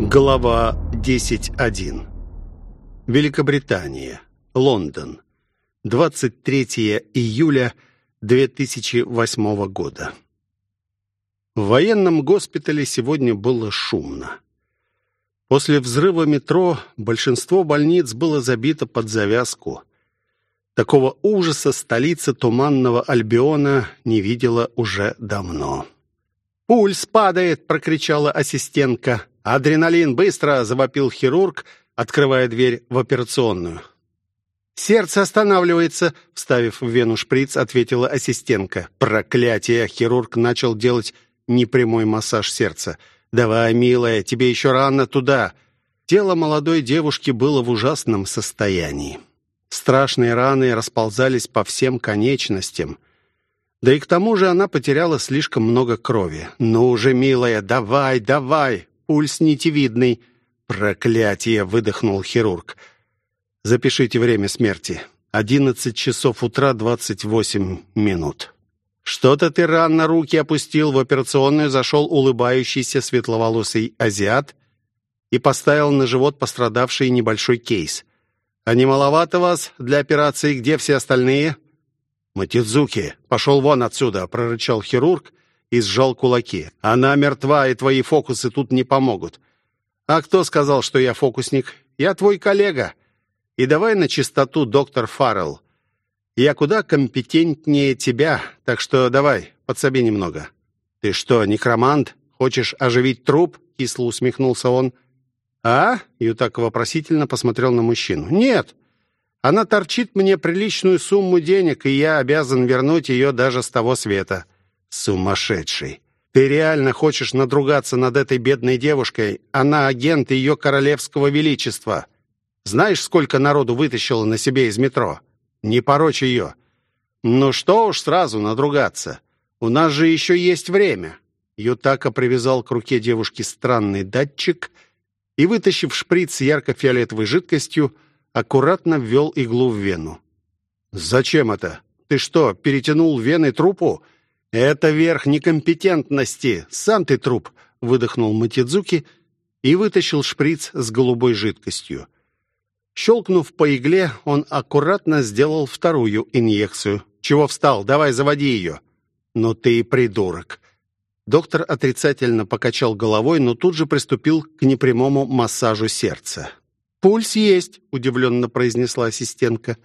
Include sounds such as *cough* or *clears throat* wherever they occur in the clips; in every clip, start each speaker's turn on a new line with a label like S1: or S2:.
S1: Глава 10.1. Великобритания. Лондон. 23 июля 2008 года. В военном госпитале сегодня было шумно. После взрыва метро большинство больниц было забито под завязку. Такого ужаса столица Туманного Альбиона не видела уже давно. «Пульс падает!» — прокричала ассистентка. «Адреналин! Быстро!» — завопил хирург, открывая дверь в операционную. «Сердце останавливается», — вставив в вену шприц, ответила ассистентка. «Проклятие!» — хирург начал делать непрямой массаж сердца. «Давай, милая, тебе еще рано туда». Тело молодой девушки было в ужасном состоянии. Страшные раны расползались по всем конечностям. Да и к тому же она потеряла слишком много крови. «Ну уже, милая, давай, давай! Пульс нитевидный!» «Проклятие!» — выдохнул хирург. «Запишите время смерти. Одиннадцать часов утра двадцать восемь минут». «Что-то ты рано руки опустил». В операционную зашел улыбающийся светловолосый азиат и поставил на живот пострадавший небольшой кейс. «А не маловато вас для операции? Где все остальные?» «Матидзуки, пошел вон отсюда!» — прорычал хирург и сжал кулаки. «Она мертва, и твои фокусы тут не помогут». «А кто сказал, что я фокусник? Я твой коллега. И давай на чистоту, доктор Фаррелл. Я куда компетентнее тебя, так что давай, подсоби немного». «Ты что, некромант? Хочешь оживить труп?» — кисло усмехнулся он. «А?» — Ютак вопросительно посмотрел на мужчину. «Нет. Она торчит мне приличную сумму денег, и я обязан вернуть ее даже с того света». «Сумасшедший! Ты реально хочешь надругаться над этой бедной девушкой? Она агент ее королевского величества. Знаешь, сколько народу вытащила на себе из метро? Не порочь ее. Ну что уж сразу надругаться. У нас же еще есть время». Ютака привязал к руке девушки странный датчик и, вытащив шприц с ярко-фиолетовой жидкостью, аккуратно ввел иглу в вену. «Зачем это? Ты что, перетянул вены трупу?» «Это верх некомпетентности. Сам ты труп», — выдохнул Матидзуки и вытащил шприц с голубой жидкостью. Щелкнув по игле, он аккуратно сделал вторую инъекцию. «Чего встал? Давай, заводи ее!» «Ну ты придурок!» Доктор отрицательно покачал головой, но тут же приступил к непрямому массажу сердца. «Пульс есть», — удивленно произнесла ассистентка.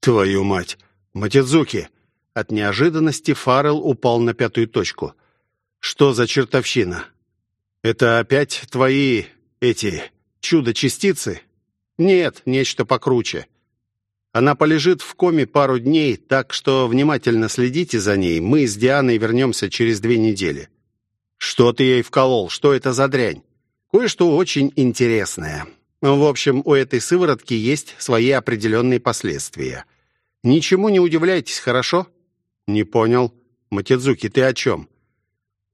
S1: «Твою мать! Матидзуки!» От неожиданности Фаррелл упал на пятую точку. «Что за чертовщина? Это опять твои, эти, чудо-частицы?» «Нет, нечто покруче. Она полежит в коме пару дней, так что внимательно следите за ней. Мы с Дианой вернемся через две недели». «Что ты ей вколол? Что это за дрянь?» «Кое-что очень интересное. В общем, у этой сыворотки есть свои определенные последствия. Ничему не удивляйтесь, хорошо?» «Не понял. Матидзуки, ты о чем?»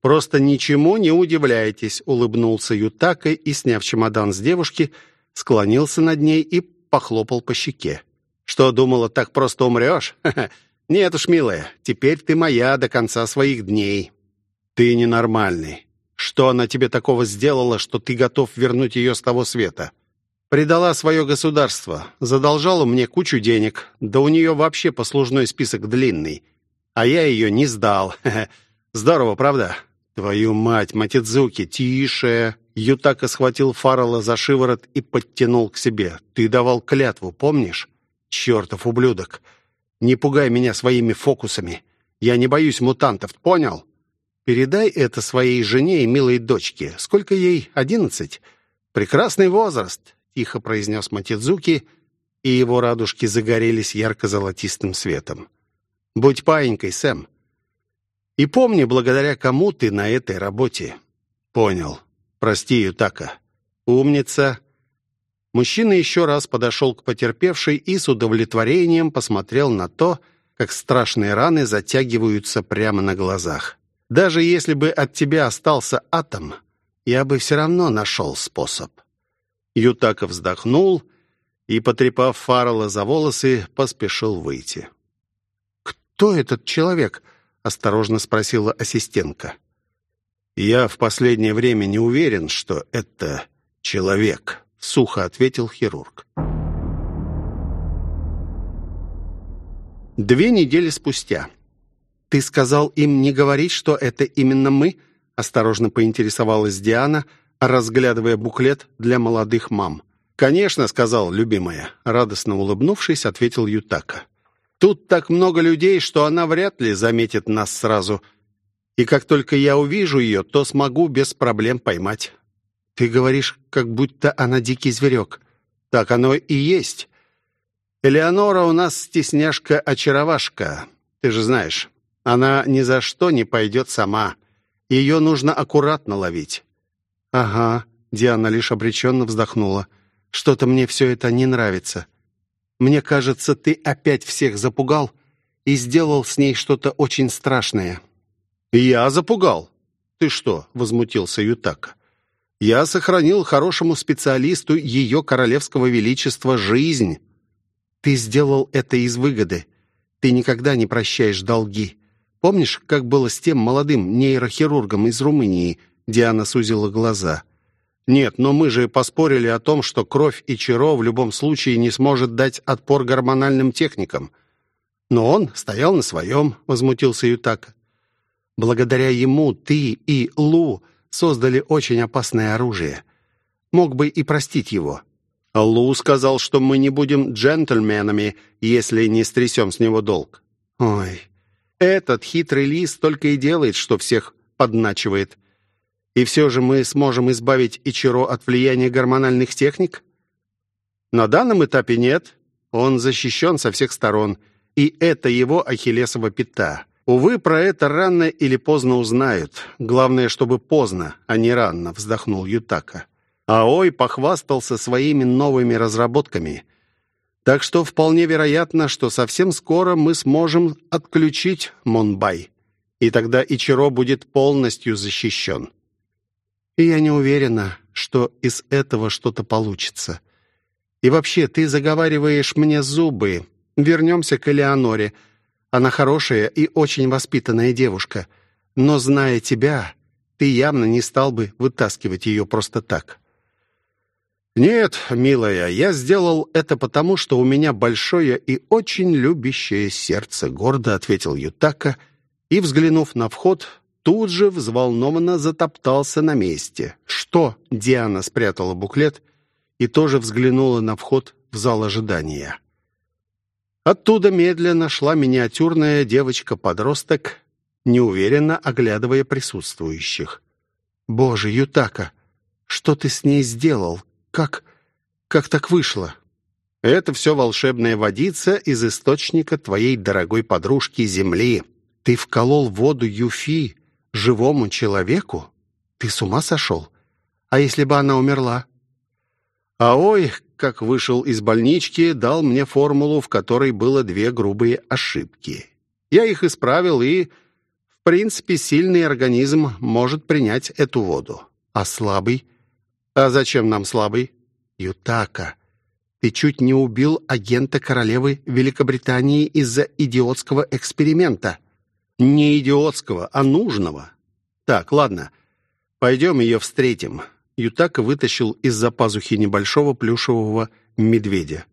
S1: «Просто ничему не удивляйтесь», — улыбнулся Ютака и, сняв чемодан с девушки, склонился над ней и похлопал по щеке. «Что, думала, так просто умрешь? *laughs* Нет уж, милая, теперь ты моя до конца своих дней». «Ты ненормальный. Что она тебе такого сделала, что ты готов вернуть ее с того света?» «Предала свое государство, задолжала мне кучу денег, да у нее вообще послужной список длинный а я ее не сдал. *laughs* Здорово, правда? Твою мать, Матидзуки, тише. Ютака схватил Фаррелла за шиворот и подтянул к себе. Ты давал клятву, помнишь? Чертов ублюдок. Не пугай меня своими фокусами. Я не боюсь мутантов, понял? Передай это своей жене и милой дочке. Сколько ей? Одиннадцать? Прекрасный возраст, тихо произнес Матидзуки, и его радужки загорелись ярко-золотистым светом. Будь паинькой, Сэм. И помни, благодаря кому ты на этой работе. Понял. Прости, Ютака. Умница. Мужчина еще раз подошел к потерпевшей и с удовлетворением посмотрел на то, как страшные раны затягиваются прямо на глазах. Даже если бы от тебя остался атом, я бы все равно нашел способ. Ютака вздохнул и, потрепав Фаррелла за волосы, поспешил выйти кто этот человек?» — осторожно спросила ассистентка. «Я в последнее время не уверен, что это человек», — сухо ответил хирург. Две недели спустя. «Ты сказал им не говорить, что это именно мы?» — осторожно поинтересовалась Диана, разглядывая буклет для молодых мам. «Конечно», — сказал любимая. Радостно улыбнувшись, ответил Ютака. «Тут так много людей, что она вряд ли заметит нас сразу. И как только я увижу ее, то смогу без проблем поймать». «Ты говоришь, как будто она дикий зверек». «Так оно и есть. Элеонора у нас стесняшка-очаровашка, ты же знаешь. Она ни за что не пойдет сама. Ее нужно аккуратно ловить». «Ага», — Диана лишь обреченно вздохнула. «Что-то мне все это не нравится. Мне кажется, ты опять всех запугал и сделал с ней что-то очень страшное». «Я запугал?» «Ты что?» — возмутился Ютак. «Я сохранил хорошему специалисту ее королевского величества жизнь». «Ты сделал это из выгоды. Ты никогда не прощаешь долги. Помнишь, как было с тем молодым нейрохирургом из Румынии?» Диана сузила глаза. «Нет, но мы же поспорили о том, что кровь и Ичиро в любом случае не сможет дать отпор гормональным техникам». «Но он стоял на своем», — возмутился Ютак. «Благодаря ему ты и Лу создали очень опасное оружие. Мог бы и простить его». «Лу сказал, что мы не будем джентльменами, если не стрясем с него долг». «Ой, этот хитрый лис только и делает, что всех подначивает. И все же мы сможем избавить Ичиро от влияния гормональных техник? На данном этапе нет. Он защищен со всех сторон. И это его ахиллесова пята. Увы, про это рано или поздно узнают. Главное, чтобы поздно, а не рано, вздохнул Ютака. Аой похвастался своими новыми разработками. Так что вполне вероятно, что совсем скоро мы сможем отключить Монбай. И тогда Ичиро будет полностью защищен. И я не уверена, что из этого что-то получится. И вообще, ты заговариваешь мне зубы. Вернемся к Элеоноре. Она хорошая и очень воспитанная девушка. Но, зная тебя, ты явно не стал бы вытаскивать ее просто так. «Нет, милая, я сделал это потому, что у меня большое и очень любящее сердце», — гордо ответил Ютака и, взглянув на вход, тут же взволнованно затоптался на месте. «Что?» — Диана спрятала буклет и тоже взглянула на вход в зал ожидания. Оттуда медленно шла миниатюрная девочка-подросток, неуверенно оглядывая присутствующих. «Боже, Ютака, что ты с ней сделал? Как... как так вышло?» «Это все волшебная водица из источника твоей дорогой подружки Земли. Ты вколол воду Юфи живому человеку? Ты с ума сошел? А если бы она умерла? А ой, как вышел из больнички, дал мне формулу, в которой было две грубые ошибки. Я их исправил, и, в принципе, сильный организм может принять эту воду. А слабый? А зачем нам слабый? Ютака, ты чуть не убил агента королевы Великобритании из-за идиотского эксперимента. Не идиотского, а нужного. Так, ладно, пойдем ее встретим. Ютака вытащил из-за пазухи небольшого плюшевого медведя.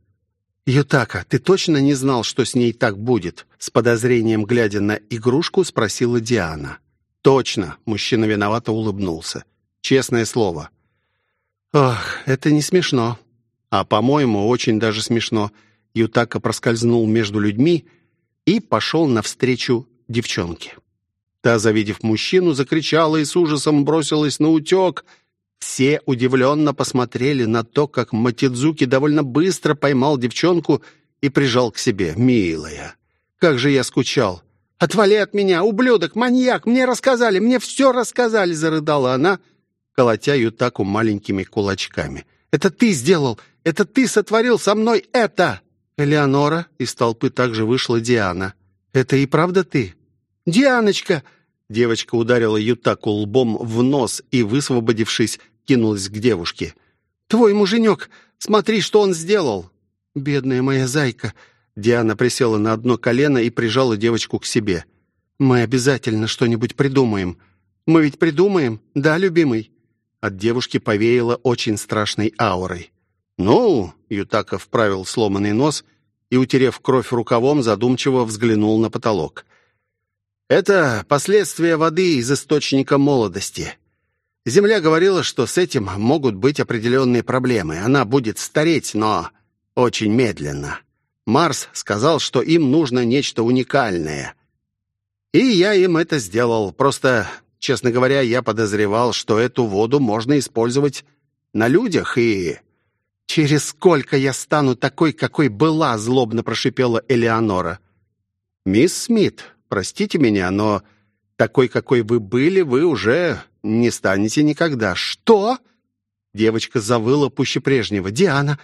S1: «Ютака, ты точно не знал, что с ней так будет?» С подозрением, глядя на игрушку, спросила Диана. «Точно!» — мужчина виновато улыбнулся. «Честное слово». «Ох, это не смешно». «А, по-моему, очень даже смешно». Ютака проскользнул между людьми и пошел навстречу девчонки. Та, завидев мужчину, закричала и с ужасом бросилась на утек. Все удивленно посмотрели на то, как Матидзуки довольно быстро поймал девчонку и прижал к себе. «Милая, как же я скучал!» «Отвали от меня, ублюдок, маньяк! Мне рассказали, мне все рассказали!» Зарыдала она, колотя Ютаку маленькими кулачками. «Это ты сделал! Это ты сотворил со мной это!» Элеонора из толпы также вышла Диана. «Это и правда ты?» «Дианочка!» Девочка ударила Ютаку лбом в нос и, высвободившись, кинулась к девушке. «Твой муженек! Смотри, что он сделал!» «Бедная моя зайка!» Диана присела на одно колено и прижала девочку к себе. «Мы обязательно что-нибудь придумаем. Мы ведь придумаем, да, любимый?» От девушки повеяло очень страшной аурой. «Ну!» — Ютака вправил сломанный нос и, утерев кровь рукавом, задумчиво взглянул на потолок. «Это последствия воды из источника молодости. Земля говорила, что с этим могут быть определенные проблемы. Она будет стареть, но очень медленно. Марс сказал, что им нужно нечто уникальное. И я им это сделал. Просто, честно говоря, я подозревал, что эту воду можно использовать на людях и... «Через сколько я стану такой, какой была?» — злобно прошипела Элеонора. «Мисс Смит, простите меня, но такой, какой вы были, вы уже не станете никогда». «Что?» Девочка завыла пуще прежнего. «Диана,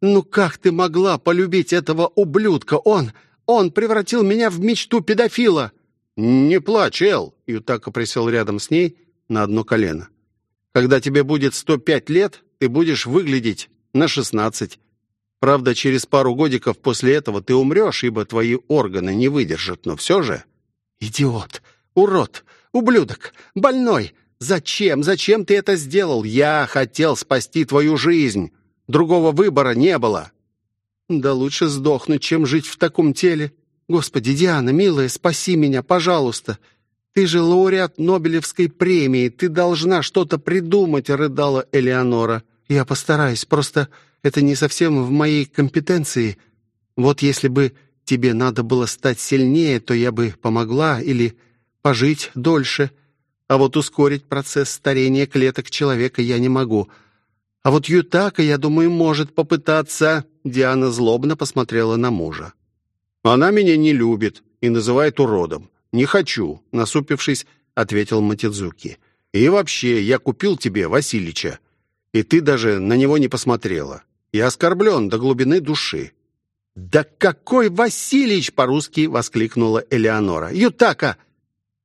S1: ну как ты могла полюбить этого ублюдка? Он... он превратил меня в мечту педофила!» «Не плачь, Эл!» Ютака присел рядом с ней на одно колено. «Когда тебе будет сто пять лет, ты будешь выглядеть на шестнадцать. Правда, через пару годиков после этого ты умрешь, ибо твои органы не выдержат, но все же...» «Идиот! Урод! Ублюдок! Больной! Зачем? Зачем ты это сделал? Я хотел спасти твою жизнь! Другого выбора не было!» «Да лучше сдохнуть, чем жить в таком теле!» «Господи, Диана, милая, спаси меня, пожалуйста! Ты же лауреат Нобелевской премии, ты должна что-то придумать!» — рыдала Элеонора. «Я постараюсь, просто это не совсем в моей компетенции. Вот если бы тебе надо было стать сильнее, то я бы помогла или пожить дольше. А вот ускорить процесс старения клеток человека я не могу. А вот Ютака, я думаю, может попытаться...» Диана злобно посмотрела на мужа. Она меня не любит и называет уродом. Не хочу, насупившись, ответил Матидзуки. И вообще, я купил тебе Василича, и ты даже на него не посмотрела. Я оскорблен до глубины души. «Да какой Василич!» — по-русски воскликнула Элеонора. «Ютака,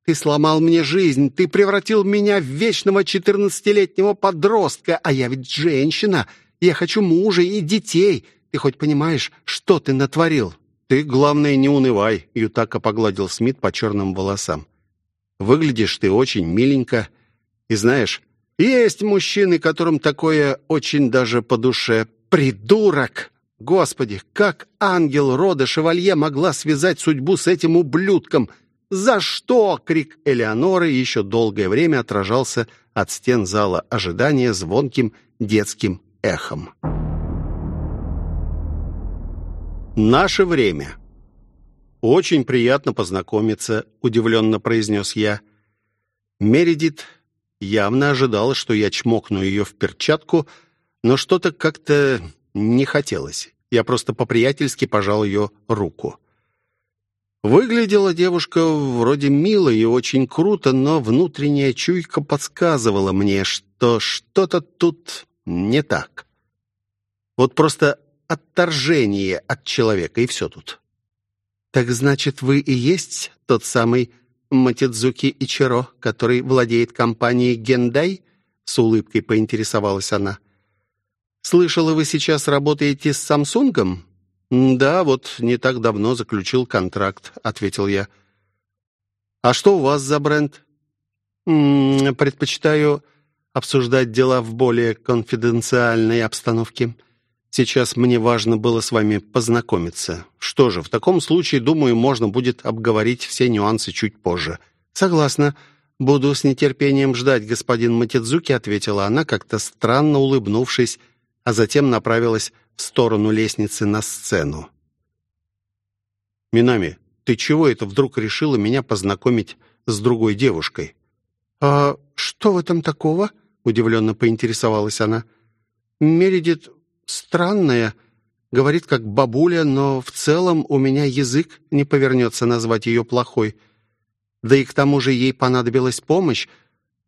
S1: ты сломал мне жизнь, ты превратил меня в вечного четырнадцатилетнего подростка, а я ведь женщина, я хочу мужа и детей. Ты хоть понимаешь, что ты натворил?» «Ты, главное, не унывай», — Ютака погладил Смит по черным волосам. «Выглядишь ты очень миленько. И знаешь, есть мужчины, которым такое очень даже по душе. Придурок! Господи, как ангел рода шевалье могла связать судьбу с этим ублюдком? За что?» — крик Элеоноры еще долгое время отражался от стен зала ожидания звонким детским эхом. Наше время. Очень приятно познакомиться, удивленно произнес я. Мередит явно ожидала, что я чмокну ее в перчатку, но что-то как-то не хотелось. Я просто по-приятельски пожал ее руку. Выглядела девушка вроде мило и очень круто, но внутренняя чуйка подсказывала мне, что что-то тут не так. Вот просто отторжение от человека, и все тут. «Так значит, вы и есть тот самый Матидзуки Ичиро, который владеет компанией «Гендай»?» С улыбкой поинтересовалась она. «Слышала, вы сейчас работаете с Самсунгом?» «Да, вот не так давно заключил контракт», — ответил я. «А что у вас за бренд?» М -м, «Предпочитаю обсуждать дела в более конфиденциальной обстановке. Сейчас мне важно было с вами познакомиться. Что же, в таком случае, думаю, можно будет обговорить все нюансы чуть позже. Согласна. Буду с нетерпением ждать, господин Матидзуки, ответила она, как-то странно улыбнувшись, а затем направилась в сторону лестницы на сцену. Минами, ты чего это вдруг решила меня познакомить с другой девушкой? А что в этом такого? удивленно поинтересовалась она. Мередит странная, говорит как бабуля, но в целом у меня язык не повернется назвать ее плохой. Да и к тому же ей понадобилась помощь.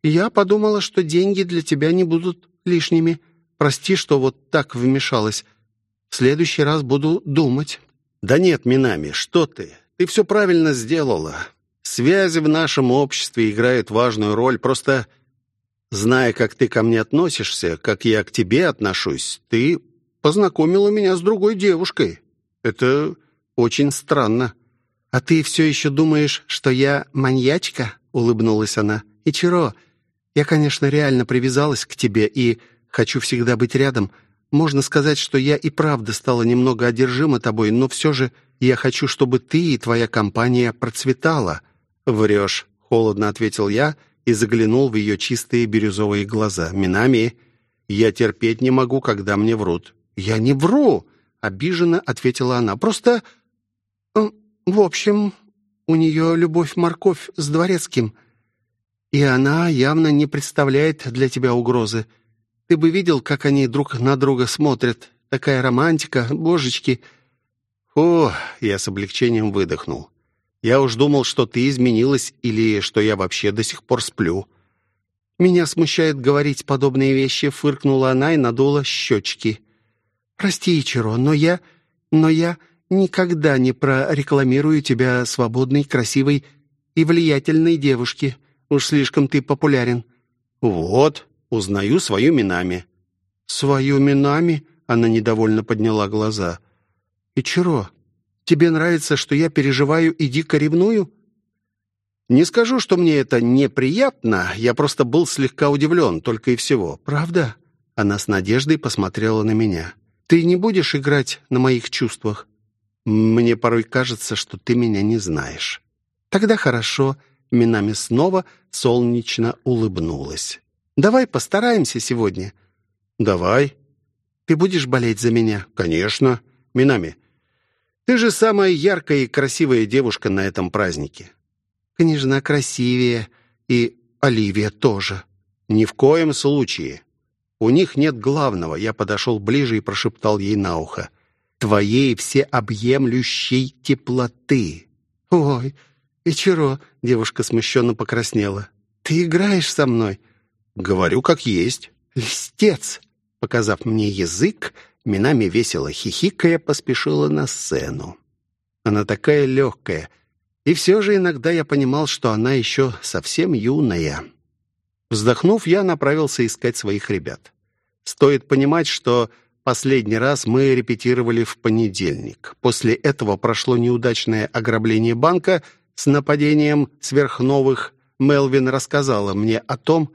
S1: Я подумала, что деньги для тебя не будут лишними. Прости, что вот так вмешалась. В следующий раз буду думать». «Да нет, Минами, что ты? Ты все правильно сделала. Связи в нашем обществе играют важную роль. Просто Зная, как ты ко мне относишься, как я к тебе отношусь, ты познакомила меня с другой девушкой. Это очень странно. А ты все еще думаешь, что я маньячка? улыбнулась она. Ичиро, Я, конечно, реально привязалась к тебе и хочу всегда быть рядом. Можно сказать, что я и правда стала немного одержима тобой, но все же я хочу, чтобы ты и твоя компания процветала». «Врешь», — холодно ответил я и заглянул в ее чистые бирюзовые глаза. «Минами, я терпеть не могу, когда мне врут». «Я не вру», — обиженно ответила она. «Просто... в общем, у нее любовь-морковь с дворецким, и она явно не представляет для тебя угрозы. Ты бы видел, как они друг на друга смотрят. Такая романтика, божечки».
S2: «О!» — я с облегчением выдохнул. «Я уж думал, что ты изменилась или что я вообще до сих пор сплю».
S1: «Меня смущает говорить подобные вещи», — фыркнула она и надула щечки. «Прости, Ичиро, но я... но я никогда не прорекламирую тебя свободной, красивой и влиятельной девушке. Уж слишком ты популярен».
S2: «Вот, узнаю свою Минами».
S1: «Свою Минами?» — она недовольно подняла глаза. «Ичиро, тебе нравится, что я переживаю и дико ревную?»
S2: «Не скажу, что мне это неприятно, я просто был слегка удивлен, только и всего».
S1: «Правда?» Она с надеждой посмотрела на меня. «Ты не будешь играть на моих чувствах?»
S2: «Мне порой кажется, что ты меня не знаешь».
S1: «Тогда хорошо». Минами снова солнечно улыбнулась. «Давай постараемся сегодня».
S2: «Давай».
S1: «Ты будешь болеть за меня?»
S2: «Конечно. Минами, ты же самая яркая и красивая девушка на этом празднике».
S1: «Княжна красивее. И Оливия тоже».
S2: «Ни в коем случае. У них нет главного». Я подошел ближе и прошептал ей на ухо. «Твоей всеобъемлющей теплоты».
S1: «Ой, Ичиро», — девушка смущенно покраснела. «Ты играешь со мной?»
S2: «Говорю, как есть».
S1: «Листец!» Показав мне язык, Минами весело хихикая поспешила на сцену. Она такая легкая, и все же иногда я понимал, что она еще совсем юная. Вздохнув, я направился искать своих ребят. Стоит понимать, что последний раз мы репетировали в понедельник. После этого прошло неудачное ограбление банка с нападением сверхновых. Мелвин рассказала мне о том,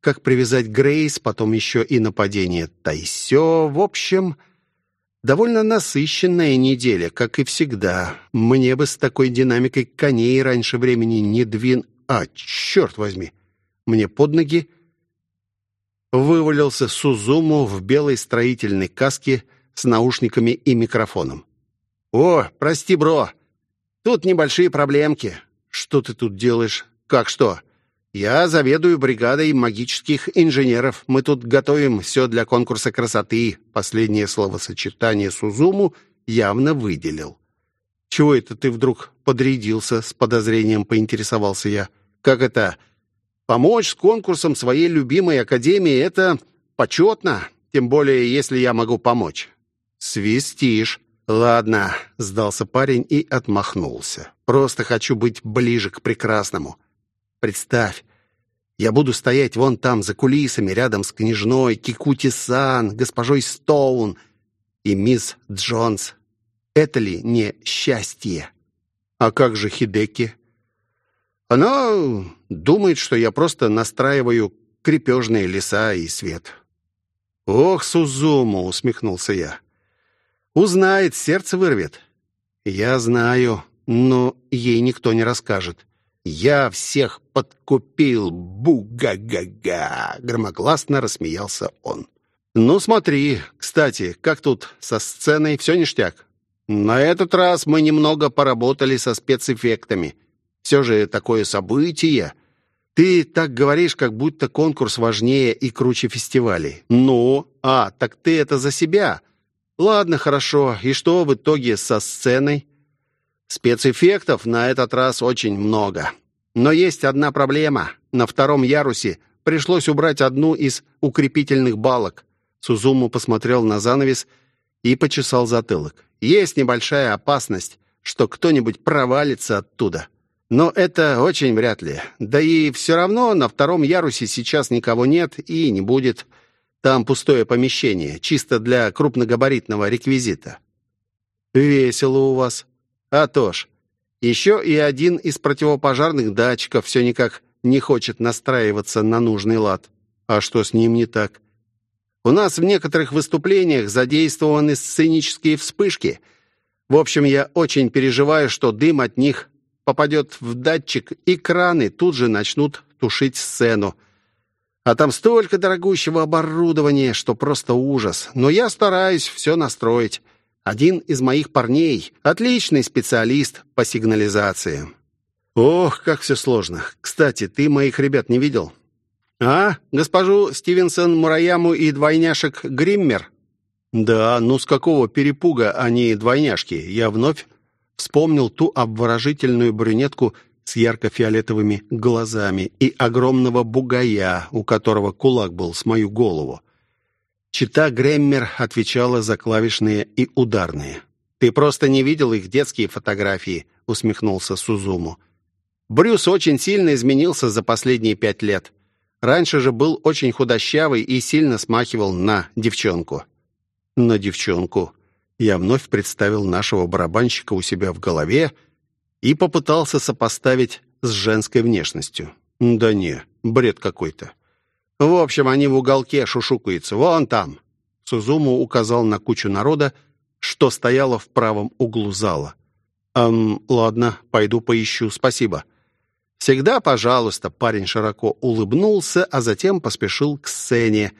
S1: как привязать Грейс, потом еще и нападение Тайсё. В общем, довольно насыщенная неделя, как и всегда. Мне бы с такой динамикой коней раньше времени не двин... А, черт возьми! Мне под ноги вывалился Сузуму в белой строительной каске с наушниками и микрофоном. «О, прости, бро, тут небольшие проблемки. Что ты тут делаешь? Как что?» «Я заведую бригадой магических инженеров. Мы тут готовим все для конкурса красоты». Последнее словосочетание Сузуму явно выделил. «Чего это ты вдруг подрядился?» — с подозрением поинтересовался я. «Как это? Помочь с конкурсом своей любимой академии — это почетно, тем более, если я могу помочь». «Свистишь». «Ладно», — сдался парень и отмахнулся. «Просто хочу быть ближе к прекрасному». Представь, я буду стоять вон там, за кулисами, рядом с княжной Кикути-сан, госпожой Стоун и мисс Джонс. Это ли не счастье? А как же Хидеки? Она думает, что я просто настраиваю крепежные леса и свет. «Ох, Сузуму!» — усмехнулся я. «Узнает, сердце вырвет». «Я знаю, но ей никто не расскажет. «Я всех подкупил! Бу-га-га-га!» Громогласно рассмеялся он. «Ну, смотри, кстати, как тут со сценой? Все ништяк?» «На этот раз мы немного поработали со спецэффектами. Все же такое событие. Ты так говоришь, как будто конкурс важнее и круче фестивалей. Ну, а, так ты это за себя. Ладно, хорошо. И что в итоге со сценой?» Спецэффектов на этот раз очень много. Но есть одна проблема. На втором ярусе пришлось убрать одну из укрепительных балок. Сузуму посмотрел на занавес и почесал затылок. Есть небольшая опасность, что кто-нибудь провалится оттуда. Но это очень вряд ли. Да и все равно на втором ярусе сейчас никого нет и не будет. Там пустое помещение, чисто для крупногабаритного реквизита. «Весело у вас», а то ж, еще и один из противопожарных датчиков все никак не хочет настраиваться на нужный лад. А что с ним не так? У нас в некоторых выступлениях задействованы сценические вспышки. В общем, я очень переживаю, что дым от них попадет в датчик, и краны тут же начнут тушить сцену. А там столько дорогущего оборудования, что просто ужас. Но я стараюсь все настроить. Один из моих парней — отличный специалист по сигнализации. Ох, как все сложно. Кстати, ты моих ребят не видел? А, госпожу Стивенсон, Мураяму и двойняшек Гриммер? Да, ну с какого перепуга они двойняшки? Я вновь вспомнил ту обворожительную брюнетку с ярко-фиолетовыми глазами и огромного бугая, у которого кулак был с мою голову. Чита Греммер отвечала за клавишные и ударные. «Ты просто не видел их детские фотографии», — усмехнулся Сузуму. «Брюс очень сильно изменился за последние пять лет. Раньше же был очень худощавый и сильно смахивал на девчонку». «На девчонку». Я вновь представил нашего барабанщика у себя в голове и попытался сопоставить с женской внешностью. «Да не, бред какой-то. В общем, они в уголке шушукаются. Вон там. Сузуму указал на кучу народа, что стояло в правом углу зала. «Эм, ладно, пойду поищу, спасибо». «Всегда, пожалуйста», — парень широко улыбнулся, а затем поспешил к сцене.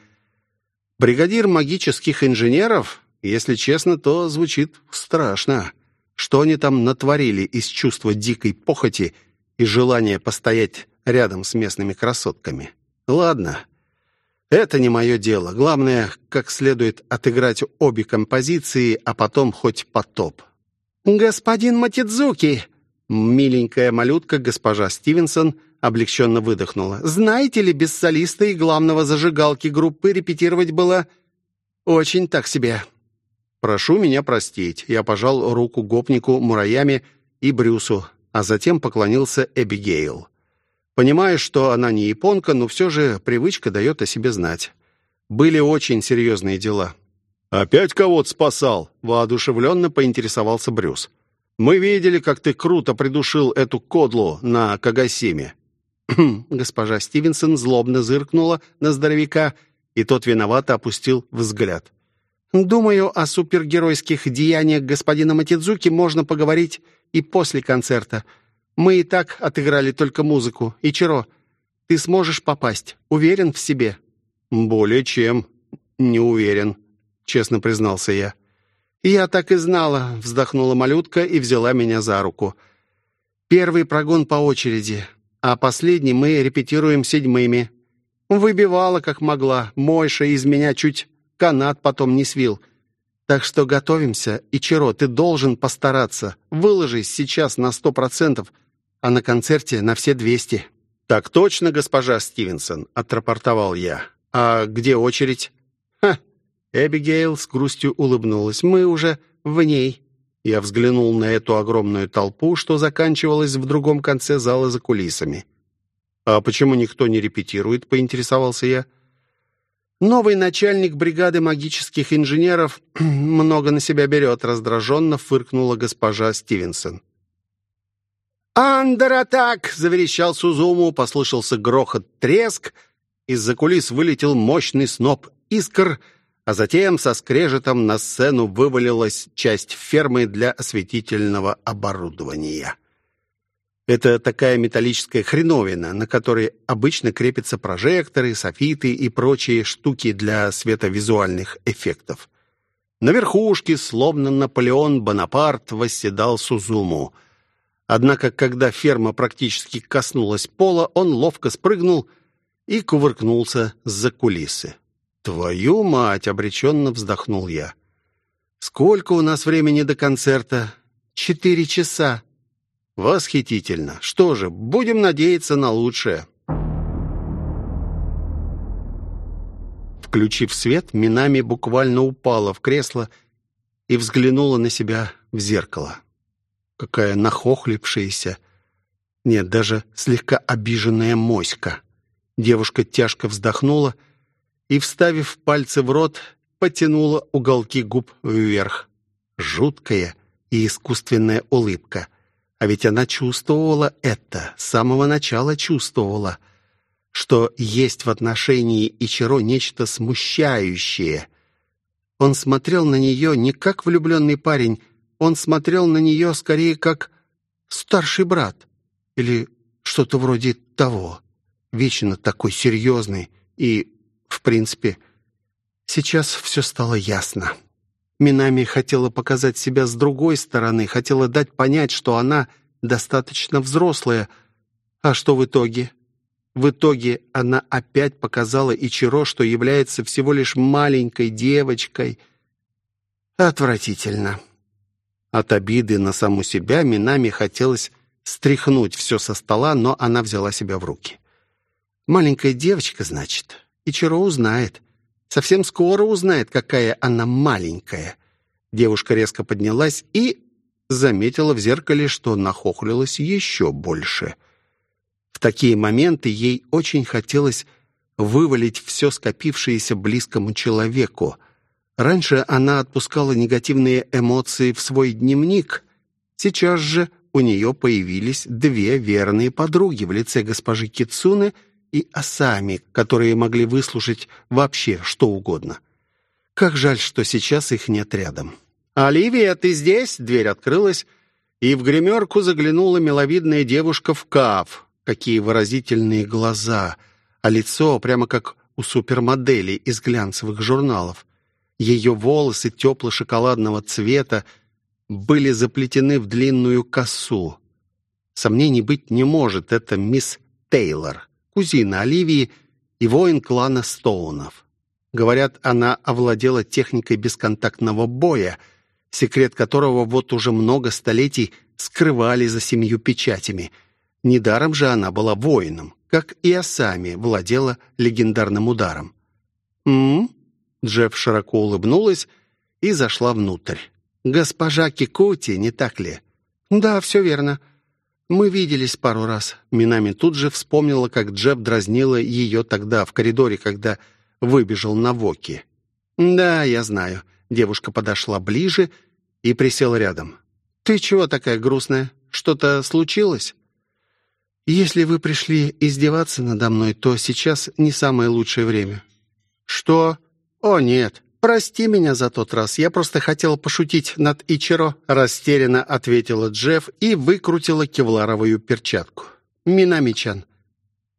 S1: «Бригадир магических инженеров, если честно, то звучит страшно. Что они там натворили из чувства дикой похоти и желания постоять рядом с местными красотками? Ладно, это не мое дело. Главное, как следует отыграть обе композиции, а потом хоть потоп. «Господин Матидзуки!» Миленькая малютка госпожа Стивенсон облегченно выдохнула. «Знаете ли, без солиста и главного зажигалки группы репетировать было очень так себе». «Прошу меня простить». Я пожал руку гопнику Мураями и Брюсу, а затем поклонился Эбигейл. Понимая, что она не японка, но все же привычка дает о себе знать. Были очень серьезные дела. «Опять кого-то спасал?» — воодушевленно поинтересовался Брюс. «Мы видели, как ты круто придушил эту кодлу на Кагасиме». *clears throat* Госпожа Стивенсон злобно зыркнула на здоровяка, и тот виновато опустил взгляд. «Думаю, о супергеройских деяниях господина Матидзуки можно поговорить и после концерта. Мы и так отыграли только музыку. Ичиро, ты сможешь попасть? Уверен в себе?» «Более чем не уверен», — честно признался я. «Я так и знала», — вздохнула малютка и взяла меня за руку. «Первый прогон по очереди, а последний мы репетируем седьмыми. Выбивала, как могла. Мойша из меня чуть канат потом не свил. Так что готовимся. Ичиро, ты должен постараться. Выложись сейчас на сто процентов, а на концерте на все двести». «Так точно, госпожа Стивенсон», — отрапортовал я. «А где очередь?» «Ха!» Эбигейл с грустью улыбнулась. «Мы уже в ней». Я взглянул на эту огромную толпу, что заканчивалась в другом конце зала за кулисами. «А почему никто не репетирует?» — поинтересовался я. «Новый начальник бригады магических инженеров *clears throat* много на себя берет», — раздраженно фыркнула госпожа Стивенсон. «Андер-атак!» — заверещал Сузуму, послышался грохот, треск. Из-за кулис вылетел мощный сноп искр, а затем со скрежетом на сцену вывалилась часть фермы для осветительного оборудования. Это такая металлическая хреновина, на которой обычно крепятся прожекторы, софиты и прочие штуки для световизуальных эффектов. На верхушке, словно Наполеон Бонапарт, восседал Сузуму — Однако, когда ферма практически коснулась пола, он ловко спрыгнул и кувыркнулся за кулисы. «Твою мать!» — обреченно вздохнул я. «Сколько у нас времени до концерта?» «Четыре часа». «Восхитительно! Что же, будем надеяться на лучшее». Включив свет, Минами буквально упала в кресло и взглянула на себя в зеркало какая нахохлившаяся, нет, даже слегка обиженная моська. Девушка тяжко вздохнула и, вставив пальцы в рот, потянула уголки губ вверх. Жуткая и искусственная улыбка. А ведь она чувствовала это, с самого начала чувствовала, что есть в отношении Ичиро нечто смущающее. Он смотрел на нее не как влюбленный парень, он смотрел на нее скорее как старший брат или что-то вроде того. Вечно такой серьезный и, в принципе, сейчас все стало ясно. Минами хотела показать себя с другой стороны, хотела дать понять, что она достаточно взрослая. А что в итоге? В итоге она опять показала Ичиро, что является всего лишь маленькой девочкой. Отвратительно. От обиды на саму себя Минами хотелось стряхнуть все со стола, но она взяла себя в руки. «Маленькая девочка, значит. Ичиро узнает. Совсем скоро узнает, какая она маленькая. Девушка резко поднялась и заметила в зеркале, что нахохлилась еще больше. В такие моменты ей очень хотелось вывалить все скопившееся близкому человеку. Раньше она отпускала негативные эмоции в свой дневник. Сейчас же у нее появились две верные подруги в лице госпожи Кицуны — и осами, которые могли выслушать вообще что угодно. Как жаль, что сейчас их нет рядом. «Оливия, ты здесь?» Дверь открылась, и в гримерку заглянула миловидная девушка в каф. Какие выразительные глаза, а лицо прямо как у супермодели из глянцевых журналов. Ее волосы тепло-шоколадного цвета были заплетены в длинную косу. Сомнений быть не может, это мисс Тейлор кузина Оливии и воин клана Стоунов. Говорят, она овладела техникой бесконтактного боя, секрет которого вот уже много столетий скрывали за семью печатями. Недаром же она была воином, как и Асами владела легендарным ударом. «М-м-м?» Джефф широко улыбнулась и зашла внутрь. «Госпожа Кикути, не так ли?» «Да, все верно. Мы виделись пару раз. Минами тут же вспомнила, как Джеб дразнила ее тогда в коридоре, когда выбежал на Воки. «Да, я знаю». Девушка подошла ближе и присела рядом. «Ты чего такая грустная? Что-то случилось?» «Если вы пришли издеваться надо мной, то сейчас не самое лучшее время». «Что? О, нет. «Прости меня за тот раз, я просто хотела пошутить над Ичиро», растерянно ответила Джефф и выкрутила кевларовую перчатку. «Минамичан,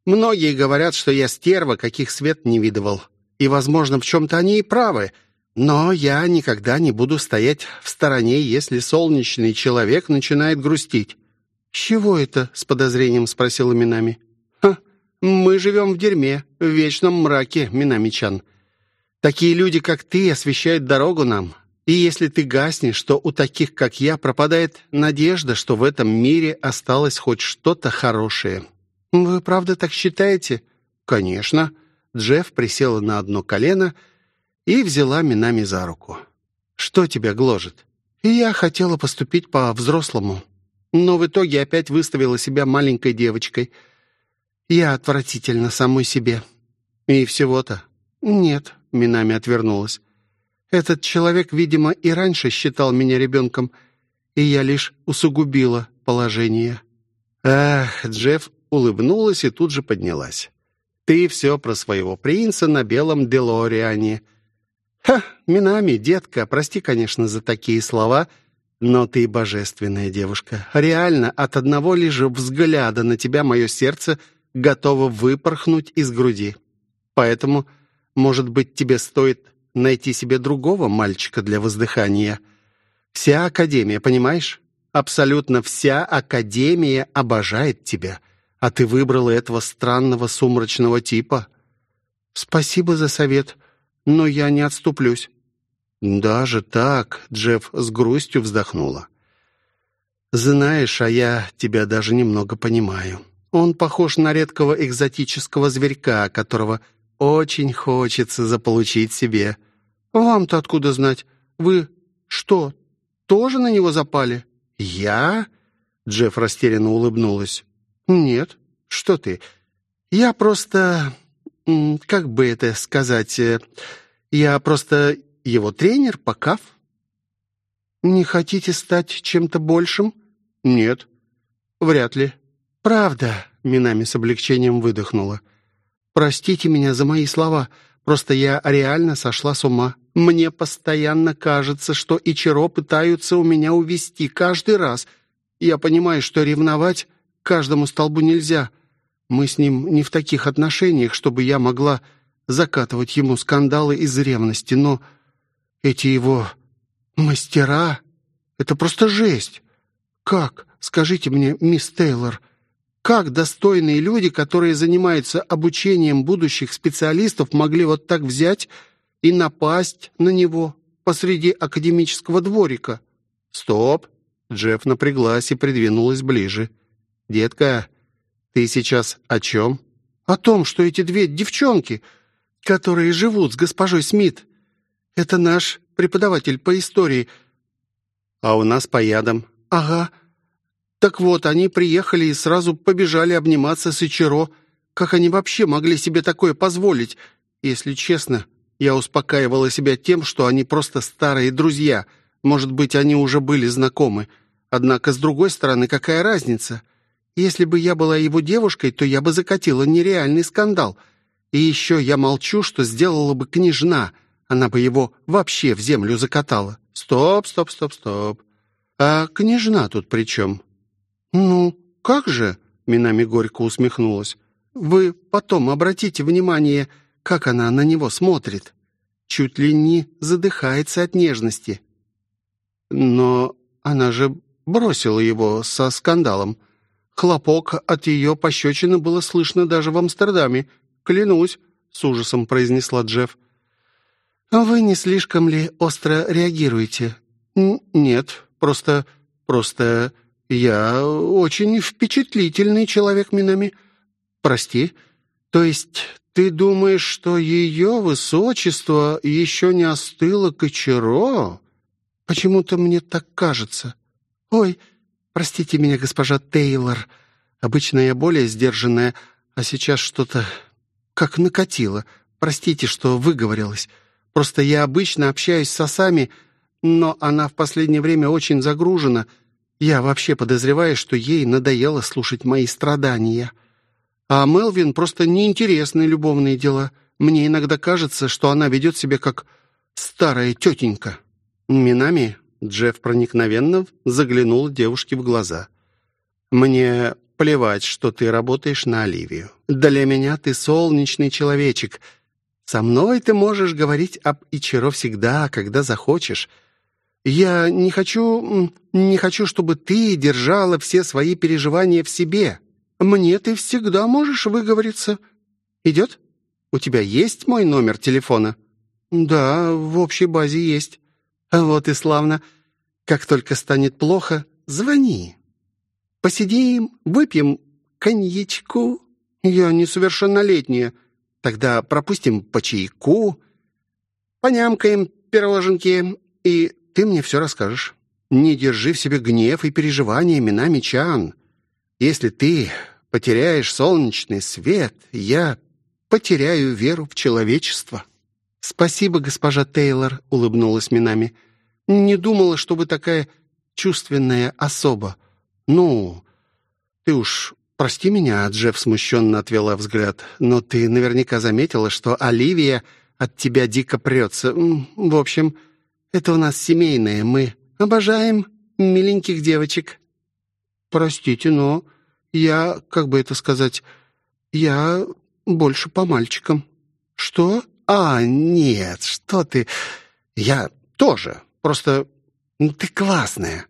S1: многие говорят, что я стерва, каких свет не видывал. И, возможно, в чем-то они и правы. Но я никогда не буду стоять в стороне, если солнечный человек начинает грустить». «С чего это?» — с подозрением спросила Минами. «Ха, мы живем в дерьме, в вечном мраке, Минамичан. Такие люди, как ты, освещают дорогу нам. И если ты гаснешь, то у таких, как я, пропадает надежда, что в этом мире осталось хоть что-то хорошее. Вы правда так считаете? Конечно. Джефф присела на одно колено и взяла Минами за руку. Что тебя гложет? я хотела поступить по-взрослому, но в итоге опять выставила себя маленькой девочкой. Я отвратительно самой себе. И всего-то. Нет, Минами отвернулась. «Этот человек, видимо, и раньше считал меня ребенком, и я лишь усугубила положение». Ах, Джефф улыбнулась и тут же поднялась. «Ты все про своего принца на белом Делориане». «Ха, Минами, детка, прости, конечно, за такие слова, но ты божественная девушка. Реально, от одного лишь взгляда на тебя мое сердце готово выпорхнуть из груди. Поэтому может быть, тебе стоит найти себе другого мальчика для воздыхания? Вся Академия, понимаешь? Абсолютно вся Академия обожает тебя, а ты выбрала этого странного сумрачного типа. Спасибо за совет, но я не отступлюсь. Даже так, Джефф с грустью вздохнула. Знаешь, а я тебя даже немного понимаю. Он похож на редкого экзотического зверька, которого очень хочется заполучить себе. Вам-то откуда знать? Вы что, тоже на него запали? Я? Джефф растерянно улыбнулась. Нет, что ты? Я просто... Как бы это сказать? Э, я просто его тренер по каф. Не хотите стать чем-то большим? Нет. вряд ли». «Правда», — Минами с облегчением выдохнула. «Простите меня за мои слова. Просто я реально сошла с ума. Мне постоянно кажется, что Ичиро пытаются у меня увести каждый раз. Я понимаю, что ревновать каждому столбу нельзя. Мы с ним не в таких отношениях, чтобы я могла закатывать ему скандалы из ревности, но эти его мастера — это просто жесть. Как, скажите мне, мисс Тейлор, — как достойные люди, которые занимаются обучением будущих специалистов, могли вот так взять и напасть на него посреди академического дворика? Стоп! Джефф напряглась и придвинулась ближе. «Детка, ты сейчас о чем?» «О том, что эти две девчонки, которые живут с госпожой Смит, это наш преподаватель по истории». «А у нас по ядам». «Ага. Так вот, они приехали и сразу побежали обниматься с Ичиро. Как они вообще могли себе такое позволить? Если честно, я успокаивала себя тем, что они просто старые друзья. Может быть, они уже были знакомы. Однако, с другой стороны, какая разница? Если бы я была его девушкой, то я бы закатила нереальный скандал. И еще я молчу, что сделала бы княжна. Она бы его вообще в землю закатала. Стоп, стоп, стоп, стоп. А княжна тут при чем? «Ну, как же?» — Минами горько усмехнулась. «Вы потом обратите внимание, как она на него смотрит. Чуть ли не задыхается от нежности». «Но она же бросила его со скандалом. Хлопок от ее пощечины было слышно даже в Амстердаме. Клянусь», — с ужасом произнесла Джефф. «Вы не слишком ли остро реагируете?» «Нет, просто... просто «Я очень впечатлительный человек, Минами. Прости. То есть ты думаешь, что ее высочество еще не остыло кочеро? Почему-то мне так кажется. Ой, простите меня, госпожа Тейлор. Обычно я более сдержанная, а сейчас что-то как накатило. Простите, что выговорилась. Просто я обычно общаюсь с осами, но она в последнее время очень загружена — я вообще подозреваю, что ей надоело слушать мои страдания. А Мелвин просто неинтересны любовные дела. Мне иногда кажется, что она ведет себя как старая тетенька. Минами Джефф проникновенно заглянул девушке в глаза. «Мне плевать, что ты работаешь на Оливию. Для меня ты солнечный человечек. Со мной ты можешь говорить об Ичиро всегда, когда захочешь. Я не хочу... не хочу, чтобы ты держала все свои переживания в себе. Мне ты всегда можешь выговориться. Идет? У тебя есть мой номер телефона? Да, в общей базе есть. Вот и славно. Как только станет плохо, звони. Посидим, выпьем коньячку. Я несовершеннолетняя. Тогда пропустим по чайку, понямкаем пироженки и ты мне все расскажешь. Не держи в себе гнев и переживания именами Чан. Если ты потеряешь солнечный свет, я потеряю веру в человечество». «Спасибо, госпожа Тейлор», — улыбнулась Минами. «Не думала, что вы такая чувственная особа. Ну, ты уж прости меня», — Джефф смущенно отвела взгляд, «но ты наверняка заметила, что Оливия от тебя дико прется. В общем, это у нас семейное, мы обожаем миленьких девочек». «Простите, но я, как бы это сказать, я больше по мальчикам». «Что? А, нет, что ты... Я тоже. Просто ну, ты классная.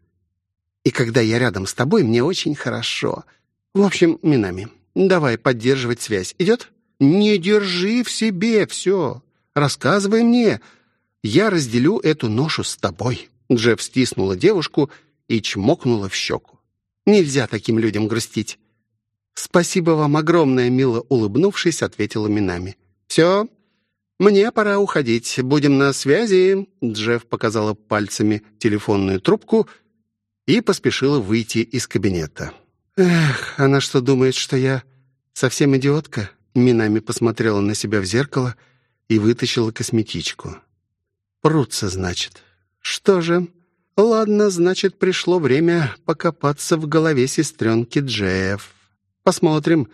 S1: И когда я рядом с тобой, мне очень хорошо. В общем, Минами, давай поддерживать связь. Идет? Не держи в себе все. Рассказывай мне, я разделю эту ношу с тобой». Джефф стиснула девушку и чмокнула в щеку. «Нельзя таким людям грустить». «Спасибо вам огромное», — мило улыбнувшись, ответила Минами. «Все, мне пора уходить. Будем на связи». Джефф показала пальцами телефонную трубку и поспешила выйти из кабинета. «Эх, она что, думает, что я совсем идиотка?» Минами посмотрела на себя в зеркало и вытащила косметичку. Прутся, значит. Что же, Ладно, значит, пришло время покопаться в голове сестренки Джеев. Посмотрим,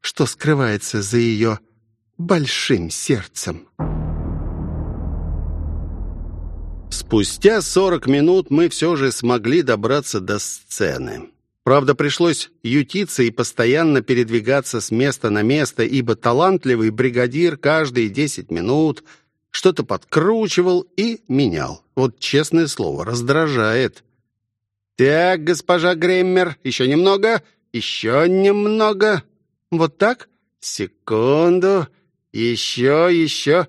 S1: что скрывается за ее большим сердцем.
S2: Спустя сорок минут мы все же смогли добраться до сцены. Правда, пришлось ютиться и постоянно передвигаться с места на место, ибо талантливый бригадир каждые десять минут что-то подкручивал и менял. Вот честное слово, раздражает. «Так, госпожа Греммер, еще немного, еще немного. Вот так? Секунду, еще, еще.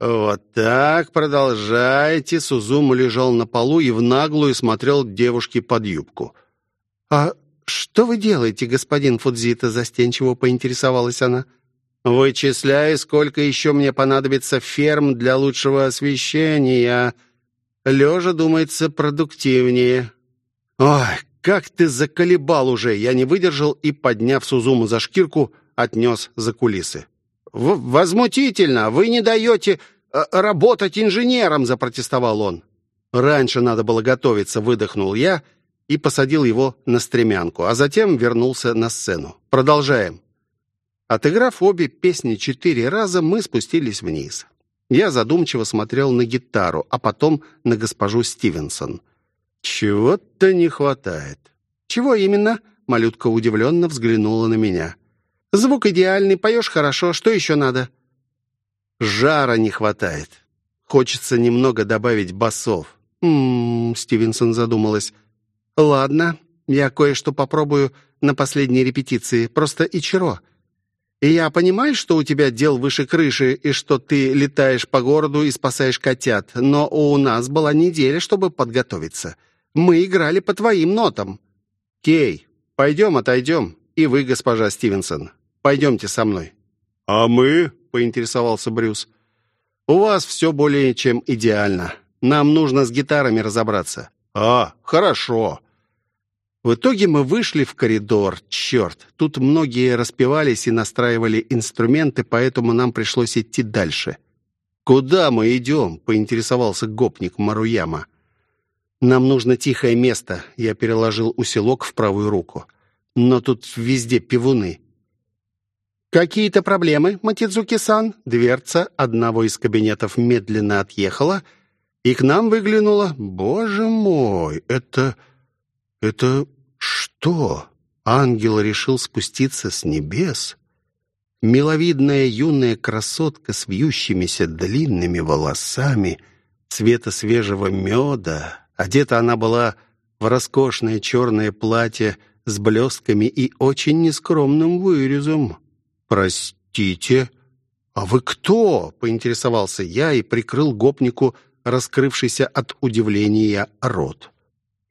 S2: Вот так, продолжайте». Сузуму лежал на полу и в наглую смотрел девушке под юбку.
S1: «А что вы делаете, господин Фудзита?» застенчиво поинтересовалась она.
S2: «Вычисляю, сколько еще мне понадобится ферм для лучшего освещения. Лежа, думается, продуктивнее». «Ой, как ты заколебал уже!» Я не выдержал и, подняв Сузуму за шкирку, отнес за кулисы. «Возмутительно! Вы не даете э, работать инженером!» — запротестовал он. «Раньше надо было готовиться», — выдохнул я — и посадил его на стремянку, а затем вернулся на сцену. Продолжаем. Отыграв обе песни четыре раза, мы спустились вниз. Я задумчиво смотрел на гитару, а потом на госпожу Стивенсон. «Чего-то не хватает». «Чего именно?» — малютка удивленно взглянула на меня. «Звук идеальный, поешь хорошо, что еще надо?» «Жара не хватает. Хочется немного добавить басов». «М-м-м», Стивенсон задумалась. «Ладно, я кое-что попробую на последней репетиции. Просто Ичиро. И я понимаю, что у тебя дел выше крыши, и что ты летаешь по городу и спасаешь котят, но у нас была неделя, чтобы подготовиться. Мы играли по твоим нотам». «Кей, пойдем отойдем. И вы, госпожа Стивенсон, пойдемте со мной».
S1: «А мы?»
S2: — поинтересовался Брюс. «У вас все более чем идеально. Нам нужно с гитарами разобраться».
S1: «А, хорошо».
S2: В итоге мы вышли в коридор. Черт, тут многие распевались и настраивали инструменты, поэтому нам пришлось идти дальше. «Куда мы идем?» — поинтересовался гопник Маруяма. «Нам нужно тихое место», — я переложил усилок в правую руку. «Но тут везде пивуны». «Какие-то проблемы, Матидзуки-сан?» Дверца одного из кабинетов медленно отъехала, и к нам выглянула... «Боже мой, это... это что? Ангел решил спуститься с небес? Миловидная юная красотка с вьющимися длинными волосами, цвета свежего меда. Одета она была в роскошное черное платье с блестками и очень нескромным вырезом. «Простите, а вы кто?» — поинтересовался я и прикрыл гопнику раскрывшийся от удивления рот.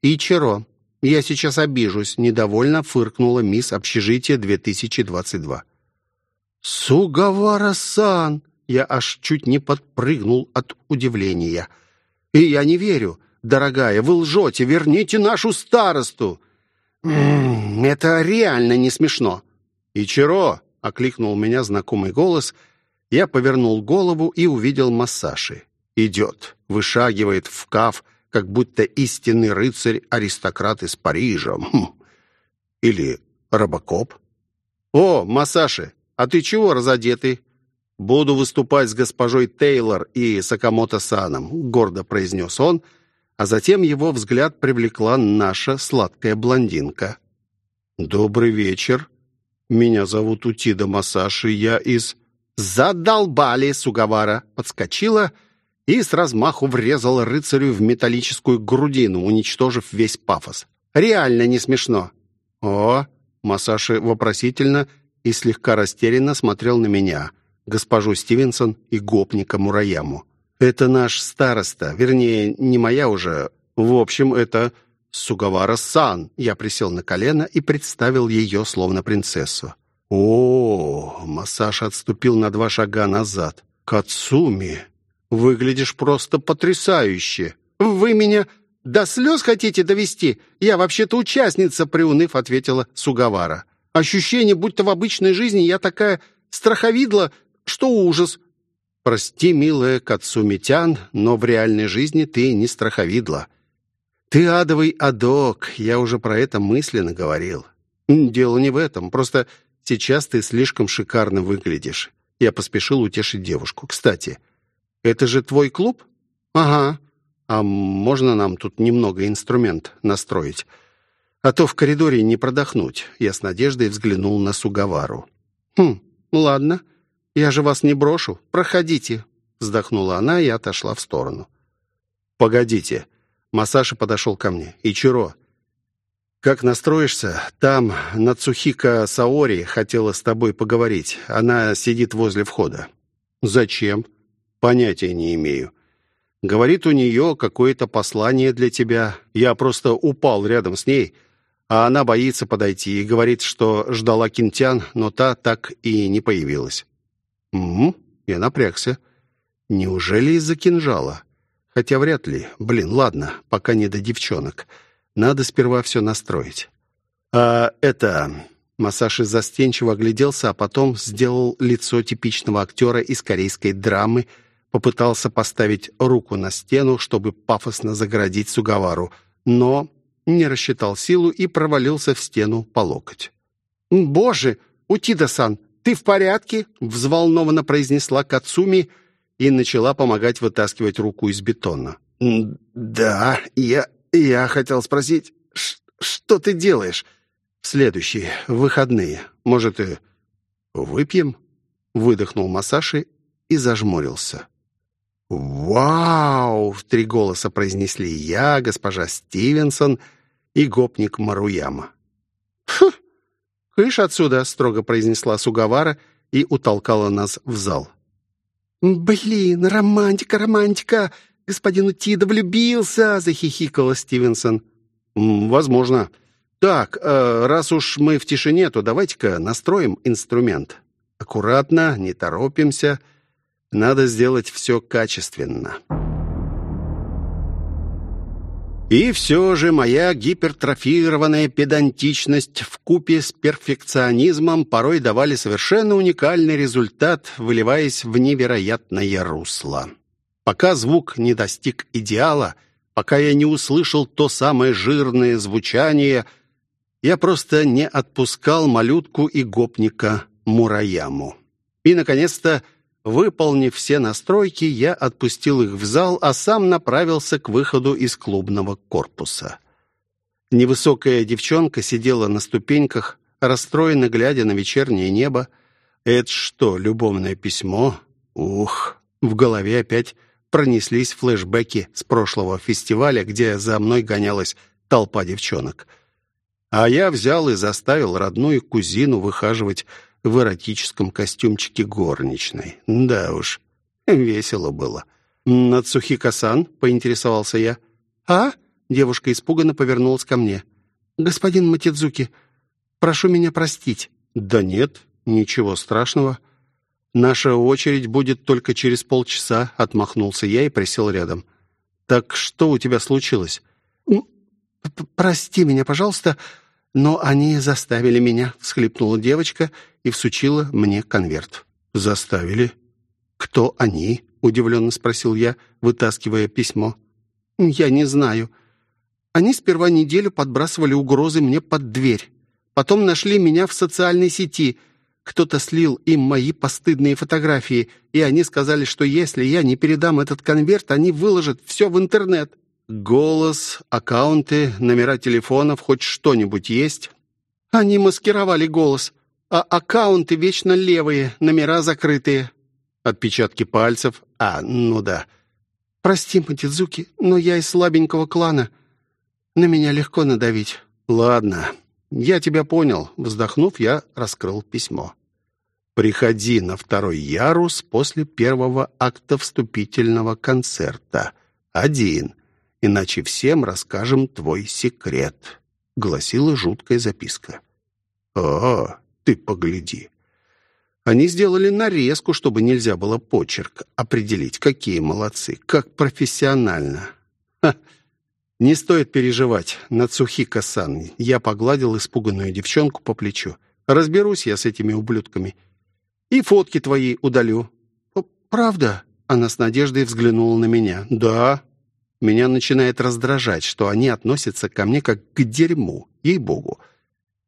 S2: «Ичиро, «Я сейчас обижусь», — недовольно фыркнула мисс общежития 2022. «Сугавара-сан!» Я аж чуть не подпрыгнул от удивления. «И я не верю. Дорогая, вы лжете. Верните нашу старосту!» М -м, «Это реально не смешно!» «Ичиро!» — окликнул меня знакомый голос. Я повернул голову и увидел Массаши. «Идет, вышагивает в каф, как будто истинный рыцарь-аристократ из Парижа. Хм. Или робокоп. «О, Масаши, а ты чего разодетый?» «Буду выступать с госпожой Тейлор и Сакамото-саном», — гордо произнес он, а затем его взгляд привлекла наша сладкая блондинка. «Добрый вечер. Меня зовут Утида Масаши, я из...» «Задолбали!» — Сугавара подскочила и с размаху врезал рыцарю в металлическую грудину, уничтожив весь пафос. «Реально не смешно!» «О!» — Масаши вопросительно и слегка растерянно смотрел на меня, госпожу Стивенсон и гопника Мураяму. «Это наш староста, вернее, не моя уже. В общем, это Сугавара-сан». Я присел на колено и представил ее словно принцессу. «О!» — Масаша отступил на два шага назад. «Кацуми!» Выглядишь просто потрясающе. Вы меня до слез хотите довести? Я вообще-то участница, приуныв, ответила Сугавара. Ощущение, будто в обычной жизни я такая страховидла, что ужас. Прости, милая Кацумитян, но в реальной жизни ты не страховидла.
S1: «Ты адовый адок, я уже про это мысленно говорил. Дело не в этом, просто сейчас ты слишком шикарно выглядишь». Я поспешил утешить девушку. «Кстати, это же твой клуб?» «Ага. А можно нам тут немного инструмент настроить? А то в коридоре не продохнуть». Я с надеждой взглянул на Сугавару. «Хм, ладно. Я же вас не брошу. Проходите». Вздохнула она и отошла в сторону. «Погодите». Масаши подошел ко мне. «Ичиро, как настроишься, там Нацухика Саори хотела с тобой поговорить. Она сидит возле входа». «Зачем?» «Понятия не имею. Говорит, у нее какое-то послание для тебя. Я просто упал рядом с ней, а она боится подойти и говорит, что ждала Кинтян, но та так и не появилась». «Угу». Я напрягся. «Неужели из-за кинжала?» Хотя вряд ли. Блин, ладно, пока не до девчонок. Надо сперва все настроить. А это... Масаши застенчиво огляделся, а потом сделал лицо типичного актера из корейской драмы, попытался поставить руку на стену, чтобы пафосно загородить Сугавару, но не рассчитал силу и провалился в стену по локоть. «Боже, Утида-сан, ты в порядке?» — взволнованно произнесла Кацуми — и начала помогать вытаскивать руку из бетона. «Да, я... я хотел спросить, что ты делаешь?» «В следующие выходные. Может, и выпьем?» Выдохнул Масаши и зажмурился. «Вау!» — в три голоса произнесли я, госпожа Стивенсон и гопник Маруяма. «Фу! Кыш отсюда!» — строго произнесла Сугавара и утолкала нас в зал.
S2: «Блин, романтика, романтика! Господин Утида влюбился!» — захихикала Стивенсон.
S1: «Возможно. Так, э, раз уж мы в тишине, то давайте-ка настроим инструмент. Аккуратно, не торопимся. Надо сделать все качественно». И все же моя гипертрофированная педантичность в купе с перфекционизмом порой давали совершенно уникальный результат, выливаясь в невероятное русло. Пока звук не достиг идеала, пока я не услышал то самое жирное звучание, я просто не отпускал малютку и гопника Мураяму. И, наконец-то, Выполнив все настройки, я отпустил их в зал, а сам направился к выходу из клубного корпуса. Невысокая девчонка сидела на ступеньках, расстроенно глядя на вечернее небо. «Это что, любовное письмо?» Ух! В голове опять пронеслись флешбеки с прошлого фестиваля, где за мной гонялась толпа девчонок. А я взял и заставил родную кузину выхаживать в эротическом костюмчике горничной. Да уж, весело было. «Нацухика-сан?» — поинтересовался я. «А?» — девушка испуганно повернулась ко мне. «Господин Матидзуки, прошу меня простить». «Да нет, ничего страшного. Наша очередь будет только через полчаса», — отмахнулся я и присел рядом. «Так что у тебя случилось?»
S2: «Прости меня, пожалуйста, но они заставили меня», — всхлипнула девочка и всучила мне конверт.
S1: «Заставили? Кто они?» — удивленно спросил я, вытаскивая письмо.
S2: «Я не знаю. Они сперва неделю подбрасывали угрозы мне под дверь. Потом нашли меня в социальной сети. Кто-то слил им мои постыдные фотографии, и они сказали, что если я не передам этот конверт, они выложат все в интернет».
S1: «Голос, аккаунты, номера телефонов, хоть что-нибудь есть?»
S2: «Они маскировали голос а аккаунты вечно левые, номера закрытые».
S1: Отпечатки пальцев? А, ну да.
S2: «Прости, Матидзуки, но я из слабенького клана. На меня легко надавить».
S1: «Ладно, я тебя понял». Вздохнув, я раскрыл письмо. «Приходи на второй ярус после первого акта вступительного концерта. Один, иначе всем расскажем твой секрет», — гласила жуткая записка. «О, ты погляди. Они сделали нарезку, чтобы нельзя было почерк определить. Какие молодцы, как профессионально. Ха. Не стоит переживать, Нацухика-сан. Я погладил испуганную девчонку по плечу. Разберусь я с этими ублюдками. И фотки твои удалю.
S2: Правда?
S1: Она с надеждой взглянула на меня. Да. Меня начинает раздражать, что они относятся ко мне как к дерьму, ей-богу.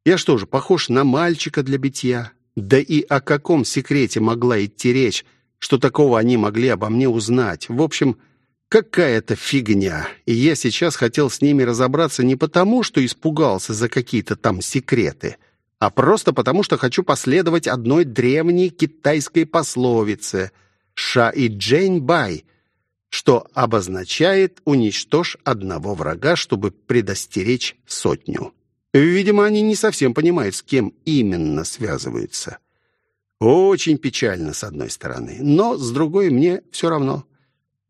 S1: Я что же, похож на мальчика для битья? Да и о каком секрете могла идти речь, что такого они могли обо мне узнать? В общем, какая-то фигня. И я сейчас хотел с ними разобраться не потому, что испугался за какие-то там секреты, а просто потому, что хочу последовать одной древней китайской пословице «Ша и Джейн Бай», что обозначает «уничтожь одного врага, чтобы предостеречь сотню». Видимо, они не совсем понимают, с кем именно связываются. Очень печально, с одной стороны, но с другой мне все равно.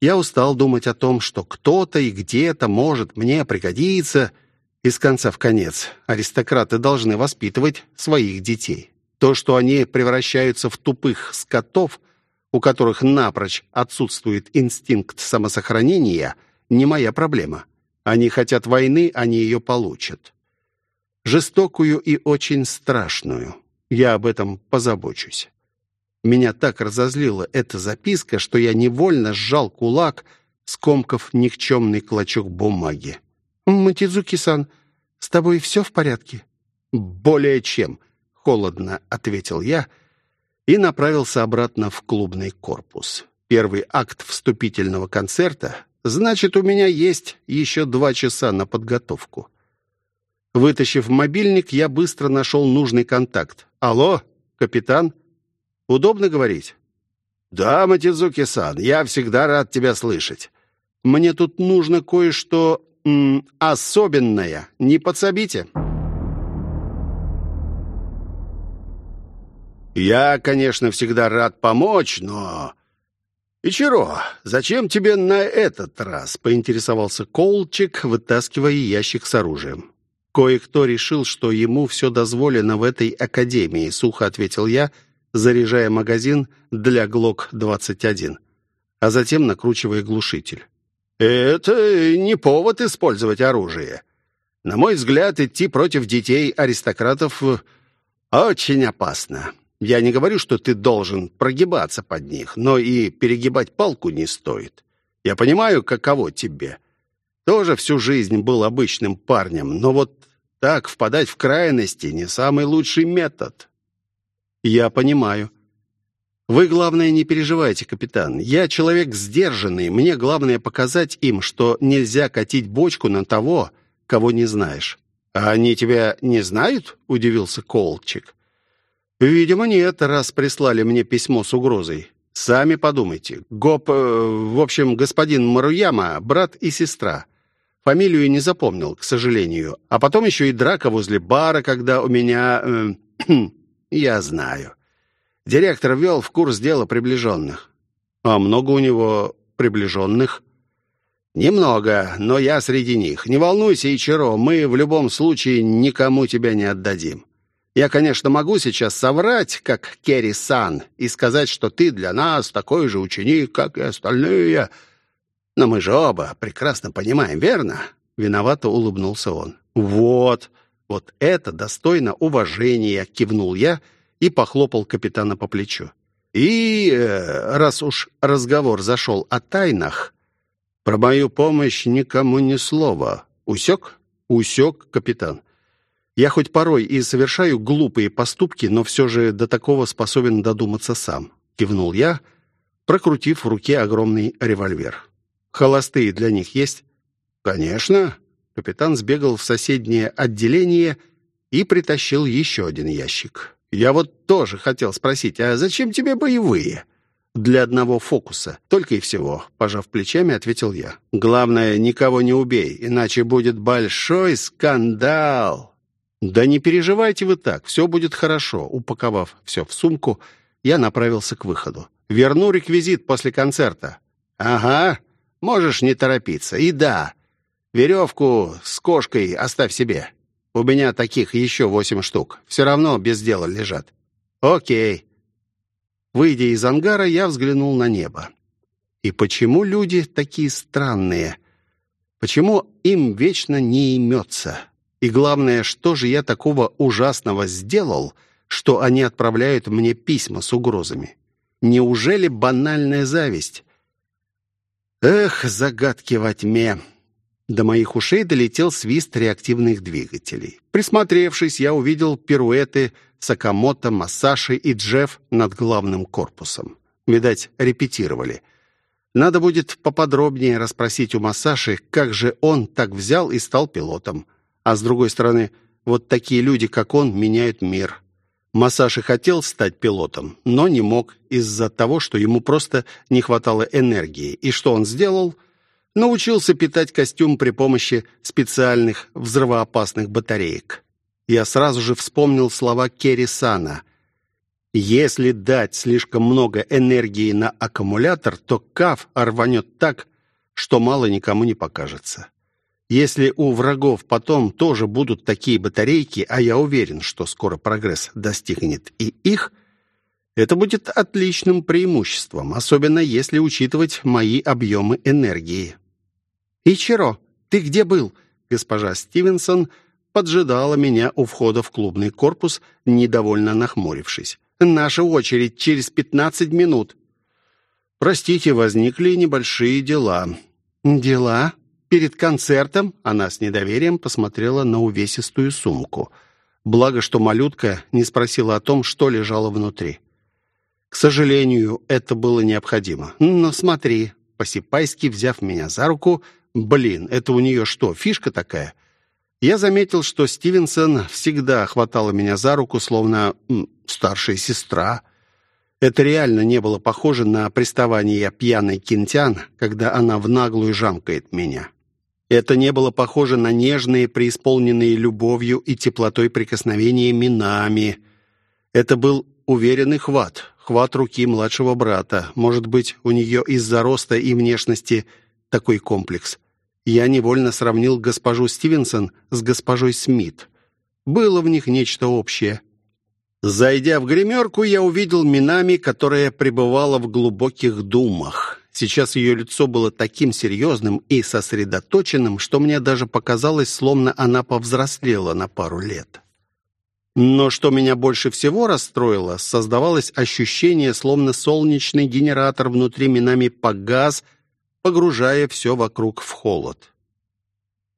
S1: Я устал думать о том, что кто-то и где-то может мне пригодиться. Из конца в конец аристократы должны воспитывать своих детей. То, что они превращаются в тупых скотов, у которых напрочь отсутствует инстинкт самосохранения, не моя проблема. Они хотят войны, они ее получат. Жестокую и очень страшную. Я об этом позабочусь. Меня так разозлила эта записка, что я невольно сжал кулак, скомкав никчемный клочок бумаги.
S2: «Матидзуки-сан, с тобой все в порядке?»
S1: «Более чем», — холодно ответил я и направился обратно в клубный корпус. Первый акт вступительного концерта, значит, у меня есть еще два часа на подготовку. Вытащив мобильник, я быстро нашел нужный контакт. «Алло, капитан? Удобно говорить?» «Да, Матидзуки-сан, я всегда рад тебя слышать. Мне тут нужно кое-что особенное. Не подсобите?» «Я, конечно, всегда рад помочь, но...» «Ичиро, зачем тебе на этот раз?» — поинтересовался Колчик, вытаскивая ящик с оружием. «Кое-кто решил, что ему все дозволено в этой академии», — сухо ответил я, заряжая магазин для ГЛОК-21, а затем накручивая глушитель. «Это не повод использовать оружие. На мой взгляд, идти против детей аристократов очень опасно. Я не говорю, что ты должен прогибаться под них, но и перегибать палку не стоит. Я понимаю, каково тебе. Тоже всю жизнь был обычным парнем, но вот так впадать в крайности не самый лучший метод. Я понимаю. Вы, главное, не переживайте, капитан. Я человек сдержанный. Мне главное показать им, что нельзя катить бочку на того, кого не знаешь. А они тебя не знают? Удивился Колчик. Видимо, нет, раз прислали мне письмо с угрозой. Сами подумайте. Гоп, э, в общем, господин Маруяма, брат и сестра. Фамилию не запомнил, к сожалению. А потом еще и драка возле бара, когда у меня... Э, *clears throat* я знаю. Директор ввел в курс дела приближенных. А много у него приближенных? Немного, но я среди них. Не волнуйся, Ичиро, мы в любом случае никому тебя не отдадим. Я, конечно, могу сейчас соврать, как Керри-сан, и сказать, что ты для нас такой же ученик, как и остальные, но мы же оба прекрасно понимаем, верно?» Виновато улыбнулся он. «Вот, вот это достойно уважения!» — кивнул я и похлопал капитана по плечу. «И э, раз уж разговор зашел о тайнах, про мою помощь никому ни слова. Усек?» «Усек, капитан. Я хоть порой и совершаю глупые поступки, но все же до такого способен додуматься сам», — кивнул я, прокрутив в руке огромный револьвер. Холостые для них есть? Конечно. Капитан сбегал в соседнее отделение и притащил еще один ящик. Я вот тоже хотел спросить, а зачем тебе боевые? Для одного фокуса, только и всего, пожав плечами, ответил я. Главное, никого не убей, иначе будет большой скандал. Да не переживайте вы так, все будет хорошо. Упаковав все в сумку, я направился к выходу. Верну реквизит после концерта. Ага, Можешь не торопиться. И да, веревку с кошкой оставь себе. У меня таких еще восемь штук. Все равно без дела лежат. Окей. Выйдя из ангара, я взглянул на небо. И почему люди такие странные? Почему им вечно не имется? И главное, что же я такого ужасного сделал, что они отправляют мне письма с угрозами? Неужели банальная зависть? Эх, загадки во тьме. До моих ушей долетел свист реактивных двигателей. Присмотревшись, я увидел пируэты Сакамото, Масаши и Джефф над главным корпусом. Видать, репетировали. Надо будет поподробнее расспросить у Масаши, как же он так взял и стал пилотом. А с другой стороны, вот такие люди, как он, меняют мир. Масаши хотел стать пилотом, но не мог из-за того, что ему просто не хватало энергии. И что он сделал? Научился питать костюм при помощи специальных взрывоопасных батареек. Я сразу же вспомнил слова Керри Сана. «Если дать слишком много энергии на аккумулятор, то КАФ рванет так, что мало никому не покажется». Если у врагов потом тоже будут такие батарейки, а я уверен, что скоро прогресс достигнет и их, это будет отличным преимуществом, особенно если учитывать мои объемы энергии. «Ичиро, ты где был?» Госпожа Стивенсон поджидала меня у входа в клубный корпус, недовольно нахмурившись. «Наша очередь через пятнадцать минут». «Простите, возникли небольшие дела». «Дела?» Перед концертом она с недоверием посмотрела на увесистую сумку. Благо, что малютка не спросила о том, что лежало внутри. К сожалению, это было необходимо. Но смотри, Посипайски, взяв меня за руку, блин, это у нее что, фишка такая? Я заметил, что Стивенсон всегда хватала меня за руку, словно старшая сестра. Это реально не было похоже на приставание пьяной кентян, когда она в наглую жамкает меня. Это не было похоже на нежные, преисполненные любовью и теплотой прикосновения минами. Это был уверенный хват, хват руки младшего брата. Может быть, у нее из-за роста и внешности такой комплекс. Я невольно сравнил госпожу Стивенсон с госпожой Смит. Было в них нечто общее. Зайдя в гримерку, я увидел Минами, которая пребывала в глубоких думах. Сейчас ее лицо было таким серьезным и сосредоточенным, что мне даже показалось, словно она повзрослела на пару лет. Но что меня больше всего расстроило, создавалось ощущение, словно солнечный генератор внутри Минами погас, погружая все вокруг в холод.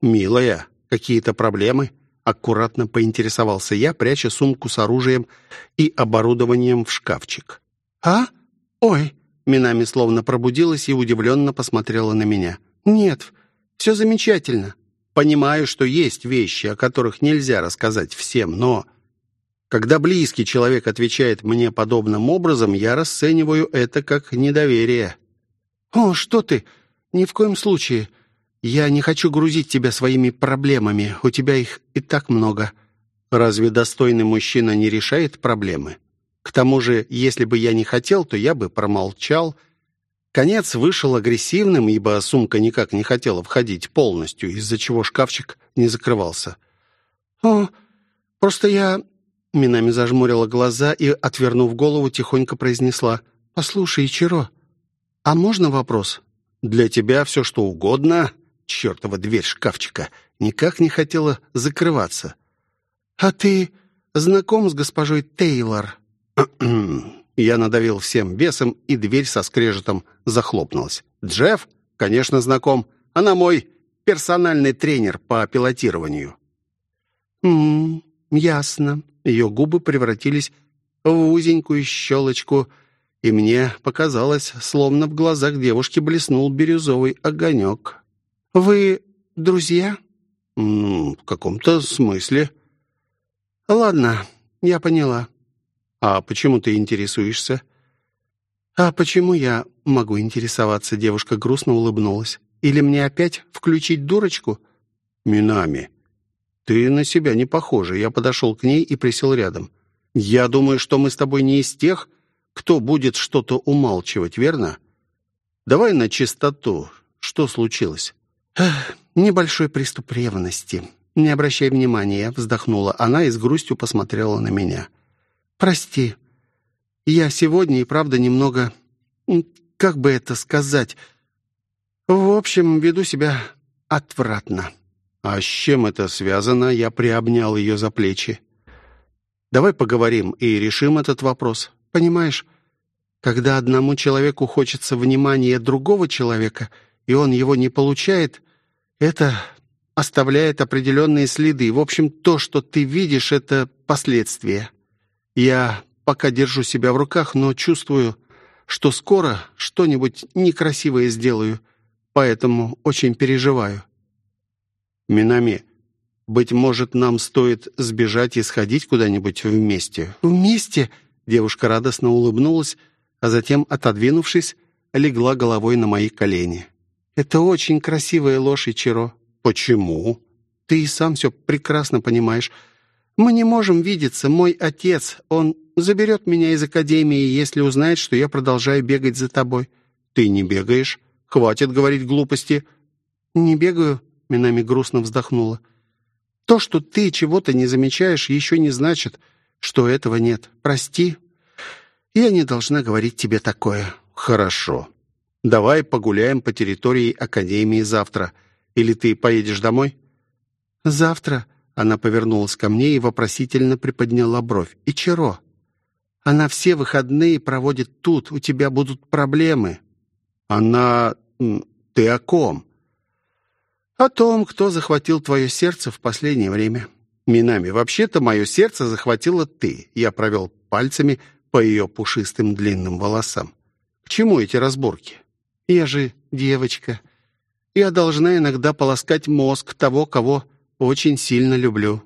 S1: «Милая, какие-то проблемы?» Аккуратно поинтересовался я, пряча сумку с оружием и оборудованием в шкафчик. «А? Ой!» Минами словно пробудилась и удивленно посмотрела на меня. «Нет, все замечательно. Понимаю, что есть вещи, о которых нельзя рассказать всем, но...» Когда близкий человек отвечает мне подобным образом, я расцениваю это как недоверие. «О, что ты? Ни в коем случае. Я не хочу грузить тебя своими проблемами. У тебя их и так много. Разве достойный мужчина не решает проблемы?» К тому же, если бы я не хотел, то я бы промолчал. Конец вышел агрессивным, ибо сумка никак не хотела входить полностью, из-за чего шкафчик не закрывался. «О, просто я...» Минами зажмурила глаза и, отвернув голову, тихонько произнесла. «Послушай, Чиро, а можно вопрос?» «Для тебя все что угодно». Чертова дверь шкафчика никак не хотела закрываться. «А ты знаком с госпожой Тейлор?» Я надавил всем весом, и дверь со скрежетом захлопнулась. «Джефф? Конечно, знаком. Она мой персональный тренер по пилотированию».
S2: «М-м, ясно». Ее губы превратились в узенькую щелочку, и мне показалось, словно в глазах девушки блеснул бирюзовый огонек. «Вы друзья?»
S1: «В каком-то смысле».
S2: «Ладно, я поняла.
S1: «А почему ты интересуешься?»
S2: «А почему я могу интересоваться?» Девушка грустно улыбнулась. «Или мне опять включить дурочку?»
S1: «Минами, ты на себя не похожа». Я подошел к ней и присел рядом. «Я думаю, что мы с тобой не из тех, кто будет что-то умалчивать, верно? Давай на чистоту. Что случилось?»
S2: Эх, «Небольшой приступ ревности. Не обращай внимания», — вздохнула она и с грустью посмотрела на меня. Прости. Я сегодня и правда немного... Как бы это сказать? В общем, веду себя отвратно.
S1: А с чем это связано? Я приобнял ее за плечи. Давай поговорим и решим этот вопрос.
S2: Понимаешь, когда одному человеку хочется внимания другого человека, и он его не получает, это оставляет определенные следы. В общем, то, что ты видишь, это последствия. Я пока держу себя в руках, но чувствую, что скоро что-нибудь некрасивое сделаю, поэтому очень переживаю.
S1: Минами, быть может, нам стоит сбежать и сходить куда-нибудь вместе?
S2: Вместе? Девушка радостно улыбнулась, а затем, отодвинувшись, легла головой на мои колени. Это очень красивая ложь, Ичиро.
S1: Почему?
S2: Ты и сам все прекрасно понимаешь. Мы не можем видеться. Мой отец, он заберет меня из академии, если узнает, что я продолжаю бегать за тобой.
S1: Ты не бегаешь. Хватит говорить глупости.
S2: Не бегаю, Минами грустно вздохнула. То, что ты чего-то не замечаешь, еще не значит, что этого нет. Прости. Я не должна говорить тебе такое.
S1: Хорошо. Давай погуляем по территории академии завтра. Или ты поедешь домой?
S2: Завтра она повернулась ко мне и вопросительно приподняла бровь. И Ичиро, она все выходные проводит тут. У тебя будут проблемы.
S1: Она... Ты о ком?
S2: О том, кто захватил твое сердце в последнее время.
S1: Минами, вообще-то мое сердце захватила ты. Я провел пальцами по ее пушистым длинным волосам. К чему эти разборки?
S2: Я же девочка. Я должна иногда полоскать мозг того, кого очень сильно люблю.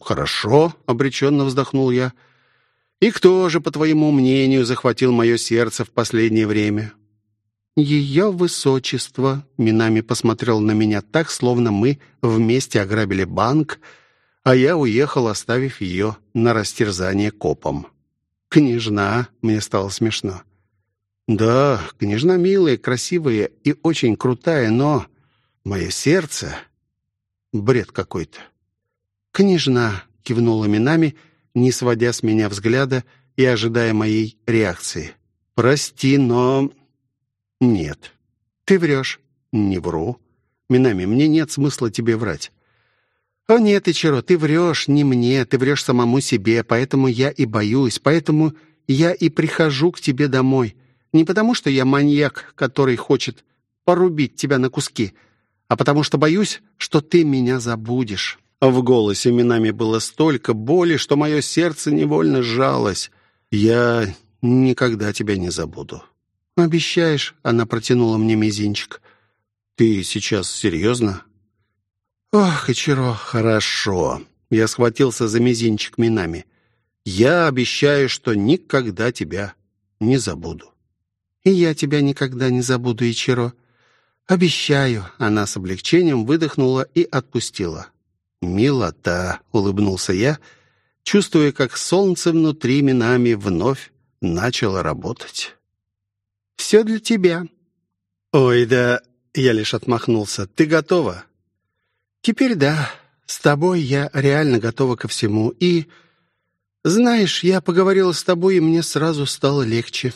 S1: «Хорошо», — обреченно вздохнул я. И кто же, по твоему мнению, захватил мое сердце в последнее время?
S2: Ее высочество Минами посмотрел на меня так, словно мы вместе ограбили банк, а я уехал, оставив ее на растерзание копом. Княжна, мне стало смешно. Да, княжна милая, красивая и очень крутая, но мое сердце бред какой-то. Княжна кивнула Минами не сводя с меня взгляда и ожидая моей реакции. «Прости, но...» «Нет». «Ты врешь». «Не вру». «Минами, мне нет смысла тебе врать». «О нет, Ичиро, ты врешь не мне, ты врешь самому себе, поэтому я и боюсь, поэтому я и прихожу к тебе домой. Не потому, что я маньяк, который хочет порубить тебя на куски, а потому что боюсь, что ты меня забудешь».
S1: В голосе Минами было столько боли, что мое сердце невольно сжалось. «Я никогда тебя не забуду».
S2: «Обещаешь?» — она протянула мне мизинчик.
S1: «Ты сейчас серьезно?»
S2: «Ох, Ичиро,
S1: хорошо». Я схватился за мизинчик Минами. «Я обещаю, что никогда тебя не забуду».
S2: «И я тебя никогда не забуду, Ичиро». «Обещаю». Она с облегчением выдохнула и отпустила.
S1: «Милота!» — улыбнулся я, чувствуя, как солнце внутри Минами вновь начало работать.
S2: «Все для тебя».
S1: «Ой, да...» — я лишь отмахнулся. «Ты готова?»
S2: «Теперь да. С тобой я реально готова ко всему. И, знаешь, я поговорила с тобой, и мне сразу стало легче».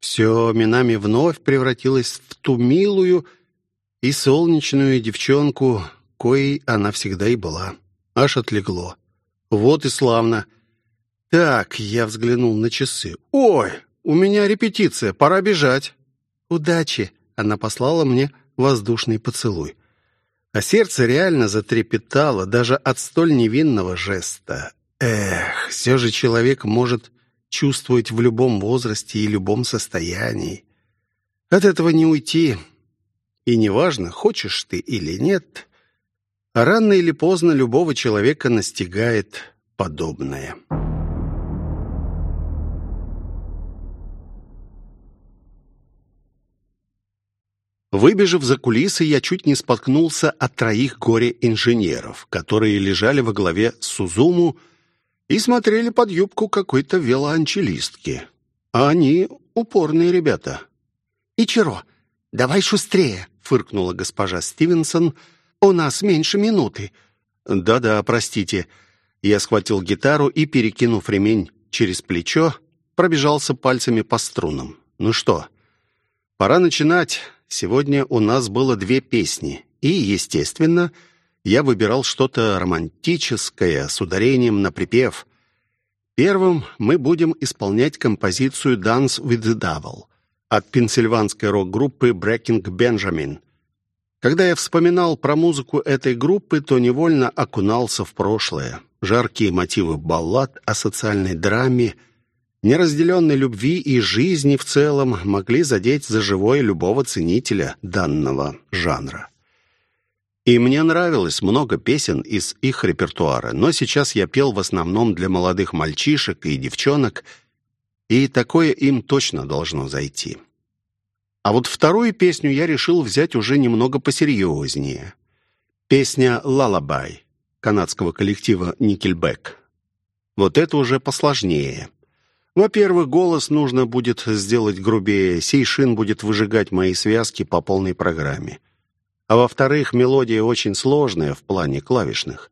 S1: Все Минами вновь превратилось в ту милую и солнечную девчонку, коей она всегда и была. Аж отлегло. Вот и славно. Так, я взглянул на часы. Ой, у меня репетиция, пора бежать.
S2: Удачи, она послала мне воздушный поцелуй.
S1: А сердце реально затрепетало даже от столь невинного жеста. Эх, все же человек может чувствовать в любом возрасте и любом состоянии. От этого не уйти. И неважно, хочешь ты или нет, Рано или поздно любого человека настигает подобное. Выбежав за кулисы, я чуть не споткнулся от троих горе-инженеров, которые лежали во главе Сузуму и смотрели под юбку какой-то велоанчелистки. А они упорные ребята.
S2: «Ичиро, давай шустрее!» — фыркнула госпожа Стивенсон — у нас меньше минуты».
S1: «Да-да, простите». Я схватил гитару и, перекинув ремень через плечо, пробежался пальцами по струнам. «Ну что, пора начинать. Сегодня у нас было две песни. И, естественно, я выбирал что-то романтическое с ударением на припев. Первым мы будем исполнять композицию «Dance with the Devil». от пенсильванской рок-группы Breaking Benjamin. Когда я вспоминал про музыку этой группы, то невольно окунался в прошлое. Жаркие мотивы баллад о социальной драме, неразделенной любви и жизни в целом могли задеть за живое любого ценителя данного жанра. И мне нравилось много песен из их репертуара, но сейчас я пел в основном для молодых мальчишек и девчонок, и такое им точно должно зайти. А вот вторую песню я решил взять уже немного посерьезнее. Песня «Лалабай» канадского коллектива «Никельбэк». Вот это уже посложнее. Во-первых, голос нужно будет сделать грубее, сейшин будет выжигать мои связки по полной программе. А во-вторых, мелодия очень сложная в плане клавишных.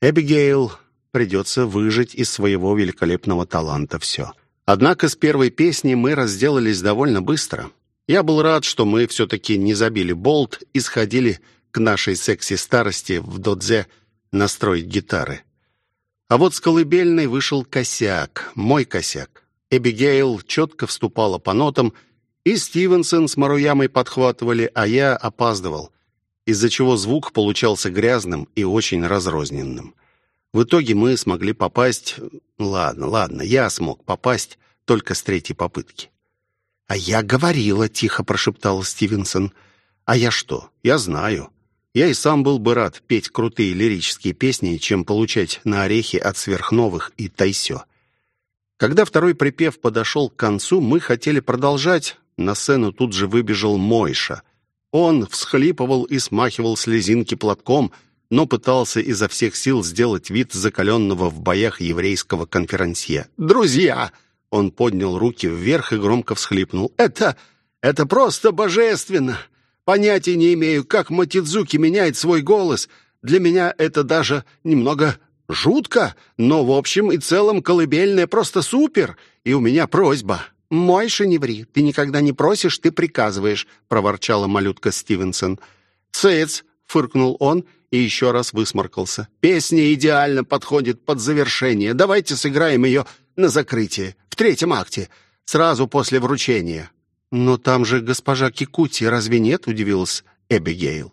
S1: Эбигейл придется выжить из своего великолепного таланта все. Однако с первой песни мы разделались довольно быстро. Я был рад, что мы все-таки не забили болт и сходили к нашей секси-старости в додзе настроить гитары. А вот с колыбельной вышел косяк, мой косяк. Эбигейл четко вступала по нотам, и Стивенсон с Маруямой подхватывали, а я опаздывал, из-за чего звук получался грязным и очень разрозненным. В итоге мы смогли попасть... Ладно, ладно, я смог попасть только с третьей попытки. «А я говорила», — тихо прошептал Стивенсон. «А я что? Я знаю. Я и сам был бы рад петь крутые лирические песни, чем получать на орехи от сверхновых и тайсё. Когда второй припев подошел к концу, мы хотели продолжать, на сцену тут же выбежал Мойша. Он всхлипывал и смахивал слезинки платком, но пытался изо всех сил сделать вид закаленного в боях еврейского конферансье. «Друзья!» Он поднял руки вверх и громко всхлипнул. «Это... это просто божественно! Понятия не имею, как Матидзуки меняет свой голос. Для меня это даже немного жутко, но в общем и целом колыбельная просто супер. И у меня просьба. «Мойша, не ври. Ты никогда не просишь, ты приказываешь», — проворчала малютка Стивенсон. «Цыц!» — фыркнул он и еще раз высморкался. «Песня идеально подходит под завершение. Давайте сыграем ее на закрытие, в третьем акте, сразу после вручения». «Но там же госпожа Кикути, разве нет?» — удивилась Эбигейл.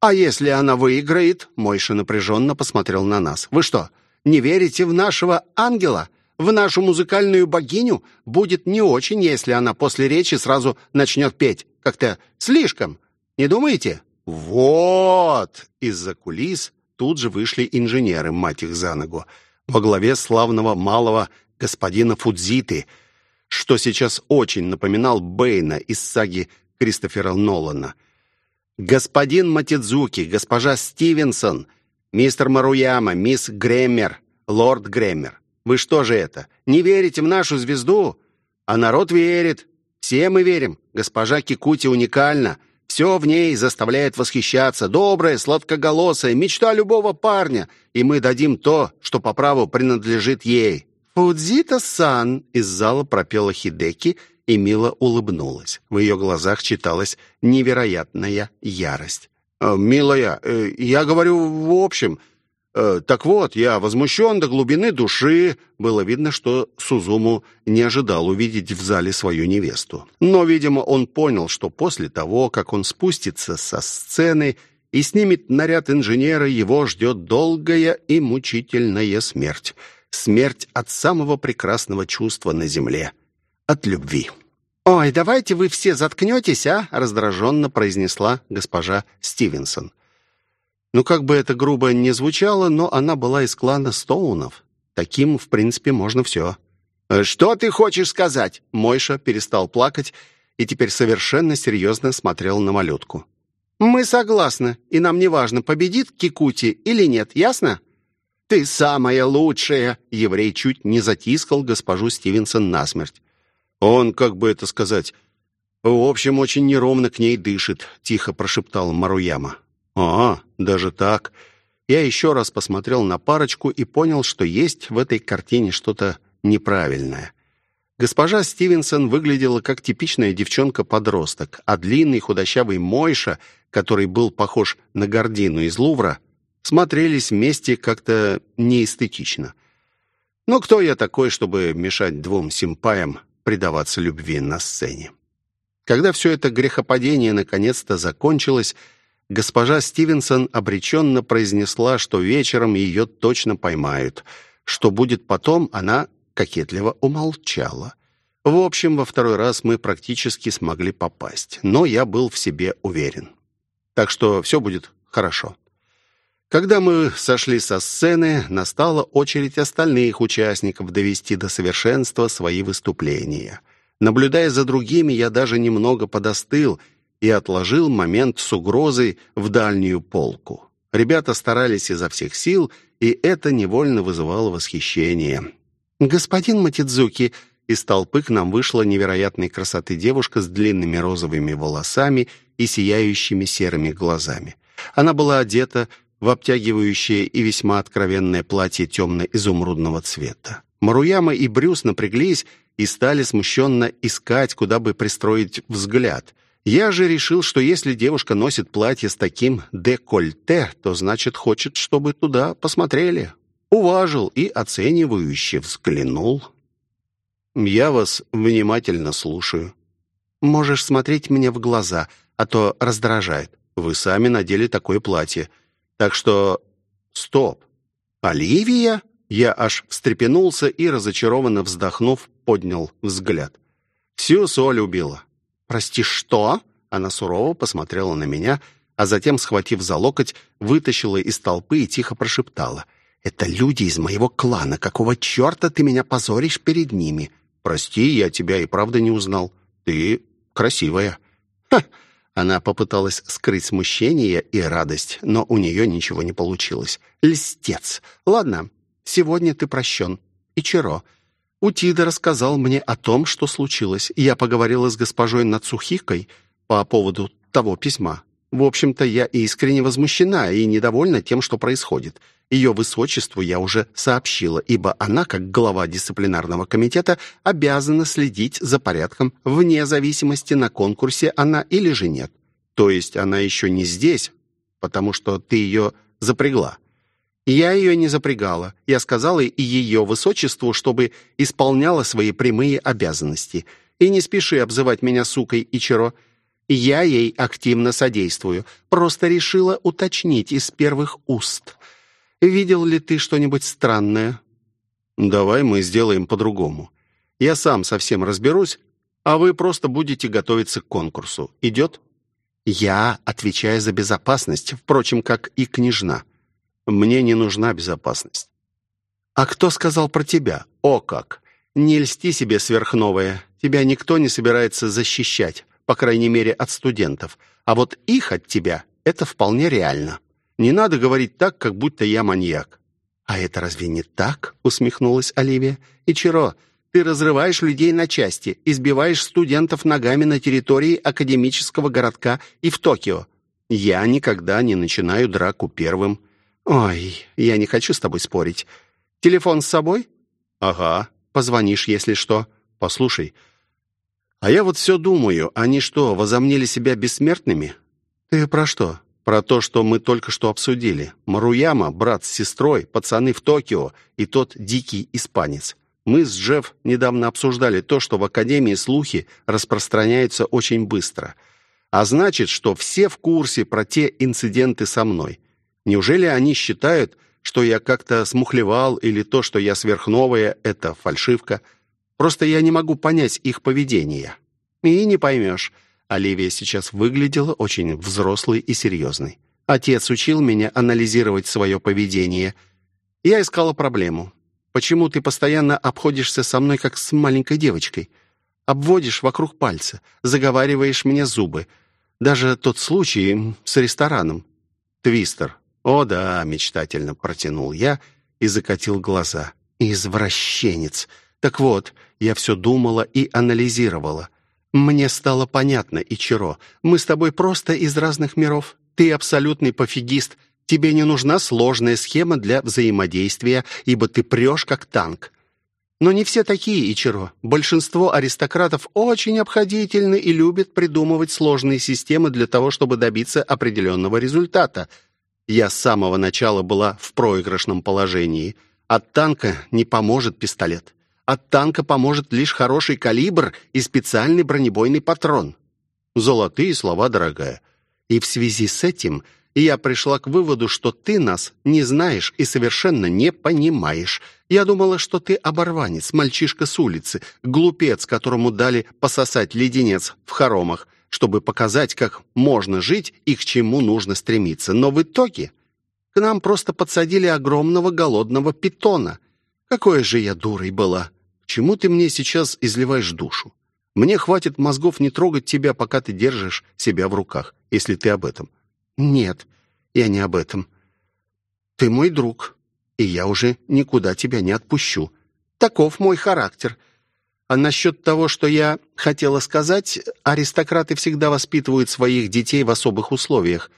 S1: «А если она выиграет?» — Мойша напряженно посмотрел на нас. «Вы что, не верите в нашего ангела?» В нашу музыкальную богиню будет не очень, если она после речи сразу начнет петь. Как-то слишком. Не думаете? Вот! Из-за кулис тут же вышли инженеры, мать их за ногу, во главе славного малого господина Фудзиты, что сейчас очень напоминал Бэйна из саги Кристофера Нолана. Господин Матидзуки, госпожа Стивенсон, мистер Маруяма, мисс Грэммер, лорд Грэммер. Вы что же это, не верите в нашу звезду? А народ верит. Все мы верим. Госпожа Кикути уникальна. Все в ней заставляет восхищаться. Добрая, сладкоголосая, мечта любого парня. И мы дадим то, что по праву принадлежит ей». «Фудзита-сан!» из зала пропела Хидеки и мило улыбнулась. В ее глазах читалась невероятная ярость. «Э, «Милая, э, я говорю в общем...» Э, так вот, я возмущен до глубины души. Было видно, что Сузуму не ожидал увидеть в зале свою невесту. Но, видимо, он понял, что после того, как он спустится со сцены и снимет наряд инженера, его ждет долгая и мучительная смерть. Смерть от самого прекрасного чувства на земле. От любви. «Ой, давайте вы все заткнетесь, а?» раздраженно произнесла госпожа Стивенсон. Ну, как бы это грубо не звучало, но она была из клана Стоунов. Таким, в принципе, можно все. «Э, «Что ты хочешь сказать?» Мойша перестал плакать и теперь совершенно серьезно смотрел на малютку. «Мы согласны, и нам не важно, победит Кикути или нет, ясно?» «Ты самая лучшая!» Еврей чуть не затискал госпожу Стивенсон насмерть. «Он, как бы это сказать, в общем, очень неровно к ней дышит», — тихо прошептал Маруяма. «А, даже так?» Я еще раз посмотрел на парочку и понял, что есть в этой картине что-то неправильное. Госпожа Стивенсон выглядела как типичная девчонка-подросток, а длинный худощавый Мойша, который был похож на гордину из Лувра, смотрелись вместе как-то неэстетично. Но кто я такой, чтобы мешать двум симпаям предаваться любви на сцене. Когда все это грехопадение наконец-то закончилось, госпожа Стивенсон обреченно произнесла, что вечером ее точно поймают. Что будет потом, она кокетливо умолчала. В общем, во второй раз мы практически смогли попасть, но я был в себе уверен. Так что все будет хорошо. Когда мы сошли со сцены, настала очередь остальных участников довести до совершенства свои выступления. Наблюдая за другими, я даже немного подостыл и отложил момент с угрозой в дальнюю полку. Ребята старались изо всех сил, и это невольно вызывало восхищение. «Господин Матидзуки», из толпы к нам вышла невероятной красоты девушка с длинными розовыми волосами и сияющими серыми глазами. Она была одета в обтягивающее и весьма откровенное платье темно-изумрудного цвета. Маруяма и Брюс напряглись и стали смущенно искать, куда бы пристроить взгляд. Я же решил, что если девушка носит платье с таким декольте, то значит хочет, чтобы туда посмотрели. Уважил и оценивающе взглянул. «Я вас внимательно слушаю. Можешь смотреть мне в глаза, а то раздражает. Вы сами надели такое платье. Так что... Стоп. Оливия? Я аж встрепенулся и, разочарованно вздохнув, поднял взгляд. Всю соль убила. «Прости, что?» Она сурово посмотрела на меня, а затем, схватив за локоть, вытащила из толпы и тихо прошептала. «Это люди из моего клана. Какого черта ты меня позоришь перед ними?» «Прости, я тебя и правда не узнал. Ты красивая». «Ха!» Она попыталась скрыть смущение и радость, но у нее ничего не получилось. «Льстец! Ладно, сегодня ты прощен. Ичиро, Утида рассказал мне о том, что случилось. Я поговорила с госпожой Нацухикой по поводу того письма. В общем-то, я искренне возмущена и недовольна тем, что происходит. Ее высочеству я уже сообщила, ибо она, как глава дисциплинарного комитета, обязана следить за порядком вне зависимости, на конкурсе она или же нет. То есть она еще не здесь, потому что ты ее запрягла. Я ее не запрягала. Я сказала и ее высочеству, чтобы исполняла свои прямые обязанности. И не спеши обзывать меня сукой, Ичиро. Я ей активно содействую. Просто решила уточнить из первых уст. Видел ли ты что-нибудь странное? Давай мы сделаем по-другому. Я сам совсем разберусь, а вы просто будете готовиться к конкурсу. Идет? Я отвечаю за безопасность, впрочем, как и княжна. Мне не нужна безопасность. А кто сказал про тебя? О как! Не льсти себе сверхновое. Тебя никто не собирается защищать, по крайней мере, от студентов. А вот их от тебя — это вполне реально. Не надо говорить так, как будто я маньяк». «А это разве не так?» — усмехнулась Оливия. «Ичиро, ты разрываешь людей на части, избиваешь студентов ногами на территории академического городка и в Токио. Я никогда не начинаю драку первым. Ой, я не хочу с тобой спорить. Телефон с собой? Ага. Позвонишь, если что. Послушай, а я вот все думаю, они что, возомнили себя бессмертными? Ты про что? Про то, что мы только что обсудили. Маруяма, брат с сестрой, пацаны в Токио и тот дикий испанец. Мы с Джефф недавно обсуждали то, что в Академии слухи распространяются очень быстро. А значит, что все в курсе про те инциденты со мной. Неужели они считают, что я как-то смухлевал или то, что я сверхновая, это фальшивка? Просто я не могу понять их поведение. И не поймешь. Оливия сейчас выглядела очень взрослой и серьезной. Отец учил меня анализировать свое поведение. Я искала проблему. Почему ты постоянно обходишься со мной, как с маленькой девочкой? Обводишь вокруг пальца, заговариваешь мне зубы. Даже тот случай с рестораном. Твистер. О да, мечтательно протянул я и закатил глаза. Извращенец. Так вот, я все думала и анализировала. «Мне стало понятно, Ичиро. Мы с тобой просто из разных миров. Ты абсолютный пофигист. Тебе не нужна сложная схема для взаимодействия, ибо ты прешь как танк. Но не все такие, Ичиро. Большинство аристократов очень обходительны и любят придумывать сложные системы для того, чтобы добиться определенного результата. Я с самого начала была в проигрышном положении. От танка не поможет пистолет.
S2: От танка поможет лишь хороший калибр и специальный бронебойный патрон».
S1: «Золотые слова, дорогая. И в связи с этим я пришла к выводу, что ты нас не знаешь и совершенно не понимаешь. Я думала, что ты оборванец, мальчишка с улицы, глупец, которому дали пососать леденец в хоромах, чтобы показать, как можно жить и к чему нужно стремиться. Но в итоге к нам просто подсадили огромного голодного питона. Какой же я дурой была. Чему ты мне сейчас изливаешь душу? Мне хватит мозгов не трогать тебя, пока ты держишь себя в руках, если ты об этом.
S2: Нет, я не об этом. Ты мой друг, и я уже никуда тебя не отпущу. Таков мой характер. А насчет того, что я хотела сказать, аристократы всегда воспитывают своих детей в особых условиях.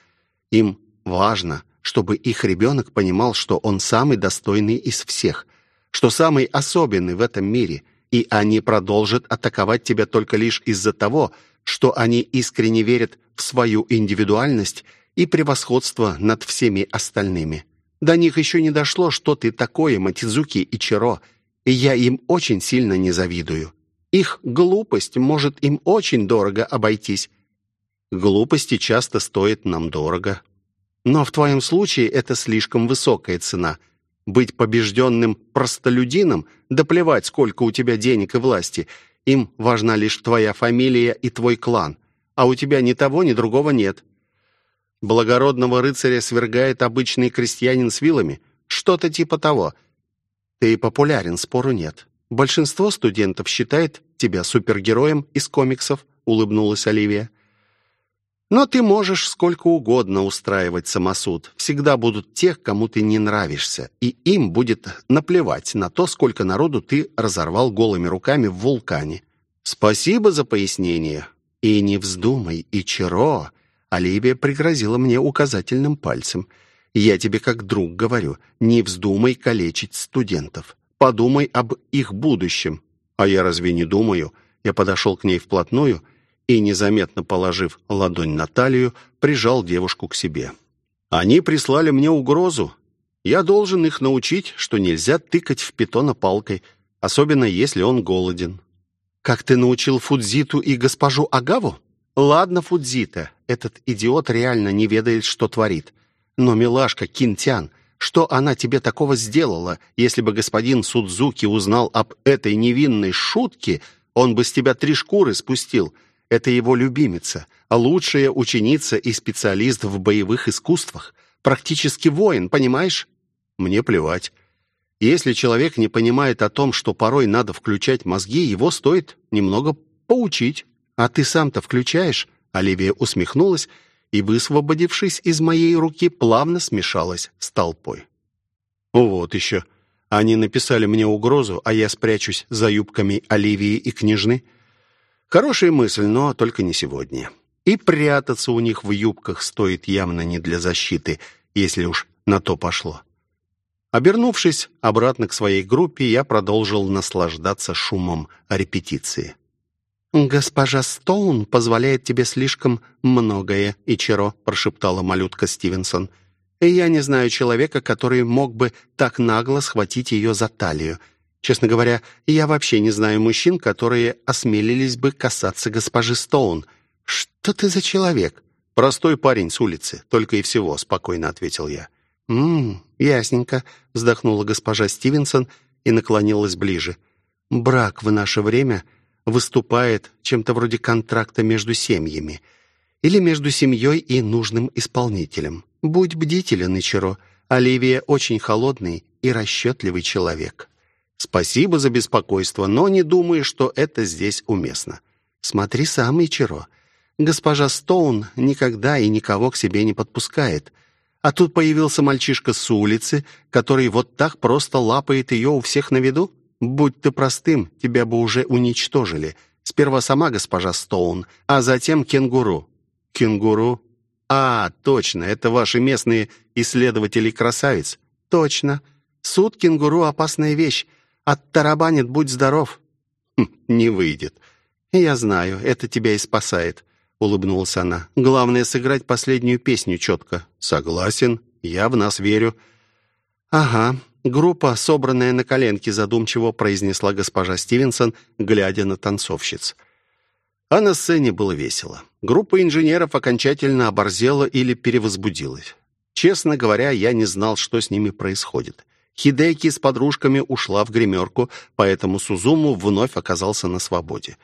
S2: Им важно, чтобы их ребенок понимал, что он самый достойный из всех, что самый особенный в этом мире, и они продолжат атаковать тебя только лишь из-за того, что они искренне верят в свою индивидуальность и превосходство над всеми остальными. До них еще не дошло, что ты такое, Матидзуки и Чиро, и я им очень сильно не завидую. Их глупость может им очень дорого обойтись.
S1: Глупости часто стоят нам дорого,
S2: но в твоем случае это слишком высокая цена. Быть побежденным простолюдином, да плевать, сколько у тебя денег и власти. Им важна лишь твоя фамилия и твой клан. А у тебя ни того, ни другого нет. Благородного рыцаря свергает обычный крестьянин с вилами. Что-то типа того. Ты популярен, спору нет. Большинство студентов считает тебя супергероем из комиксов, улыбнулась Оливия. Но ты можешь сколько угодно устраивать самосуд. Всегда будут тех, кому ты не нравишься, и им будет наплевать на то, сколько народу ты разорвал голыми руками в вулкане. Спасибо за пояснение. И не вздумай, Ичиро. Оливия пригрозила мне указательным пальцем. Я тебе как друг говорю, не вздумай калечить студентов. Подумай об их будущем.
S1: А я разве не думаю? Я подошел к ней вплотную и, незаметно положив ладонь на талию, прижал девушку к себе. «Они прислали мне угрозу. Я должен их научить, что нельзя тыкать в питона палкой, особенно если он голоден».
S2: «Как ты научил Фудзиту и госпожу Агаву? Ладно, Фудзита, этот идиот реально не ведает, что творит. Но, милашка Кинтян, что она тебе такого сделала? Если бы господин Судзуки узнал об этой невинной шутке, он бы с тебя три шкуры спустил». Это его любимица, лучшая ученица и специалист в боевых искусствах. Практически воин, понимаешь?
S1: Мне плевать. Если человек не понимает о том, что порой надо включать мозги, его стоит немного поучить.
S2: А ты сам-то включаешь? Оливия усмехнулась и, высвободившись из моей руки, плавно смешалась с толпой.
S1: Вот еще. Они написали мне угрозу, а я спрячусь за юбками Оливии и княжны. Хорошая мысль, но только не сегодня. И прятаться у них в юбках стоит явно не для защиты, если уж на то пошло. Обернувшись обратно к своей группе, я продолжил наслаждаться шумом репетиции.
S2: «Госпожа Стоун позволяет тебе слишком многое, Ичиро», прошептала малютка Стивенсон. «И я не знаю человека, который мог бы так нагло схватить ее за талию. Честно говоря, я вообще не знаю мужчин, которые осмелились бы касаться госпожи Стоун. Что ты за человек?
S1: Простой парень с улицы, только и всего, спокойно ответил я.
S2: «Ммм, ясненько», — вздохнула госпожа Стивенсон и наклонилась ближе. «Брак в наше время выступает чем-то вроде контракта между семьями или между семьей и нужным исполнителем. Будь бдителен, Ичиро. Оливия очень холодный и расчетливый человек».
S1: Спасибо за беспокойство, но не думаю, что это здесь уместно.
S2: Смотри сам, Ичиро. Госпожа Стоун никогда и никого к себе не подпускает. А тут появился мальчишка с улицы, который вот так просто лапает ее у всех на виду. Будь ты простым, тебя бы уже уничтожили. Сперва сама госпожа Стоун, а затем кенгуру.
S1: Кенгуру? А, точно, это ваши местные исследователи-красавиц.
S2: Точно. Суд кенгуру — опасная вещь. Оттарабанит, будь здоров».
S1: Хм, «Не выйдет».
S2: «Я знаю, это тебя и спасает», — улыбнулась она. «Главное — сыграть последнюю песню четко».
S1: «Согласен, я в нас верю».
S2: «Ага,
S1: «Группа, собранная на коленке», задумчиво произнесла госпожа Стивенсон, глядя на танцовщиц. А на сцене было весело. Группа инженеров окончательно оборзела или перевозбудилась. Честно говоря, я не знал, что с ними происходит. Хидеки с подружками ушла в гримерку, поэтому Сузуму вновь оказался на свободе.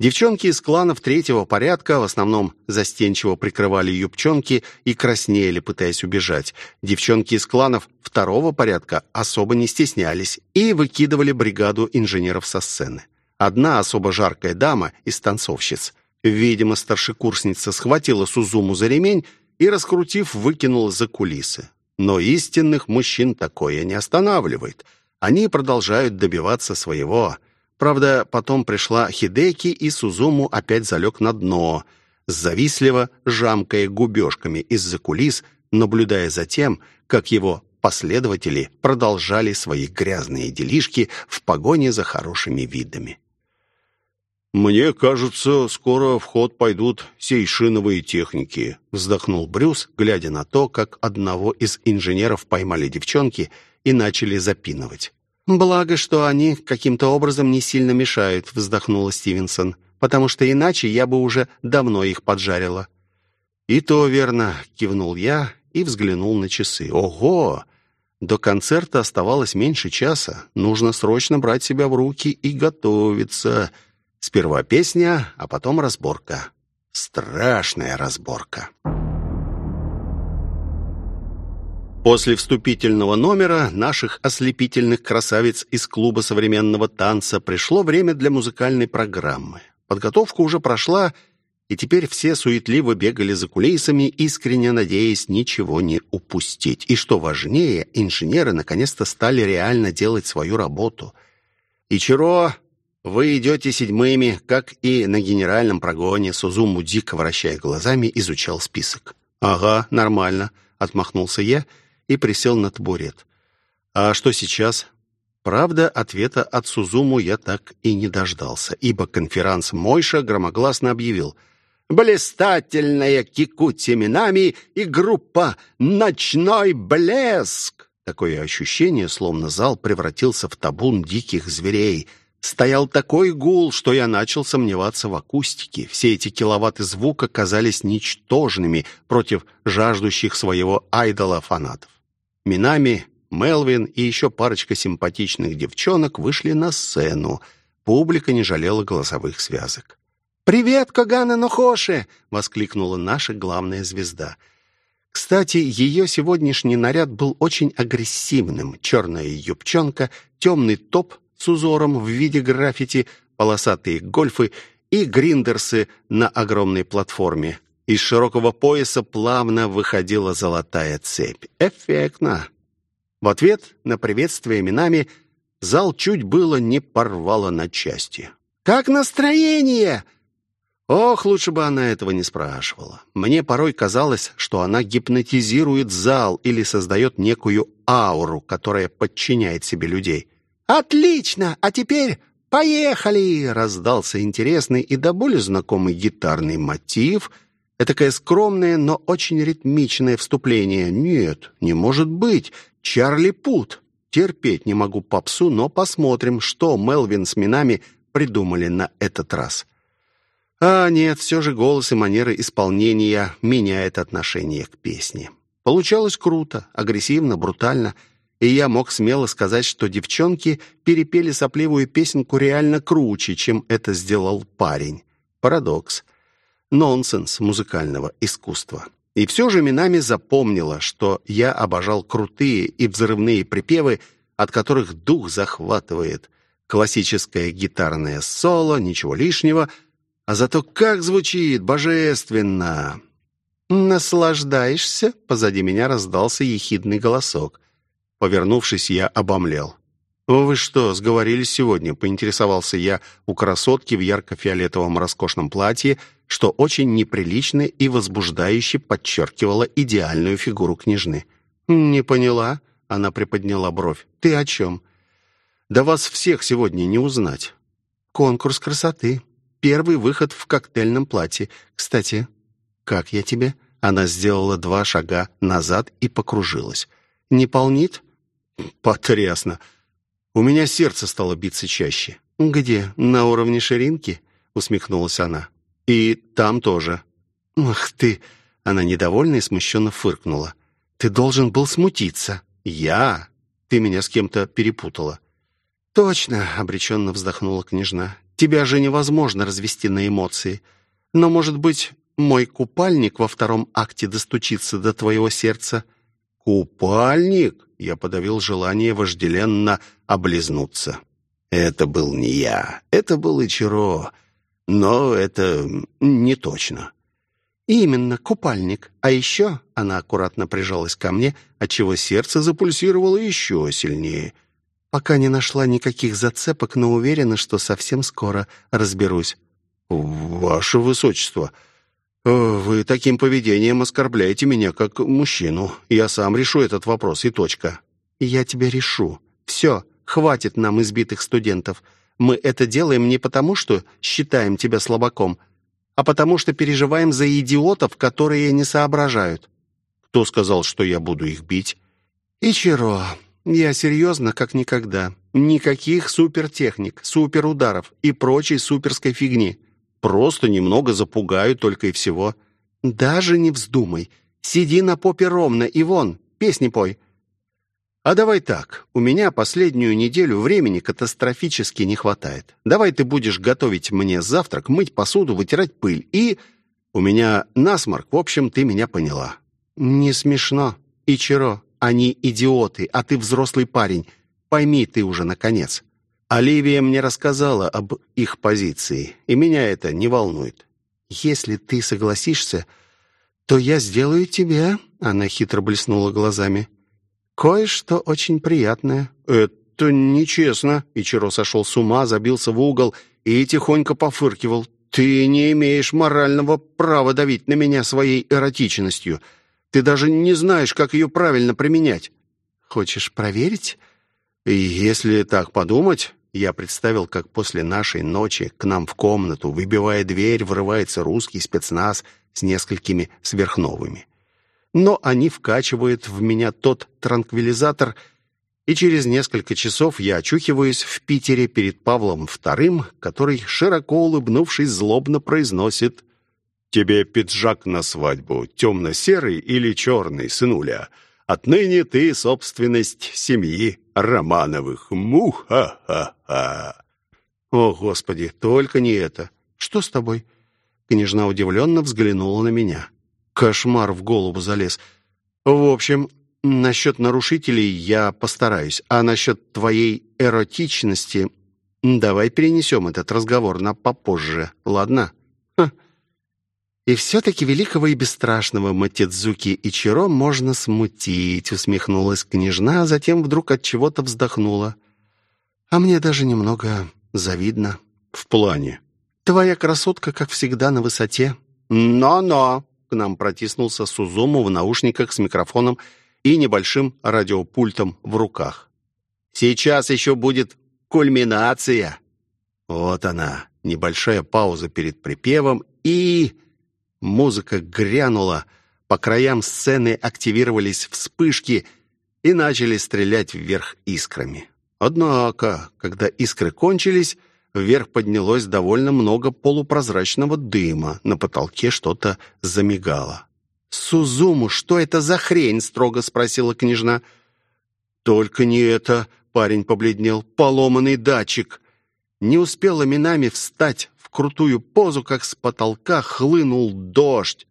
S1: Девчонки из кланов третьего порядка в основном застенчиво прикрывали юбчонки и краснели, пытаясь убежать. Девчонки из кланов второго порядка особо не стеснялись и выкидывали бригаду инженеров со сцены. Одна особо жаркая дама из танцовщиц, видимо, старшекурсница, схватила Сузуму за ремень и, раскрутив, выкинула за кулисы. Но истинных мужчин такое не останавливает. Они продолжают добиваться своего – Правда, потом пришла Хидеки, и Сузуму опять залег на дно, завистливо жамкая губежками из-за кулис, наблюдая за тем, как его последователи продолжали свои грязные делишки в погоне за хорошими видами.
S2: «Мне кажется, скоро в ход пойдут сейшиновые техники», вздохнул Брюс, глядя на то, как одного из инженеров поймали девчонки и начали запинывать.
S1: «Благо, что они каким-то образом не сильно мешают», — вздохнула Стивенсон, «потому что иначе я бы уже давно их поджарила».
S2: «И то верно», — кивнул я и взглянул на часы. «Ого! До концерта оставалось меньше часа. Нужно срочно брать себя в руки и готовиться. Сперва песня, а потом разборка. Страшная разборка». После вступительного номера наших ослепительных красавиц из клуба современного танца пришло время для музыкальной программы. Подготовка уже прошла, и теперь все суетливо бегали за кулисами, искренне надеясь ничего не упустить. И что важнее, инженеры наконец-то стали реально делать свою работу. «Ичиро, вы идете седьмыми, как и на генеральном прогоне», Сузуму, дико вращая глазами, изучал список. «Ага, нормально», — отмахнулся я, — и присел на табурет. «А что сейчас?» Правда, ответа от Сузуму я так и не дождался, ибо конферанс Мойша громогласно объявил «Блистательная Кикути Минами и группа «Ночной блеск». Такое ощущение, словно зал превратился в табун диких зверей. Стоял такой гул, что я начал сомневаться в акустике. Все эти киловатты звука казались ничтожными против жаждущих своего айдола фанатов. Минами, Мелвин и еще парочка симпатичных девчонок вышли на сцену. Публика не жалела голосовых связок. «Привет, Кагана Нохоши!» — воскликнула наша главная звезда. Кстати, ее сегодняшний наряд был очень агрессивным. Черная юбчонка, темный топ с узором в виде граффити, полосатые гольфы и гриндерсы на огромной платформе. Из широкого пояса плавно выходила золотая цепь. Эффектно. В ответ на приветствие именами зал чуть было не порвало на части. «Как настроение?» Ох, лучше бы она этого не спрашивала. Мне порой казалось, что она гипнотизирует зал или создает некую ауру, которая подчиняет себе людей. «Отлично! А теперь поехали!» Раздался интересный и до боли знакомый гитарный мотив — Этакое скромное, но очень ритмичное вступление. Нет, не может быть. Чарли Пут. Терпеть не могу попсу, но посмотрим, что Мелвин с Минами придумали на этот раз. А нет, все же голос и манеры исполнения меняют отношение к песне. Получалось круто, агрессивно, брутально, и я мог смело сказать, что девчонки перепели сопливую песенку реально круче, чем это сделал парень. Парадокс нонсенс музыкального искусства. И все же Минами запомнила, что я обожал крутые и взрывные припевы, от которых дух захватывает. Классическое гитарное соло, ничего лишнего, а зато как звучит, божественно! «Наслаждаешься?» — позади меня раздался ехидный голосок. Повернувшись, я обомлел. «Вы что, сговорились сегодня?» — поинтересовался я у красотки в ярко-фиолетовом роскошном платье, что очень неприлично и возбуждающе подчеркивало идеальную фигуру княжны. «Не поняла?» — она приподняла бровь. «Ты о чем?» «Да вас всех сегодня не узнать». «Конкурс красоты. Первый выход в коктейльном платье. Кстати, как я тебе?» Она сделала два шага назад и покружилась. «Не полнит?»
S1: Потрясно. У меня сердце стало биться чаще.
S2: «Где? На уровне ширинки?» — усмехнулась она.
S1: «И там тоже».
S2: «Ах ты!» — она недовольна и смущенно фыркнула. «Ты должен был смутиться».
S1: «Я? Ты меня с кем-то перепутала».
S2: «Точно», — обреченно вздохнула княжна. «Тебя же невозможно развести на эмоции. Но, может быть, мой купальник во втором акте достучится до твоего сердца?»
S1: «Купальник?» — я подавил желание вожделенно облизнуться. «Это был не я, это был Ичиро, но это не точно».
S2: «Именно, купальник. А еще...» — она аккуратно прижалась ко мне, отчего сердце запульсировало еще сильнее — Пока не нашла никаких зацепок, но уверена, что совсем скоро разберусь.
S1: «Ваше Высочество, вы таким поведением оскорбляете меня как мужчину. Я сам решу этот вопрос, и точка».
S2: «Я тебя решу. Все, хватит нам избитых студентов. Мы это делаем не потому, что считаем тебя слабаком, а потому что переживаем за идиотов, которые не соображают».
S1: «Кто сказал, что я буду их бить?»
S2: «Ичиро, я серьезно, как никогда. Никаких супертехник, суперударов и прочей суперской фигни.
S1: Просто немного запугаю только и всего.
S2: Даже не вздумай. Сиди на попе ровно и вон, песни пой.
S1: А давай так. У меня последнюю неделю времени катастрофически не хватает. Давай ты будешь готовить мне завтрак, мыть посуду, вытирать пыль и... У меня насморк, в общем, ты меня поняла.
S2: Не смешно. Ичиро, они идиоты, а ты взрослый парень. Пойми ты уже, наконец».
S1: Оливия мне рассказала об их позиции, и меня это не волнует.
S2: «Если ты согласишься, то я сделаю тебе...» Она хитро блеснула глазами. «Кое-что очень приятное».
S1: «Это нечестно». Ичиро сошел с ума, забился в угол и тихонько пофыркивал. «Ты не имеешь морального права давить на меня своей эротичностью. Ты даже не знаешь, как ее правильно применять.
S2: Хочешь проверить?
S1: Если так подумать, я представил, как после нашей ночи к нам в комнату, выбивая дверь, врывается русский спецназ с несколькими сверхновыми. Но они вкачивают в меня тот транквилизатор, и через несколько часов я очухиваюсь в Питере перед Павлом II, который, широко улыбнувшись, злобно произносит Тебе пиджак на свадьбу темно-серый или черный, сынуля? Отныне ты собственность семьи Романовых. Муха-ха-ха!»
S2: «О, Господи, только не это! Что с тобой?» Княжна удивленно взглянула на меня. Кошмар в голову залез. «В общем, насчет нарушителей я постараюсь, а насчет твоей эротичности давай перенесем этот разговор на попозже, ладно?» Ха. «И все-таки великого и бесстрашного Матидзуки Ичиро можно смутить», усмехнулась княжна, а затем вдруг от чего-то вздохнула. «А мне даже немного завидно».
S1: «В плане?»
S2: «Твоя красотка, как всегда, на высоте».
S1: «Но-но!» К нам протиснулся Сузуму в наушниках с микрофоном и небольшим радиопультом в руках. «Сейчас еще будет кульминация!» Вот она, небольшая пауза перед припевом и... Музыка грянула, по краям сцены активировались вспышки и начали стрелять вверх искрами. Однако, когда искры кончились, вверх поднялось довольно много полупрозрачного дыма, на потолке что-то замигало.
S2: «Сузуму, что это за хрень?» — строго спросила княжна.
S1: «Только не это!» — парень побледнел. «Поломанный датчик!» Не успела Минами встать крутую позу, как с потолка хлынул дождь.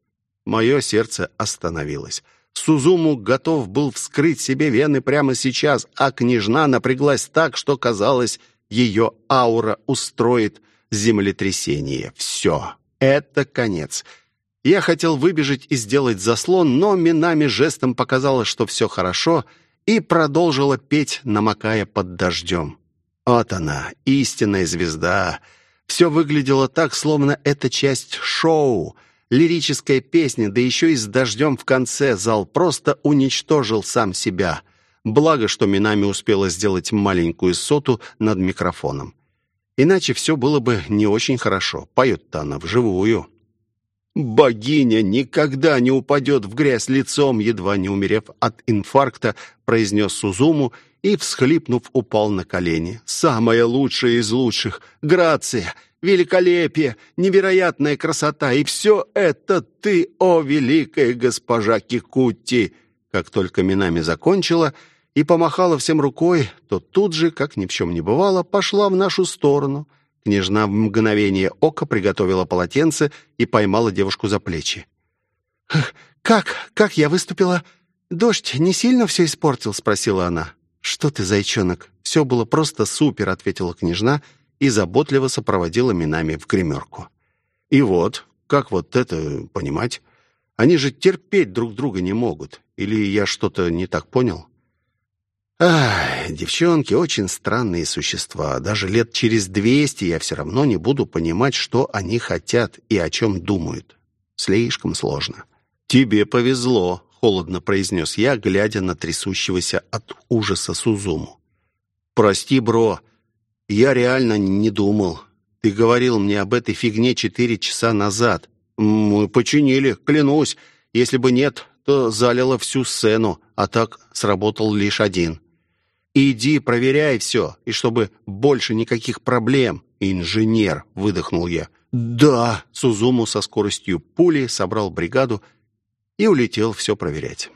S1: Мое сердце остановилось. Сузуму готов был вскрыть себе вены прямо сейчас, а княжна напряглась так, что, казалось, ее аура устроит землетрясение. Все, это конец. Я хотел выбежать и сделать заслон, но Минами жестом показала, что все хорошо, и продолжила петь, намокая под дождем. Вот она, истинная звезда — все выглядело так, словно это часть шоу. Лирическая песня, да еще и с дождем в конце. Зал просто уничтожил сам себя. Благо, что Минами успела сделать маленькую соту над микрофоном. Иначе все было бы не очень хорошо. Поет-то она вживую. «Богиня никогда не упадет в грязь лицом», едва не умерев от инфаркта, произнес Сузуму и, всхлипнув, упал на колени. «Самое лучшее из лучших! Грация! Великолепие! Невероятная красота! И все это ты, о великая госпожа Кикутти!» Как только Минами закончила и помахала всем рукой, то тут же, как ни в чем не бывало, пошла в нашу сторону. Княжна в мгновение ока приготовила полотенце и поймала девушку за плечи. «Как? Как я выступила? Дождь не сильно все испортил?» — спросила она. «Что ты, зайчонок? Все было просто супер», — ответила княжна и заботливо сопроводила Минами в гримерку. «И вот, как вот это понимать? Они же терпеть друг друга не могут. Или я что-то не так понял?» Ах, девчонки очень странные существа. Даже лет через двести я все равно не буду понимать, что они хотят и о чем думают. Слишком сложно. Тебе повезло, холодно произнес я, глядя на трясущегося от ужаса Сузуму. Прости, бро, я реально не думал. Ты говорил мне об этой фигне четыре часа назад. Мы починили, клянусь. Если бы нет, то залило всю сцену, а так сработал лишь один. «Иди, проверяй все, и чтобы больше никаких проблем, инженер», — выдохнул я. «Да!» — Сузуму со скоростью пули собрал бригаду и улетел все проверять.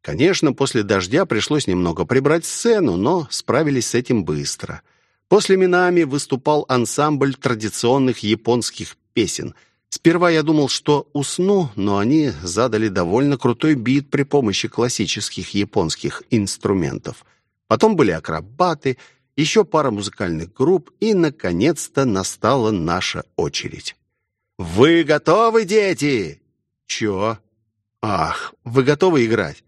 S1: Конечно, после дождя пришлось немного прибрать сцену, но справились с этим быстро. После Минами выступал ансамбль традиционных японских песен. Сперва я думал, что усну, но они задали довольно крутой бит при помощи классических японских инструментов — Потом были акробаты, еще пара музыкальных групп, и, наконец-то, настала наша очередь. «Вы готовы, дети?» «Чё?» «Ах, вы готовы играть?»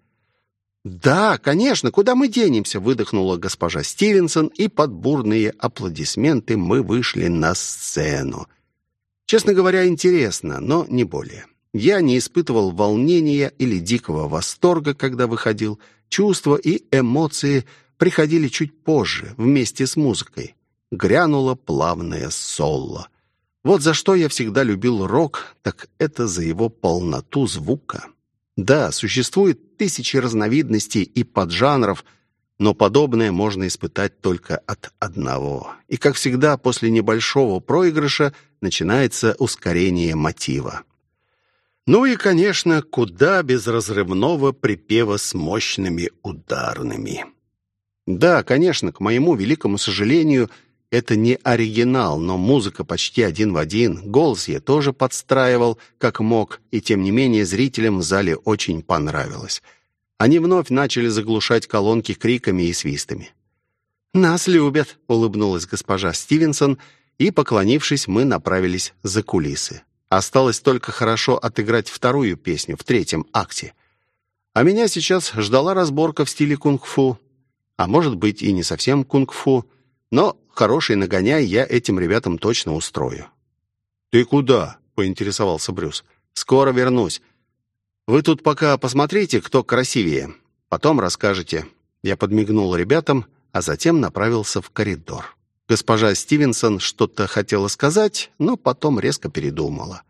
S1: «Да, конечно, куда мы денемся?» выдохнула госпожа Стивенсон, и под бурные аплодисменты мы вышли на сцену. Честно говоря, интересно, но не более. Я не испытывал волнения или дикого восторга, когда выходил. Чувства и эмоции – приходили чуть позже, вместе с музыкой. Грянуло плавное соло. Вот за что я всегда любил рок, так это за его полноту звука. Да, существует тысячи разновидностей и поджанров, но подобное можно испытать только от одного. И, как всегда, после небольшого проигрыша начинается ускорение мотива. Ну и, конечно, куда без разрывного припева с мощными ударными. Да, конечно, к моему великому сожалению, это не оригинал, но музыка почти один в один. Голос я тоже подстраивал, как мог, и тем не менее зрителям в зале очень понравилось. Они вновь начали заглушать колонки криками и свистами. «Нас любят», — улыбнулась госпожа Стивенсон, и, поклонившись, мы направились за кулисы. Осталось только хорошо отыграть вторую песню в третьем акте. А меня сейчас ждала разборка в стиле кунг-фу а может быть и не совсем кунг-фу, но хороший нагоняй я этим ребятам точно устрою. «Ты куда?» — поинтересовался Брюс. «Скоро вернусь. Вы тут пока посмотрите, кто красивее. Потом расскажете». Я подмигнул ребятам, а затем направился в коридор. Госпожа Стивенсон что-то хотела сказать, но потом резко передумала.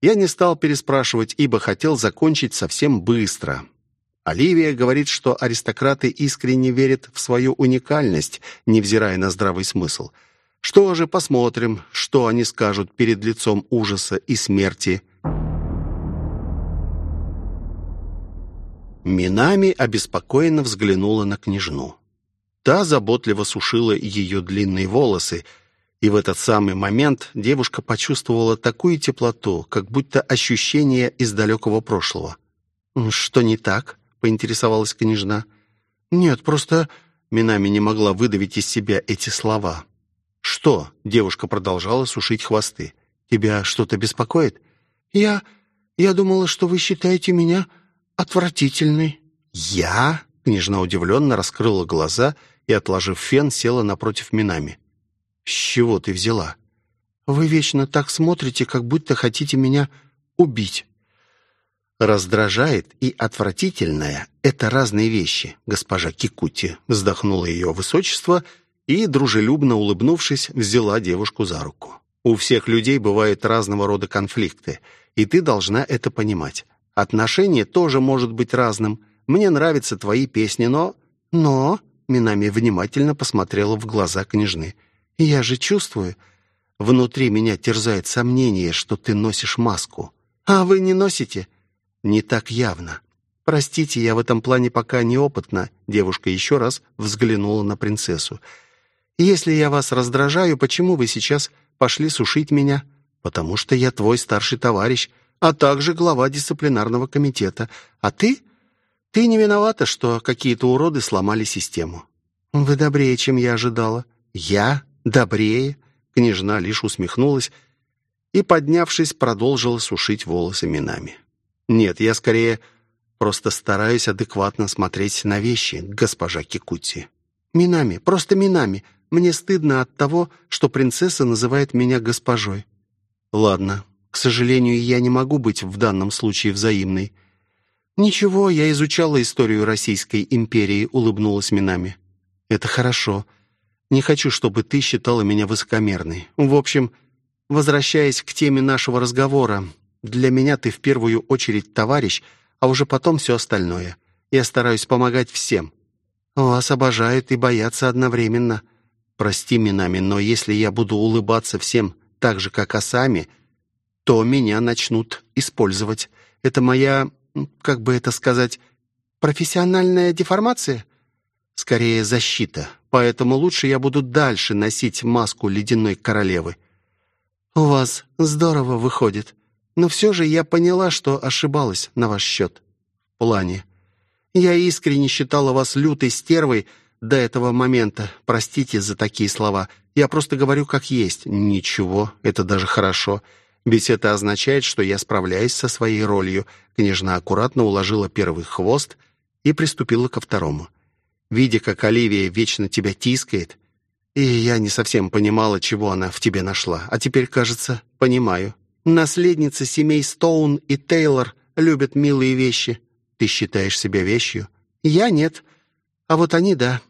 S1: Я не стал переспрашивать, ибо хотел закончить совсем быстро. Оливия говорит, что аристократы искренне верят в свою уникальность, невзирая на здравый смысл. Что же, посмотрим, что они скажут перед лицом ужаса и смерти. Минами обеспокоенно взглянула на княжну. Та заботливо сушила ее длинные волосы, и в этот самый момент девушка почувствовала такую теплоту, как будто ощущение из далекого прошлого. «Что не так?» Поинтересовалась княжна. «Нет, просто...» Минами не могла выдавить из себя эти слова. «Что?» — девушка продолжала сушить хвосты. «Тебя что-то беспокоит?» «Я... я думала, что вы считаете меня отвратительной». «Я?» — княжна удивленно раскрыла глаза и, отложив фен, села напротив Минами. «С чего ты взяла?» «Вы вечно так смотрите, как будто хотите меня убить». Раздражает и отвратительное — это разные вещи, госпожа Кикути, вздохнула ее высочество и, дружелюбно улыбнувшись, взяла девушку за руку. У всех людей бывают разного рода конфликты, И ты должна это понимать. Отношение тоже может быть разным. Мне нравятся твои песни, но...
S2: Но... Минами внимательно посмотрела в глаза княжны. «Я же чувствую. Внутри меня терзает сомнение, что ты носишь маску. А вы не носите?» «Не так явно. Простите, я в этом плане пока неопытна». Девушка еще раз взглянула на принцессу. «Если я вас раздражаю, почему вы сейчас пошли сушить меня?» «Потому что я твой старший товарищ, а также глава дисциплинарного комитета. А ты ты не виновата, что какие-то уроды сломали систему. Вы добрее, чем я ожидала. Я добрее? Княжна лишь усмехнулась и, поднявшись, продолжила сушить волосы минами. Нет, я скорее просто стараюсь адекватно смотреть на вещи, госпожа Кикути. Минами, просто минами. Мне стыдно от того, что принцесса называет меня госпожой. Ладно, к сожалению, я не могу быть в данном случае взаимной. «Ничего, я изучала историю Российской империи», — улыбнулась Минами. «Это хорошо. Не хочу, чтобы ты считала меня высокомерной. В общем, возвращаясь к теме нашего разговора, для меня ты в первую очередь товарищ, а уже потом все остальное. Я стараюсь помогать всем. Вас обожают и боятся одновременно. Прости, Минами, но если я буду улыбаться всем так же, как Асами, то меня начнут использовать. Это моя как бы это сказать, профессиональная деформация? Скорее, защита. Поэтому лучше я буду дальше носить маску ледяной королевы. У вас здорово выходит. Но все же я поняла, что ошибалась на ваш счет. В плане. Я искренне считала вас лютой стервой до этого момента. Простите за такие слова. Я просто говорю как есть. Ничего, это даже хорошо. Ведь это означает, что я справляюсь со своей ролью. Княжна аккуратно уложила первый хвост и приступила ко второму. Видя, как Оливия вечно тебя тискает, и я не совсем понимала, чего она в тебе нашла. А теперь, кажется, понимаю. Наследницы семей Стоун и Тейлор любят милые вещи. Ты считаешь себя вещью? Я нет. А вот они, да.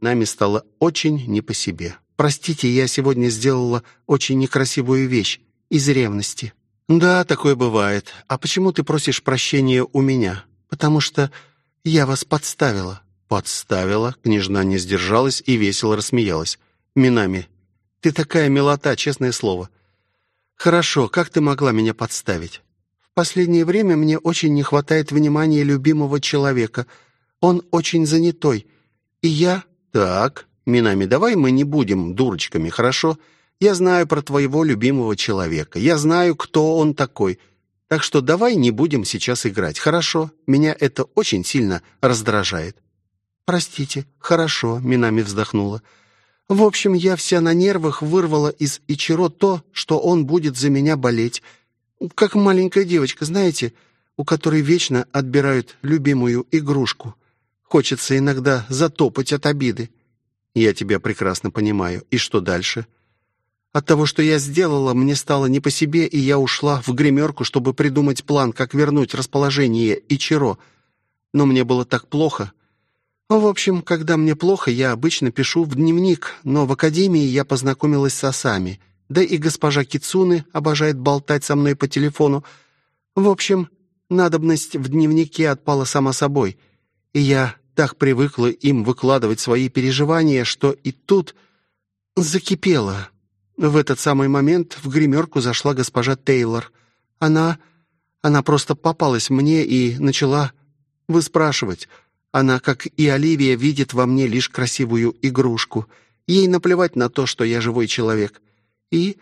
S2: Нами стало очень не по себе. Простите, я сегодня сделала очень некрасивую вещь из ревности. Да, такое бывает. А почему ты просишь прощения у меня? Потому что я вас подставила. Подставила? Княжна не сдержалась и весело рассмеялась. Минами, ты такая милота, честное слово. Хорошо, как ты могла меня подставить? В последнее время мне очень не хватает внимания любимого человека. Он очень занятой. И я... Так, Минами, давай мы не будем дурочками, хорошо? Хорошо. Я знаю про твоего любимого человека. Я знаю, кто он такой. Так что давай не будем сейчас играть, хорошо? Меня это очень сильно раздражает». «Простите, хорошо», — Минами вздохнула. «В общем, я вся на нервах вырвала из Ичиро то, что он будет за меня болеть. Как маленькая девочка, знаете, у которой вечно отбирают любимую игрушку. Хочется иногда затопать от обиды». «Я тебя прекрасно понимаю. И что дальше?» От того, что я сделала, мне стало не по себе, и я ушла в гримерку, чтобы придумать план, как вернуть расположение Ичиро. Но мне было так плохо. В общем, когда мне плохо, я обычно пишу в дневник, но в академии я познакомилась с Асами. Да и госпожа Кицуны обожает болтать со мной по телефону. В общем, надобность в дневнике отпала сама собой. И я так привыкла им выкладывать свои переживания, что и тут закипела. В этот самый момент в гримерку зашла госпожа Тейлор. Она... она просто попалась мне и начала выспрашивать. Она, как и Оливия, видит во мне лишь красивую игрушку. Ей наплевать на то, что я живой человек. И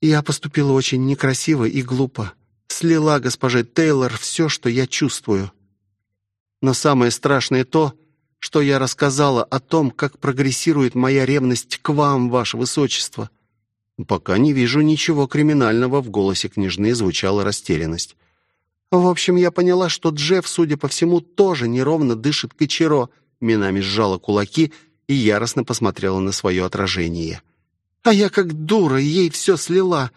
S2: я поступила очень некрасиво и глупо. Слила госпоже Тейлор все, что я чувствую. Но самое страшное то, что я рассказала о том, как прогрессирует моя ревность к вам, ваше высочество. «Пока не вижу ничего криминального», — в голосе княжны звучала растерянность. «В общем, я поняла, что Джефф, судя по всему, тоже неровно дышит Кочеро», — Минами сжала кулаки и яростно посмотрела на свое отражение. «А я как дура ей все слила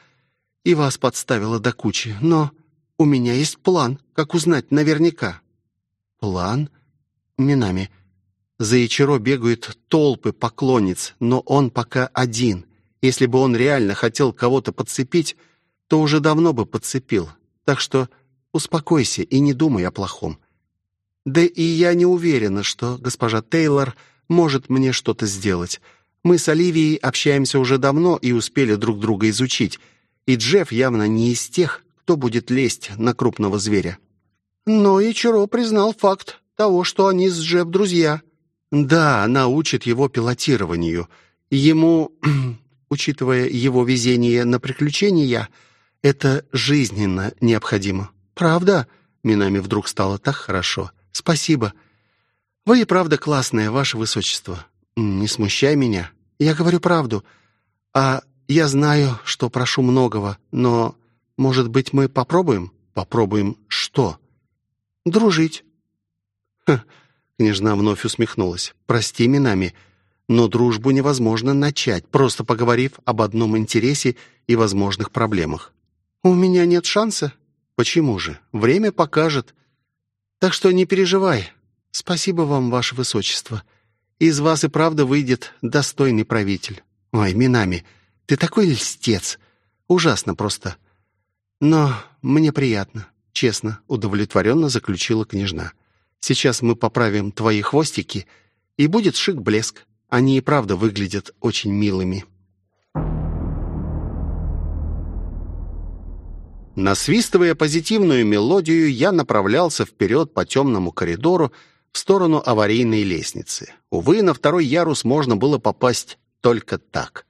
S2: и вас подставила до кучи, но у меня есть план, как узнать наверняка». «План?» «Минами». За Ичиро бегают толпы поклонниц, но он пока один — если бы он реально хотел кого-то подцепить, то уже давно бы подцепил. Так что успокойся и не думай о плохом. Да и я не уверена, что госпожа Тейлор может мне что-то сделать. Мы с Оливией общаемся уже давно и успели друг друга изучить. И Джефф явно не из тех, кто будет лезть на крупного зверя. Но и Чиро признал факт того, что они с Джефф друзья. Да, она учит его пилотированию. Ему, *clears throat* учитывая его везение на приключения, это жизненно необходимо. Правда? Минами вдруг стало так хорошо. Спасибо. Вы и правда классная, ваше высочество. Не смущай меня. Я говорю правду. А я знаю, что прошу многого, но, может быть, мы попробуем? Попробуем что? Дружить. Ха, княжна вновь усмехнулась. Прости, Минами, но дружбу невозможно начать, просто поговорив об одном интересе и возможных проблемах. У меня нет шанса. Почему же? Время покажет. Так что не переживай. Спасибо вам, ваше высочество. Из вас и правда выйдет достойный правитель. Ой, Минами, ты такой льстец. Ужасно просто. Но мне приятно, честно, удовлетворенно заключила княжна. Сейчас мы поправим твои хвостики, и будет шик-блеск. Они и правда выглядят очень милыми. Насвистывая позитивную мелодию, я направлялся вперед по темному коридору в сторону аварийной лестницы. Увы, на второй ярус можно было попасть только так.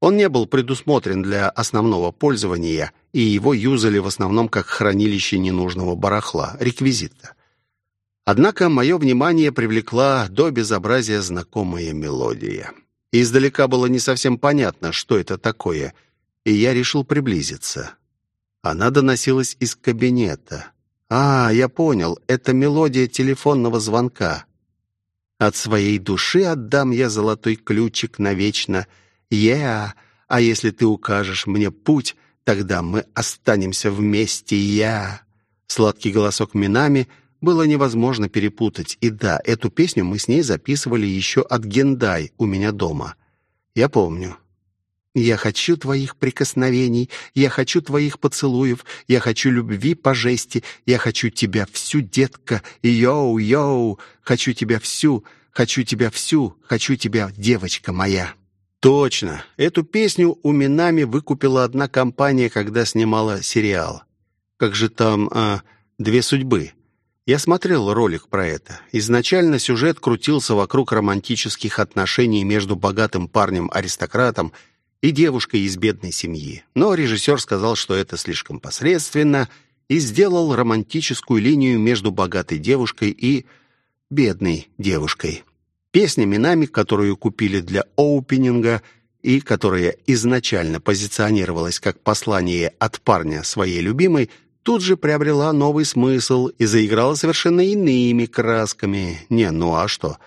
S2: Он не был предусмотрен для основного пользования, и его юзали в основном как хранилище ненужного барахла, реквизита. Однако мое внимание привлекла до безобразия знакомая мелодия. Издалека было не совсем понятно, что это такое, и я решил приблизиться. Она доносилась из кабинета. «А, я понял, это мелодия телефонного звонка. От своей души отдам я золотой ключик навечно. Я, а если ты укажешь мне путь, тогда мы останемся вместе, я». Сладкий голосок Минами было невозможно перепутать. И да, эту песню мы с ней записывали еще от Гендай у меня дома. Я помню. Я хочу твоих прикосновений, я хочу твоих поцелуев, я хочу любви по жести, я хочу тебя всю, детка, йоу-йоу, хочу тебя всю, хочу тебя всю, хочу тебя, девочка моя». Точно, эту песню у Минами выкупила одна компания, когда снимала сериал. Как же там, а, «Две судьбы». Я смотрел ролик про это. Изначально сюжет крутился вокруг романтических отношений между богатым парнем-аристократом и девушкой из бедной семьи. Но режиссер сказал, что это слишком посредственно, и сделал романтическую линию между богатой девушкой и бедной девушкой. Песня Минами, которую купили для оупенинга и которая изначально позиционировалась как послание от парня своей любимой, тут же приобрела новый смысл и заиграла совершенно иными красками. Не, ну а что?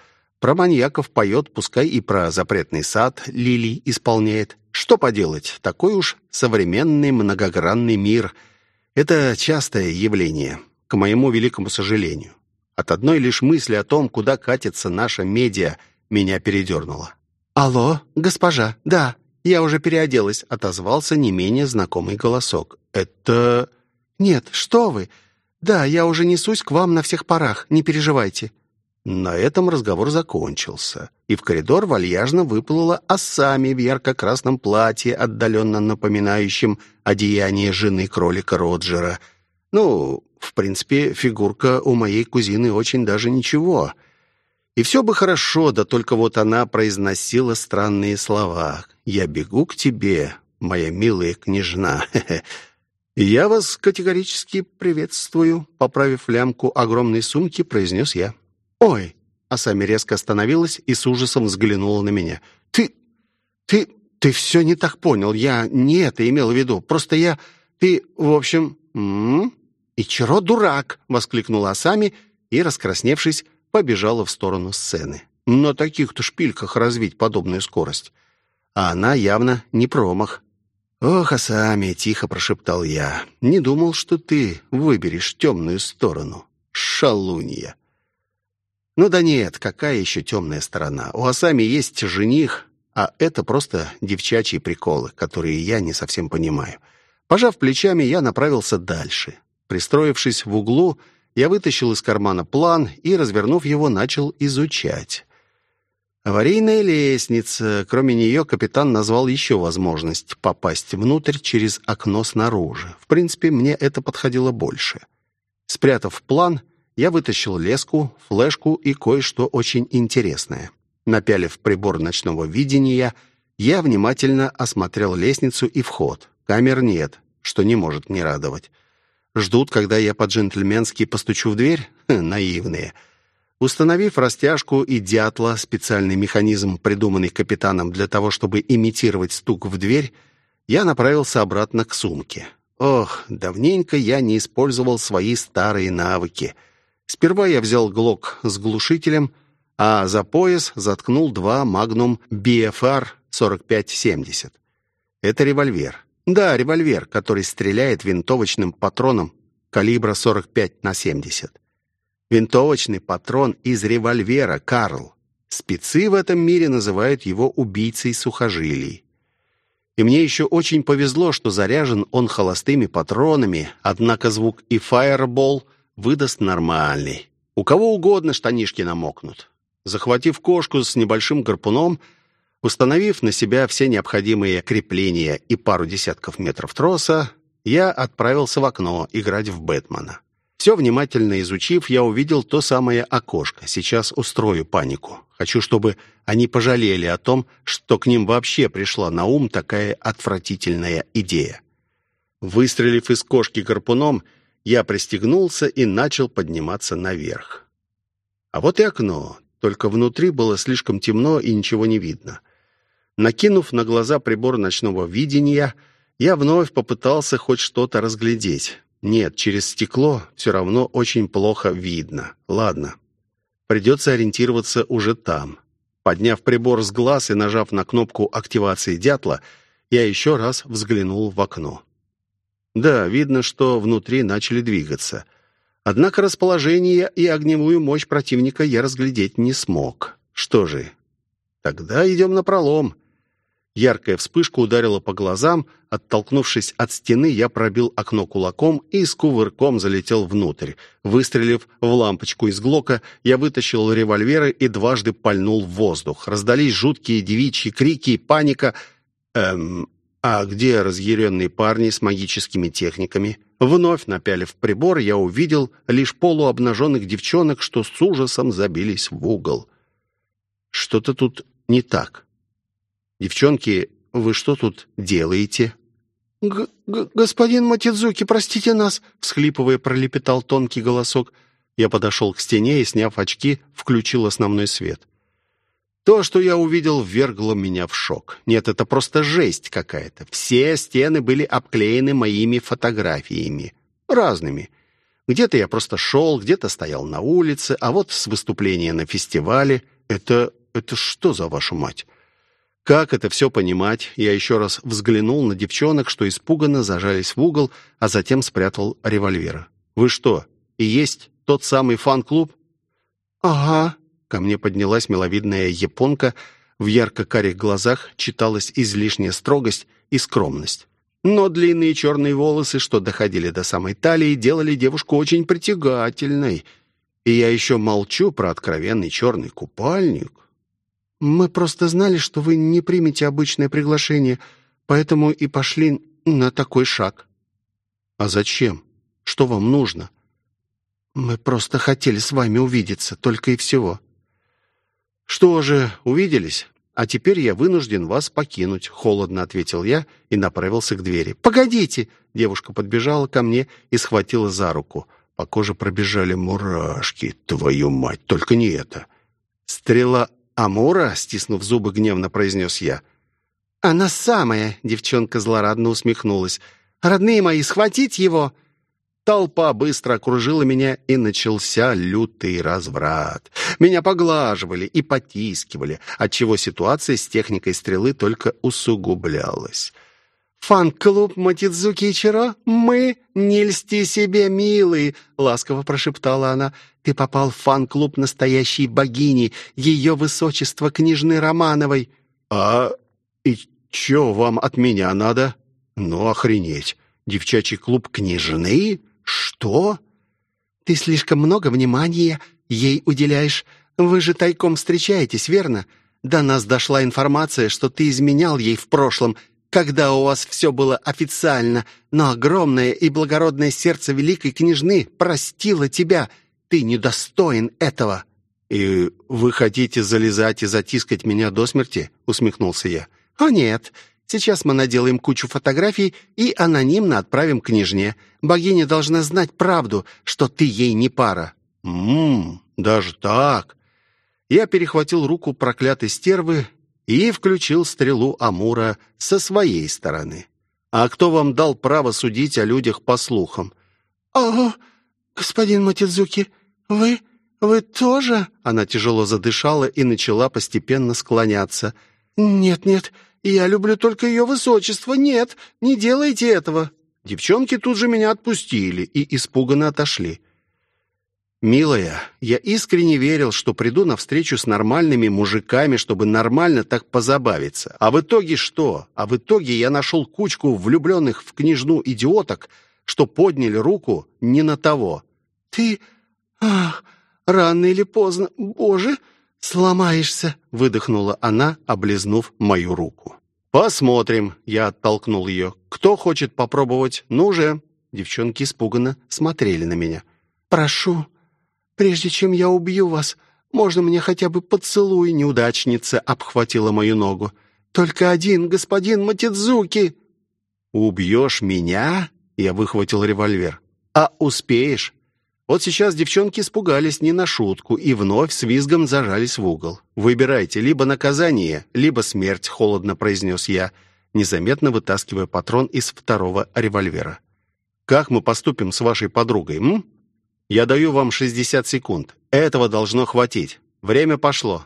S2: Про маньяков поет, пускай и про запретный сад Лили исполняет. Что поделать, такой уж современный многогранный мир. Это частое явление, к моему великому сожалению. От одной лишь мысли о том, куда катится наша медиа, меня передернуло. «Алло, госпожа, да, я уже переоделась», — отозвался не менее знакомый голосок. «Это...» «Нет, что вы! Да, я уже несусь к вам на всех парах, не переживайте». На этом разговор закончился, и в коридор вальяжно выплыла Асами в ярко-красном платье, отдаленно напоминающем одеяние жены кролика Роджера. Ну, в принципе, фигурка у моей кузины очень даже ничего. И все бы хорошо, да только вот она произносила странные слова. «Я бегу к тебе, моя милая княжна». *laughs* «Я вас категорически приветствую», — поправив лямку огромной сумки, произнес я. «Ой!» А сами резко остановилась и с ужасом взглянула на меня. «Ты... ты... ты все не так понял. Я не это имел в виду. Просто я... ты... в общем... М -м -м. «И чего дурак!» — воскликнула Асами и, раскрасневшись, побежала в сторону сцены. На таких-то шпильках развить подобную скорость. А она явно не промах. «Ох, Асами!» — тихо прошептал я. «Не думал, что ты выберешь темную сторону. Шалунья!» Ну да нет, какая еще темная сторона? У Асами есть жених, а это просто девчачьи приколы, которые я не совсем понимаю.
S1: Пожав плечами, я направился дальше. Пристроившись в углу, я вытащил из кармана план и, развернув его, начал изучать. Аварийная лестница. Кроме нее, капитан назвал еще возможность попасть внутрь через окно снаружи. В принципе, мне это подходило больше. Спрятав план, я вытащил леску, флешку и кое-что очень интересное. Напялив прибор ночного видения, я внимательно осмотрел лестницу и вход. Камер нет, что не может не радовать. Ждут, когда я по-джентльменски постучу в дверь? Хм, наивные. Установив растяжку и дятла, специальный механизм, придуманный капитаном для того, чтобы имитировать стук в дверь, я направился обратно к сумке. Ох, давненько я не использовал свои старые навыки. Сперва я взял глок с глушителем, а за пояс заткнул два Magnum BFR 4570. Это револьвер. Да, револьвер, который стреляет винтовочным патроном калибра 45 на 70. Винтовочный патрон из револьвера «Карл». Спецы в этом мире называют его убийцей сухожилий. И мне еще очень повезло, что заряжен он холостыми патронами, однако звук и фаербол выдаст нормальный. У кого угодно штанишки намокнут. Захватив кошку с небольшим гарпуном, установив на себя все необходимые крепления и пару десятков метров троса, я отправился в окно играть в Бэтмена. Все внимательно изучив, я увидел то самое окошко. Сейчас устрою панику. Хочу, чтобы они пожалели о том, что к ним вообще пришла на ум такая отвратительная идея. Выстрелив из кошки гарпуном, я пристегнулся и начал подниматься наверх. А вот и окно, только внутри было слишком темно и ничего не видно. Накинув на глаза прибор ночного видения, я вновь попытался хоть что-то разглядеть. Нет, через стекло все равно очень плохо видно. Ладно, придется ориентироваться уже там. Подняв прибор с глаз и нажав на кнопку активации дятла, я еще раз взглянул в окно. Да, видно, что внутри начали двигаться. Однако расположение и огневую мощь противника я разглядеть не смог. Что же, тогда идем на пролом. Яркая вспышка ударила по глазам. Оттолкнувшись от стены, я пробил окно кулаком и с кувырком залетел внутрь. Выстрелив в лампочку из глока, я вытащил револьверы и дважды пальнул в воздух. Раздались жуткие девичьи крики и паника. Эм, а где разъяренные парни с магическими техниками? Вновь напялив прибор, я увидел лишь полуобнаженных девчонок, что с ужасом забились в угол. Что-то тут не так. «Девчонки, вы что тут делаете?»
S2: Г -г «Господин Матидзуки, простите нас!» всхлипывая, пролепетал тонкий голосок.
S1: Я подошел к стене и, сняв очки, включил основной свет. То, что я увидел, ввергло меня в шок. Нет, это просто жесть какая-то. Все стены были обклеены моими фотографиями. Разными. Где-то я просто шел, где-то стоял на улице, а вот с выступления на фестивале... Это... это что за вашу мать? Как это все понимать? Я еще раз взглянул на девчонок, что испуганно зажались в угол, а затем спрятал револьвер. «Вы что, и есть тот самый фан-клуб?»
S2: «Ага».
S1: Ко мне поднялась миловидная японка. В ярко-карих глазах читалась излишняя строгость и скромность. Но длинные черные волосы, что доходили до самой талии, делали девушку очень притягательной. И я еще молчу про откровенный черный купальник.
S2: «Мы просто знали, что вы не примете обычное приглашение, поэтому и пошли на такой шаг».
S1: «А зачем? Что вам нужно?»
S2: «Мы просто хотели с вами увидеться, только и всего».
S1: «Что же, увиделись? А теперь я вынужден вас покинуть», — холодно ответил я и направился к двери.
S2: «Погодите!»
S1: — девушка подбежала ко мне и схватила за руку. По коже пробежали мурашки. «Твою мать, только не это!» Стрела «Амура?» — стиснув зубы, гневно произнес я.
S2: «Она самая!» — девчонка злорадно усмехнулась. «Родные мои, схватить его!»
S1: Толпа быстро окружила меня, и начался лютый разврат. Меня поглаживали и потискивали, отчего ситуация с техникой стрелы только усугублялась.
S2: «Фан-клуб Матидзуки Ичиро? Мы? Не льсти себе, милый!» — ласково прошептала она. «Ты попал в фан-клуб настоящей богини, ее высочество княжны Романовой».
S1: «А и чё вам от меня надо?» «Ну, охренеть!» Девчачий клуб княжны? Что?
S2: Ты слишком много внимания ей уделяешь. Вы же тайком встречаетесь, верно? До нас дошла информация, что ты изменял ей в прошлом, когда у вас все было официально, но огромное и благородное сердце великой княжны простило тебя. Ты недостоин этого».
S1: «И вы хотите залезать и затискать меня до смерти?» — усмехнулся я.
S2: «О нет, сейчас мы наделаем кучу фотографий и анонимно отправим княжне. Богиня должна знать правду, что ты ей не пара».
S1: «Ммм, даже так?» Я перехватил руку проклятой стервы и включил стрелу Амура со своей стороны. «А кто вам дал право судить о людях по слухам?»
S2: «О, господин Матидзуки, вы...» «Вы тоже?» Она тяжело задышала и начала постепенно склоняться. «Нет, нет, я люблю только ее высочество. Нет, не делайте этого!»
S1: Девчонки тут же меня отпустили и испуганно отошли. «Милая, я искренне верил, что приду на встречу с нормальными мужиками, чтобы нормально так позабавиться. А в итоге что? А в итоге я нашел кучку влюбленных в княжну идиоток, что подняли руку не на того».
S2: «Ты... Ах, Рано или поздно, боже, сломаешься!» — выдохнула она, облизнув мою руку.
S1: «Посмотрим!» — я оттолкнул ее. «Кто хочет попробовать? Ну же!» Девчонки испуганно смотрели на меня.
S2: «Прошу, прежде чем я убью вас, можно мне хотя бы поцелуй?» Неудачница обхватила мою ногу. «Только один, господин Матидзуки!»
S1: «Убьешь меня?» — я выхватил револьвер. «А успеешь?» Вот сейчас девчонки испугались не на шутку и вновь с визгом зажались в угол. «Выбирайте, либо наказание, либо смерть», — холодно произнес я, незаметно вытаскивая патрон из второго револьвера. «Как мы поступим с вашей подругой, м? Я даю вам 60 секунд. Этого должно хватить. Время пошло».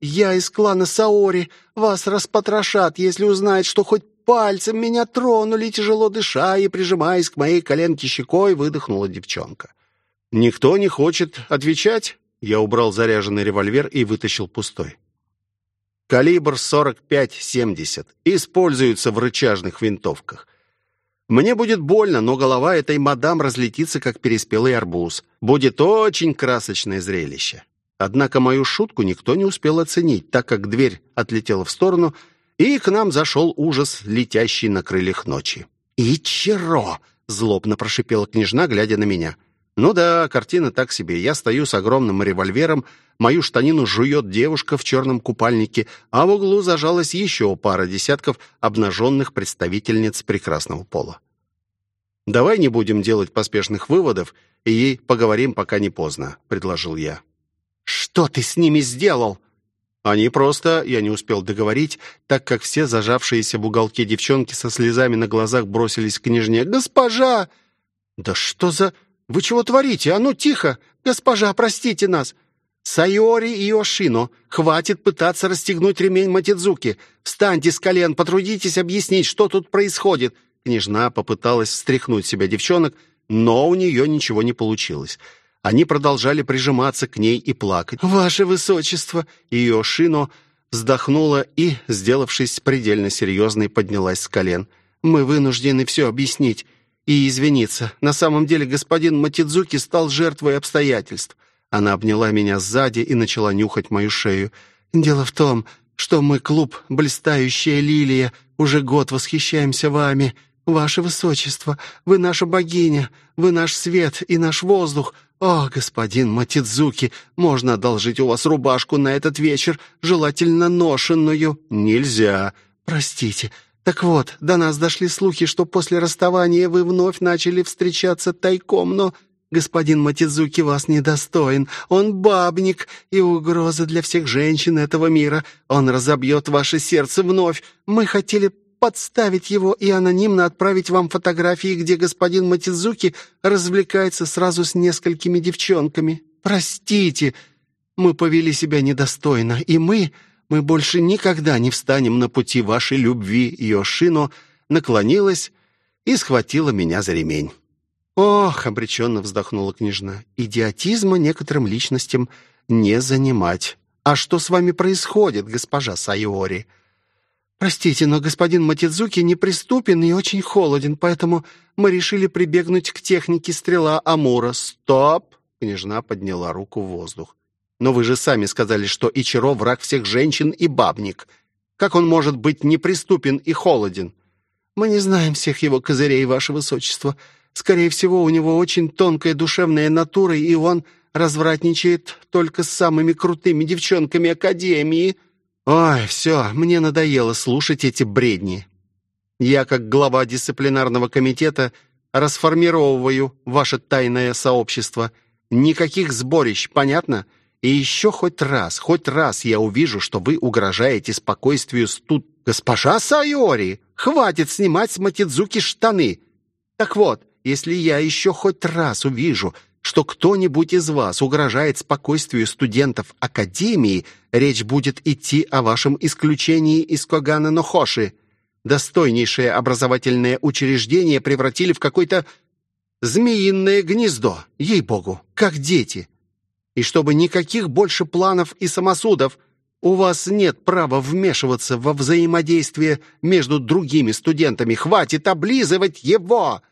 S2: «Я из клана Саори. Вас распотрошат, если узнают, что хоть пальцем меня тронули, тяжело дыша и прижимаясь к моей коленке щекой, выдохнула девчонка.
S1: «Никто не хочет отвечать?» Я убрал заряженный револьвер и вытащил пустой. Калибр 45-70. Используется в рычажных винтовках. Мне будет больно, но голова этой мадам разлетится, как переспелый арбуз. Будет очень красочное зрелище. Однако мою шутку никто не успел оценить, так как дверь отлетела в сторону, и к нам зашел ужас, летящий на крыльях ночи. «Ичиро!» — злобно прошипела княжна, глядя на меня. Ну да, картина так себе. Я стою с огромным револьвером, мою штанину жует девушка в черном купальнике, а в углу зажалась еще пара десятков обнаженных представительниц прекрасного пола. «Давай не будем делать поспешных выводов и поговорим, пока не поздно», — предложил я.
S2: «Что ты с ними сделал?»
S1: Они просто, я не успел договорить, так как все зажавшиеся в уголке девчонки со слезами на глазах бросились к княжне. «Госпожа!»
S2: «Да что за...» Вы чего творите? А ну тихо! Госпожа, простите нас!» «Сайори и Йошино, хватит пытаться расстегнуть ремень Матидзуки. Встаньте с колен, потрудитесь объяснить, что тут происходит».
S1: Княжна попыталась встряхнуть себя девчонок, но у нее ничего не получилось. Они продолжали прижиматься к ней и плакать.
S2: «Ваше Высочество!»
S1: Йошино вздохнула и, сделавшись предельно серьезной, поднялась с колен.
S2: «Мы вынуждены все объяснить и извиниться. На самом деле господин Матидзуки стал жертвой обстоятельств. Она обняла меня сзади и начала нюхать мою шею. Дело в том, что мы клуб «Блистающая лилия». Уже год восхищаемся вами. Ваше Высочество, вы наша богиня, вы наш свет и наш воздух. О, господин Матидзуки, можно одолжить у вас рубашку на этот вечер, желательно ношенную?
S1: Нельзя.
S2: Простите, так вот, до нас дошли слухи, что после расставания вы вновь начали встречаться тайком, но господин Матидзуки вас недостоин. Он бабник и угроза для всех женщин этого мира. Он разобьет ваше сердце вновь. Мы хотели подставить его и анонимно отправить вам фотографии, где господин Матидзуки развлекается сразу с несколькими девчонками. Простите, мы повели себя недостойно, и мы мы больше никогда не встанем на пути вашей любви». Йошино наклонилась и схватила меня за ремень. «Ох!» — обреченно вздохнула княжна. «Идиотизма некоторым личностям не занимать. А что с вами происходит, госпожа Сайори?» Простите, но господин Матидзуки неприступен и очень холоден, поэтому мы решили прибегнуть к технике стрела Амура.
S1: Стоп! Княжна подняла руку в воздух. Но вы же сами сказали, что Ичиро враг всех женщин и бабник. Как он может быть неприступен и холоден?
S2: Мы не знаем всех его козырей, ваше высочество. Скорее всего, у него очень тонкая душевная натура, и он развратничает только с самыми крутыми девчонками Академии.
S1: Ой, все, мне надоело слушать эти бредни. Я, как глава дисциплинарного комитета, расформировываю ваше тайное сообщество. Никаких сборищ, понятно? И еще хоть раз, хоть раз я увижу, что вы угрожаете спокойствию студ... Госпожа Сайори, хватит снимать с Матидзуки штаны. Так вот, если я еще хоть раз увижу, что кто-нибудь из вас угрожает спокойствию студентов Академии, речь будет идти о вашем исключении из Когана Нохоши. Достойнейшее образовательное учреждение превратили в какое-то змеиное гнездо, ей-богу, как дети. И чтобы никаких больше планов и самосудов, у вас нет права вмешиваться во взаимодействие между другими студентами. Хватит облизывать его!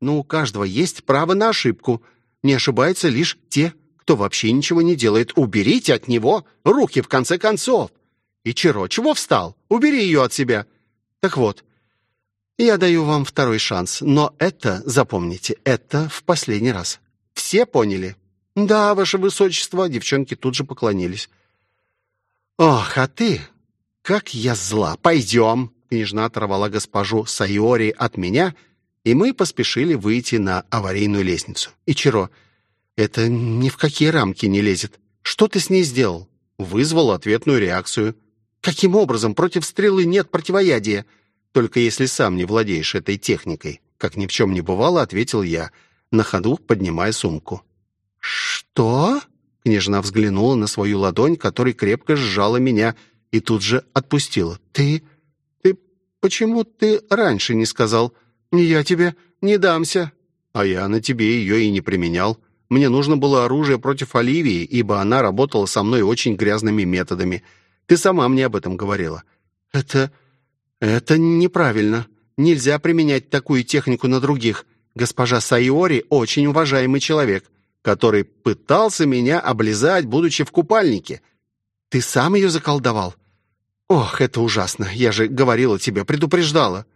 S1: Но у каждого есть право на ошибку – не ошибаются лишь те, кто вообще ничего не делает. Уберите от него руки, в конце концов. И Чиро, чего встал? Убери ее от себя. Так вот, я даю вам второй шанс, но это, запомните, это в последний раз. Все поняли? Да, ваше высочество, девчонки тут же поклонились. Ох, а ты, как я зла. Пойдем. Княжна оторвала госпожу Сайори от меня — и мы поспешили выйти на аварийную лестницу. «Ичиро, это ни в какие рамки не лезет. Что ты с ней сделал?» «Вызвал ответную реакцию». «Каким образом? Против стрелы нет противоядия». «Только если сам не владеешь этой техникой». Как ни в чем не бывало, ответил я, на ходу поднимая сумку. «Что?» Княжна взглянула на свою ладонь, которой крепко сжала меня, и тут же отпустила. «Ты... ты... почему ты раньше не сказал?» «Я тебе не дамся». «А я на тебе ее и не применял. Мне нужно было оружие против Оливии, ибо она работала со мной очень грязными методами. Ты сама мне об этом говорила». «Это... это неправильно. Нельзя применять такую технику на других. Госпожа Сайори очень уважаемый человек, который пытался меня облизать, будучи в купальнике. Ты сам ее заколдовал?» «Ох, это ужасно. Я же говорила тебе, предупреждала».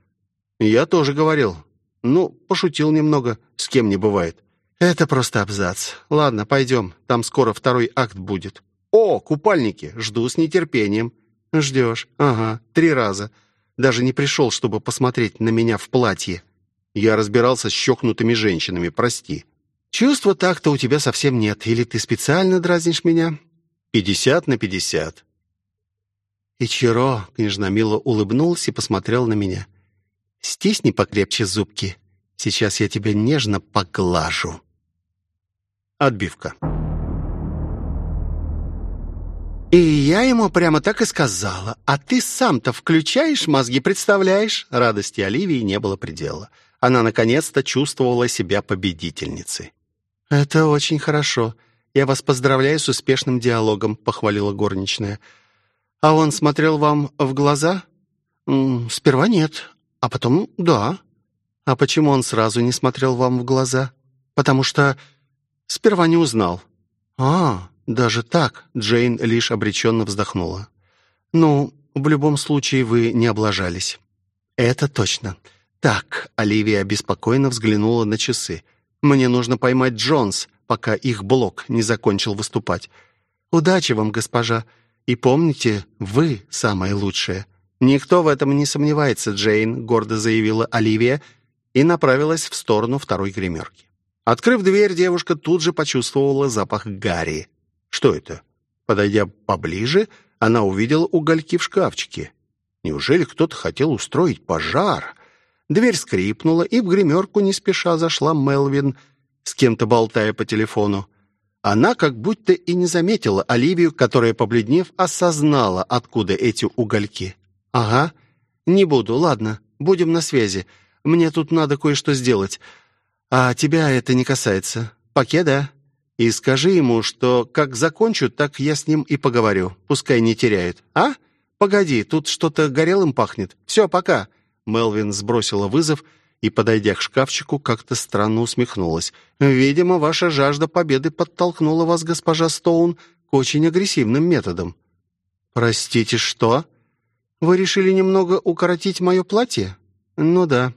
S1: «Я тоже говорил. Ну, пошутил немного, с кем не бывает». «Это просто абзац. Ладно, пойдем, там скоро второй акт будет». «О, купальники! Жду с нетерпением». «Ждешь? Ага, три раза. Даже не пришел, чтобы посмотреть на меня в платье». «Я разбирался с щекнутыми женщинами, прости». «Чувства так-то у тебя совсем нет. Или ты специально дразнишь меня?» «Пятьдесят на пятьдесят». Ичиро, княжна Мила улыбнулся и посмотрел на меня. Стисни покрепче зубки. Сейчас я тебя нежно поглажу. Отбивка. И я ему прямо так и сказала. А ты сам-то включаешь мозги, представляешь? Радости Оливии не было предела. Она наконец-то чувствовала себя победительницей. «Это очень хорошо. Я вас поздравляю с успешным диалогом», — похвалила горничная. «А он смотрел вам в глаза?» «Сперва нет, а потом «да». А почему он сразу не смотрел вам в глаза? Потому что сперва не узнал. А, даже так, Джейн лишь обреченно вздохнула. Ну, в любом случае вы не облажались. Это точно. Так, Оливия беспокойно взглянула на часы. Мне нужно поймать Джонс, пока их блок не закончил выступать. Удачи вам, госпожа. И помните, вы самая лучшая. «Никто в этом не сомневается, Джейн», — гордо заявила Оливия и направилась в сторону второй гримерки. Открыв дверь, девушка тут же почувствовала запах гари. Что это? Подойдя поближе, она увидела угольки в шкафчике. Неужели кто-то хотел устроить пожар? Дверь скрипнула, и в гримерку не спеша зашла Мелвин, с кем-то болтая по телефону. Она как будто и не заметила Оливию, которая, побледнев, осознала, откуда эти угольки. «Ага. Не буду, ладно. Будем на связи. Мне тут надо кое-что сделать. А тебя это не касается. Пакеда. И скажи ему, что как закончу, так я с ним и поговорю. Пускай не теряет. А?
S2: Погоди, тут что-то горелым пахнет. Все, пока». Мелвин сбросила вызов и, подойдя к шкафчику, как-то странно усмехнулась. «Видимо, ваша жажда победы подтолкнула вас, госпожа Стоун, к очень агрессивным методам». «Простите, что? Вы решили немного укоротить мое платье?» «Ну да.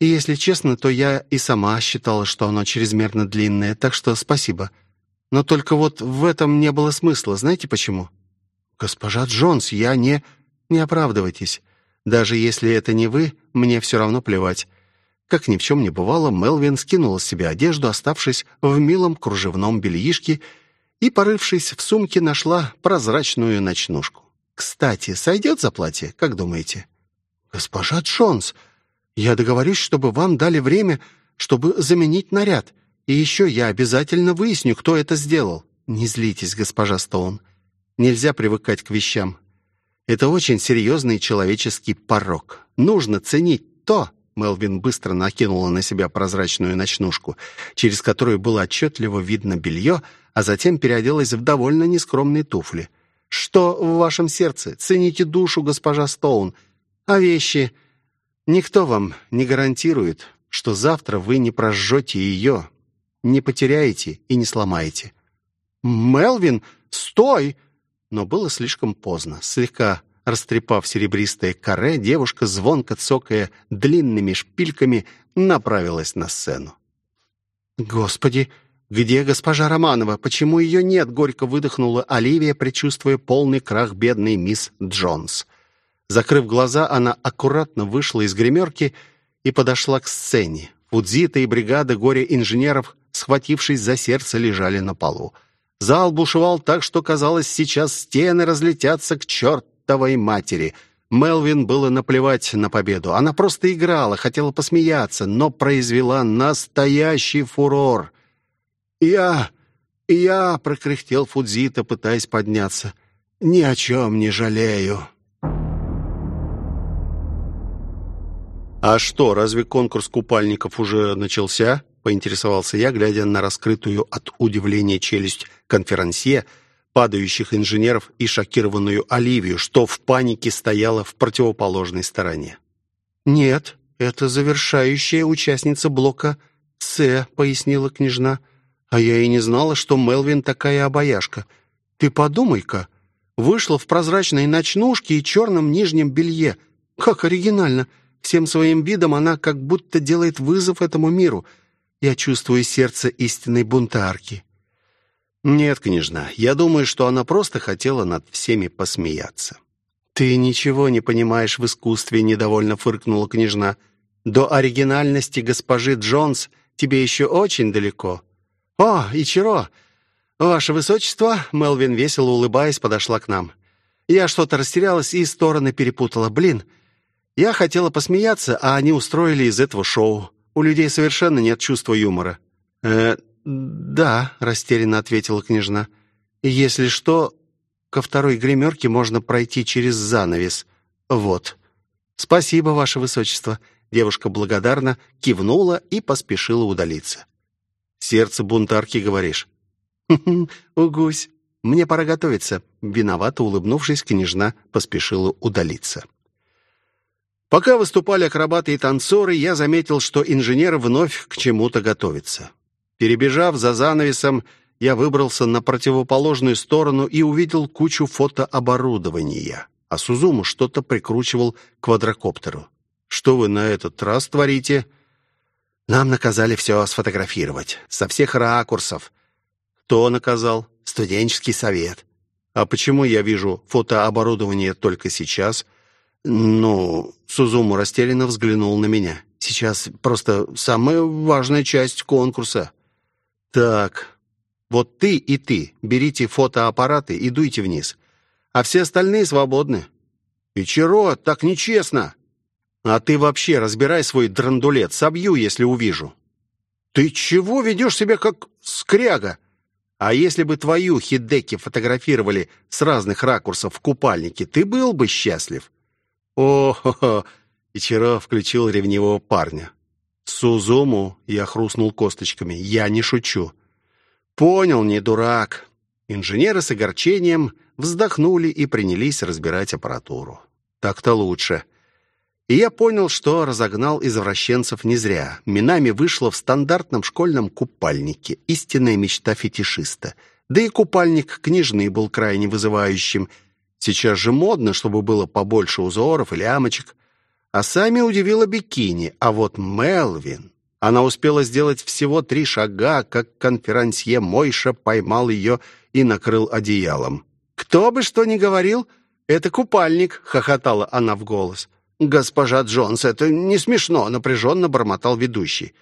S2: И если честно, то я и сама считала, что оно чрезмерно длинное, так что спасибо. Но только вот в этом не было смысла. Знаете почему?» «Госпожа Джонс, я не...» «Не оправдывайтесь. Даже если это не вы, мне все равно плевать». Как ни в чем не бывало, Мелвин скинула с себя одежду, оставшись в милом кружевном бельишке, и, порывшись в сумке, нашла прозрачную ночнушку. «Кстати, сойдет за платье, как думаете?» «Госпожа Джонс, я договорюсь, чтобы вам дали время, чтобы заменить наряд. И еще я обязательно выясню, кто это сделал». «Не злитесь, госпожа Стоун. Нельзя привыкать к вещам. Это очень серьезный человеческий порог. Нужно ценить то, Мелвин быстро накинула на себя прозрачную ночнушку, через которую было отчетливо видно белье, а затем переоделась в довольно нескромные туфли. «Что в вашем сердце? Цените душу, госпожа Стоун. А вещи? Никто вам не гарантирует, что завтра вы не прожжете ее, не потеряете и не сломаете». «Мелвин, стой!» Но было слишком поздно. Слегка растрепав серебристое каре, девушка, звонко цокая длинными шпильками, направилась на сцену. «Господи, где госпожа Романова? Почему ее нет?» — горько выдохнула Оливия, предчувствуя полный крах бедной мисс Джонс. Закрыв глаза, она аккуратно вышла из гримерки и подошла к сцене. Фудзита и бригада горе-инженеров, схватившись за сердце, лежали на полу. Зал бушевал так, что, казалось, сейчас стены разлетятся к чертовой матери. Мелвин было наплевать на победу. Она просто играла, хотела посмеяться, но произвела настоящий фурор. «Я... я...» — прокряхтел Фудзита, пытаясь подняться. «Ни о чем не жалею».
S1: «А что, разве конкурс купальников уже начался?» — поинтересовался я, глядя на раскрытую от удивления челюсть конферансье, падающих инженеров и шокированную Оливию, что в панике стояла в противоположной стороне.
S2: «Нет, это завершающая участница блока «С», — пояснила княжна. «А я и не знала, что Мелвин такая обаяшка. Ты подумай-ка, вышла в прозрачной ночнушке и черном нижнем белье. Как оригинально! Всем своим видом она как будто делает вызов этому миру. Я чувствую сердце истинной бунтарки».
S1: «Нет, княжна, я думаю, что она просто хотела над всеми посмеяться».
S2: «Ты ничего не понимаешь в искусстве», — недовольно фыркнула княжна. «До оригинальности госпожи Джонс тебе еще очень далеко». «О, Ичиро! Ваше Высочество!» — Мелвин, весело улыбаясь, подошла к нам. «Я что-то растерялась и стороны перепутала. Блин, я хотела посмеяться, а они устроили из этого шоу. У людей совершенно нет чувства юмора». «Э, «Да», — растерянно ответила княжна. «Если что, ко второй гримерке можно пройти через занавес. Вот». «Спасибо, ваше высочество». Девушка благодарно кивнула и поспешила удалиться. «Сердце бунтарки, говоришь?» «Угусь. Мне пора готовиться». Виновато улыбнувшись, княжна поспешила удалиться. Пока выступали акробаты и танцоры, я заметил, что инженер вновь к чему-то готовится. Перебежав за занавесом, я выбрался на противоположную сторону и увидел кучу фотооборудования. А Сузуму что-то прикручивал к квадрокоптеру. «Что вы на этот раз творите?» «Нам наказали все сфотографировать. Со всех ракурсов». «Кто наказал?» «Студенческий совет». «А почему я вижу фотооборудование только сейчас?» «Ну...» Сузуму растерянно взглянул на меня. «Сейчас просто самая важная часть конкурса». «Так, вот ты и ты берите фотоаппараты и дуйте вниз, а все остальные свободны». «Ичиро, так нечестно!» «А ты вообще разбирай свой драндулет, собью, если увижу». «Ты чего ведешь себя как скряга?» «А если бы твою Хидеки фотографировали с разных ракурсов в купальнике, ты был бы счастлив?» «О-хо-хо!» Ичиро включил ревнивого парня. «Сузуму!» — я хрустнул косточками. «Я не шучу». «Понял, не дурак.
S1: Инженеры с огорчением вздохнули и принялись разбирать аппаратуру. Так-то лучше. И я понял, что разогнал извращенцев не зря. Минами вышла в стандартном школьном купальнике. Истинная мечта фетишиста. Да и купальник книжный был крайне вызывающим. Сейчас же модно, чтобы было побольше узоров или амочек. А сами удивила бикини. А вот Мелвин... Она успела сделать всего три шага, как конферансье Мойша поймал ее и накрыл одеялом. «Кто бы что ни говорил, это купальник!» — хохотала она в голос. «Госпожа Джонс, это не смешно», — напряженно бормотал ведущий.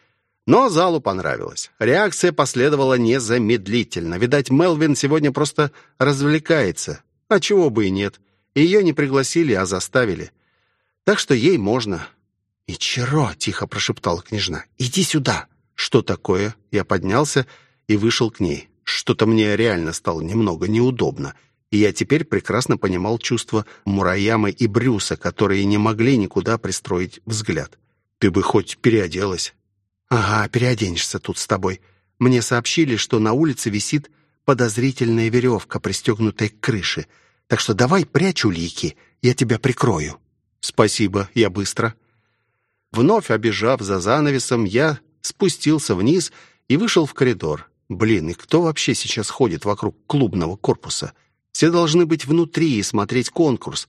S1: Но залу понравилось. Реакция последовала незамедлительно. Видать, Мелвин сегодня просто развлекается. А чего бы и нет. Ее не пригласили, а заставили. Так что ей можно. «Ичиро!» — тихо прошептала княжна. «Иди сюда!» «Что такое?» Я поднялся и вышел к ней. Что-то мне реально стало немного неудобно и я теперь прекрасно понимал чувства Мураямы и Брюса, которые не могли никуда пристроить взгляд. «Ты бы хоть переоделась». «Ага, переоденешься тут с тобой. Мне сообщили, что на улице висит подозрительная веревка, пристегнутая к крыше. Так что давай прячь улики, я тебя прикрою». «Спасибо, я быстро». Вновь обежав за занавесом, я спустился вниз и вышел в коридор. Блин, и кто вообще сейчас ходит вокруг клубного корпуса? Все должны быть внутри и смотреть конкурс.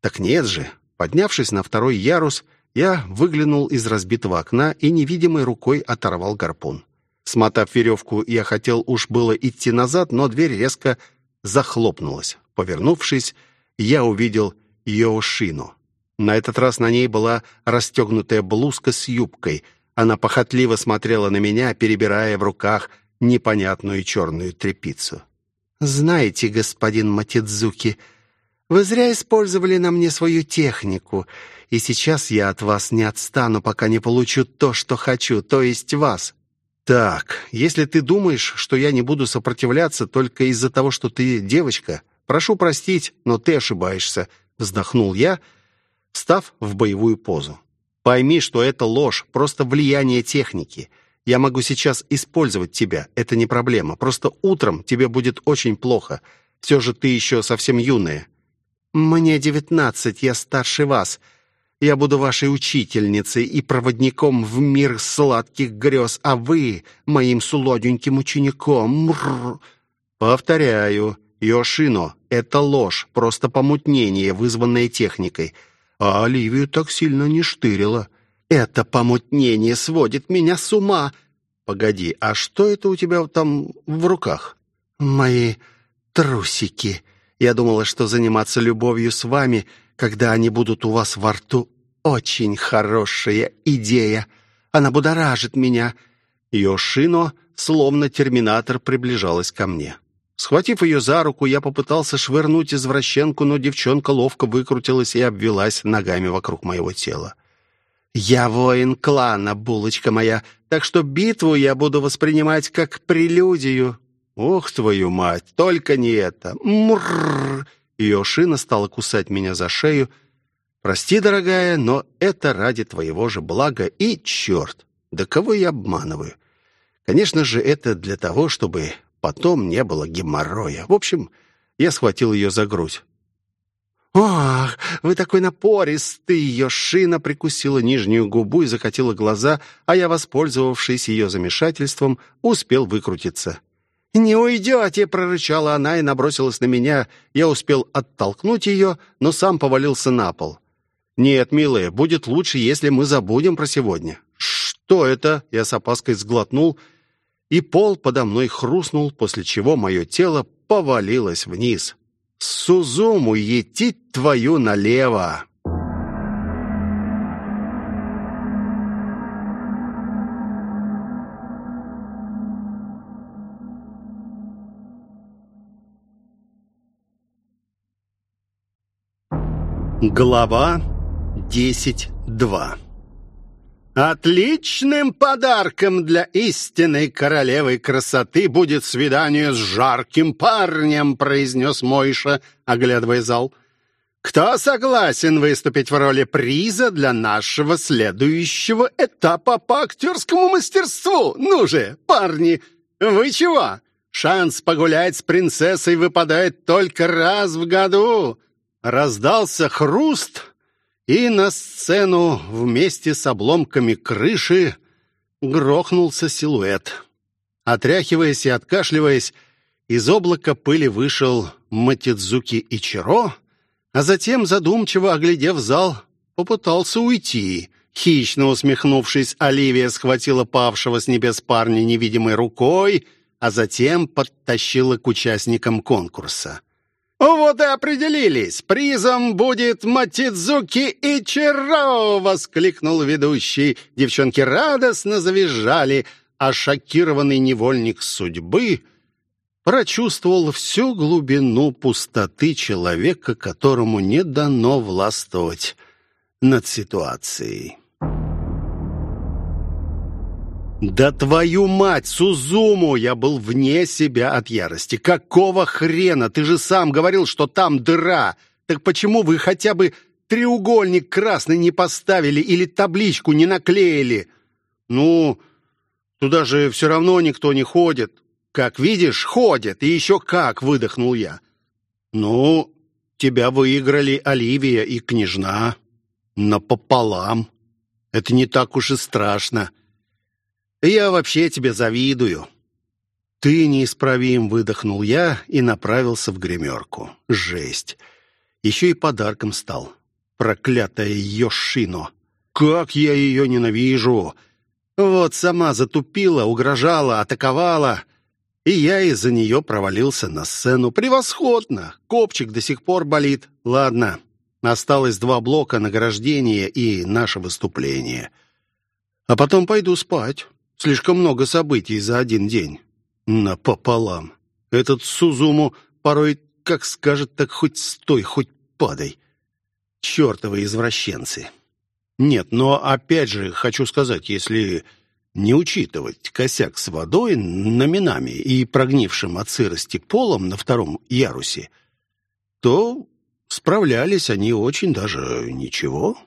S1: Так нет же. Поднявшись на второй ярус, я выглянул из разбитого окна и невидимой рукой оторвал гарпун. Смотав веревку, я хотел уж было идти назад, но дверь резко захлопнулась. Повернувшись, я увидел Йошину. На этот раз на ней была расстегнутая блузка с юбкой. Она похотливо смотрела на меня, перебирая в руках непонятную черную тряпицу. «Знаете, господин Матидзуки, вы зря использовали на мне свою технику, и сейчас я от вас не отстану, пока не получу то, что хочу, то есть вас». «Так, если ты думаешь, что я не буду сопротивляться только из-за того, что ты девочка, прошу простить, но ты ошибаешься», — вздохнул я, встав в боевую позу. «Пойми, что это ложь, просто влияние техники». Я могу сейчас использовать тебя, это не проблема. Просто утром тебе будет очень плохо. Все же ты еще совсем юная». «Мне девятнадцать, я старше вас. Я буду вашей учительницей и проводником в мир сладких грез, а вы — моим сулоденьким учеником. Мррр. «Повторяю, Йошино, это ложь, просто помутнение, вызванное техникой. А Оливию так сильно не штырило». Это помутнение сводит меня с ума. Погоди, а что это у тебя там в руках? Мои трусики. Я думала, что заниматься любовью с вами, когда они будут у вас во рту, очень хорошая идея. Она будоражит меня. Йошино, словно терминатор, приближалась ко мне. Схватив ее за руку, я попытался швырнуть извращенку, но девчонка ловко выкрутилась и обвелась ногами вокруг моего тела. «Я воин клана, булочка моя, так что битву я буду воспринимать как прелюдию». «Ох, твою мать, только не это! Мрррр!» Ее стала кусать меня за шею. «Прости, дорогая, но это ради твоего же блага, и черт! Да кого я обманываю? Конечно же, это для того, чтобы потом не было геморроя. В общем, я схватил ее за грудь. «Ох, вы такой напористый!» Ее шина прикусила нижнюю губу и закатила глаза, а я, воспользовавшись ее замешательством, успел выкрутиться. «Не уйдете!» — прорычала она и набросилась на меня. Я успел оттолкнуть ее, но сам повалился на пол. «Нет, милая, будет лучше, если мы забудем про сегодня». «Что это?» — я с опаской сглотнул, и пол подо мной хрустнул, после чего мое тело повалилось вниз. Сузуму етить твою налево!» Глава 10.2 Отличным подарком для истинной королевы красоты будет свидание с жарким парнем, произнес Мойша, оглядывая зал. Кто согласен выступить в роли приза для нашего следующего этапа по актерскому мастерству? Ну же, парни, вы чего? Шанс погулять с принцессой выпадает только раз в году!» Раздался хруст, и на сцену вместе с обломками крыши грохнулся силуэт. Отряхиваясь и откашливаясь, из облака пыли вышел Матидзуки Ичиро, а затем, задумчиво оглядев зал, попытался уйти. Хищно усмехнувшись, Оливия схватила павшего с небес парня невидимой рукой, а затем подтащила к участникам конкурса. «Вот и определились! Призом будет Матидзуки Ичиро!» — воскликнул ведущий. Девчонки радостно завизжали, а шокированный невольник судьбы прочувствовал всю глубину пустоты человека, которому не дано властвовать над ситуацией. «Да твою мать, Сузуму!» Я был вне себя от ярости. «Какого хрена? Ты же сам говорил, что там дыра! Так почему вы хотя бы треугольник красный не поставили или табличку не наклеили?» «Ну, туда же все равно никто не ходит. Как видишь, ходят, и еще как!» — выдохнул я. «Ну, тебя выиграли Оливия и княжна. Напополам. Это не так уж и страшно». Я вообще тебе завидую». «Ты неисправим», — выдохнул я и направился в гримерку. «Жесть! Еще и подарком стал. Проклятая Йошино! Как я ее ненавижу! Вот сама затупила, угрожала, атаковала, и я из-за нее провалился на сцену. Превосходно! Копчик до сих пор болит. Ладно, осталось два блока награждения и наше выступление. А потом пойду спать». Слишком много событий за один день. Напополам. Этот Сузуму порой как скажет, так хоть стой, хоть падай. Чертовы извращенцы. Нет, но опять же хочу сказать, если не учитывать косяк с водой, номинами и прогнившим от сырости полом на втором ярусе, то справлялись они очень даже ничего.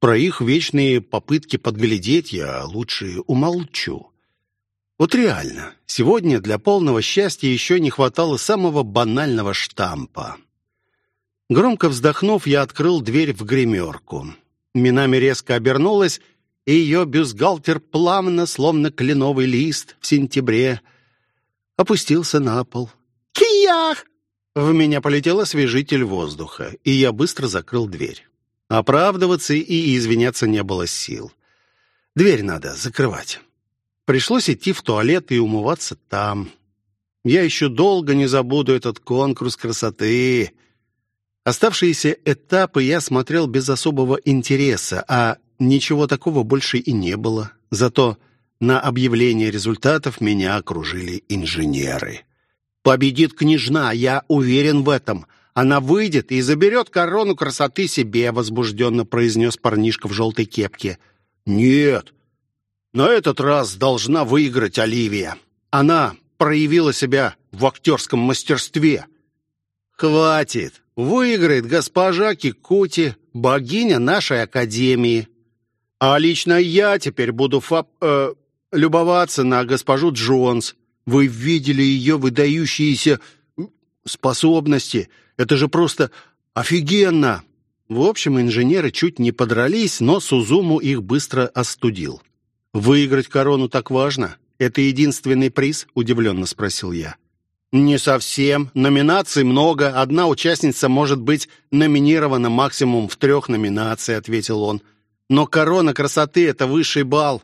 S1: Про их вечные попытки подглядеть я лучше умолчу. Вот реально, сегодня для полного счастья еще не хватало самого банального штампа. Громко вздохнув, я открыл дверь в гримерку. Минами резко обернулась, и ее бюстгальтер плавно, словно кленовый лист в сентябре, опустился на пол. «Киях!» В меня полетел освежитель воздуха, и я быстро закрыл дверь. Оправдываться и извиняться не было сил. Дверь надо закрывать. Пришлось идти в туалет и умываться там. Я еще долго не забуду этот конкурс красоты. Оставшиеся этапы я смотрел без особого интереса, а ничего такого больше и не было. Зато на объявление результатов меня окружили инженеры. «Победит княжна, я уверен в этом. Она выйдет и заберет корону красоты себе», — возбужденно произнес парнишка в желтой кепке. «Нет, на этот раз должна выиграть Оливия. Она проявила себя в актерском мастерстве». «Хватит! Выиграет госпожа Кикути, богиня нашей академии. А лично я теперь буду фап... Э, любоваться на госпожу Джонс. Вы видели ее выдающиеся способности?» Это же просто офигенно!» В общем, инженеры чуть не подрались, но Сузуму их быстро остудил. «Выиграть корону так важно? Это единственный приз?» — удивленно спросил я. «Не совсем. Номинаций много. Одна участница может быть номинирована максимум в трех номинациях», — ответил он. «Но корона красоты — это высший балл.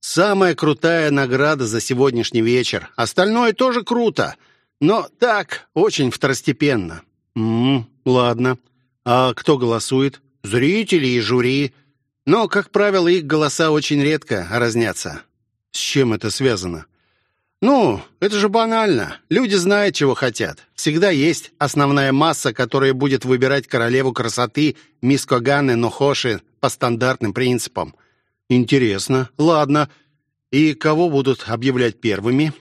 S1: Самая крутая награда за сегодняшний вечер. Остальное тоже круто, но так, очень второстепенно. «М ладно. А кто голосует? Зрители и жюри. Но, как правило, их голоса очень редко разнятся. С чем это связано?» «Ну, это же банально. Люди знают, чего хотят. Всегда есть основная масса, которая будет выбирать королеву красоты мисс Коганы Нохоши по стандартным принципам». «Интересно. Ладно. И кого будут объявлять первыми?»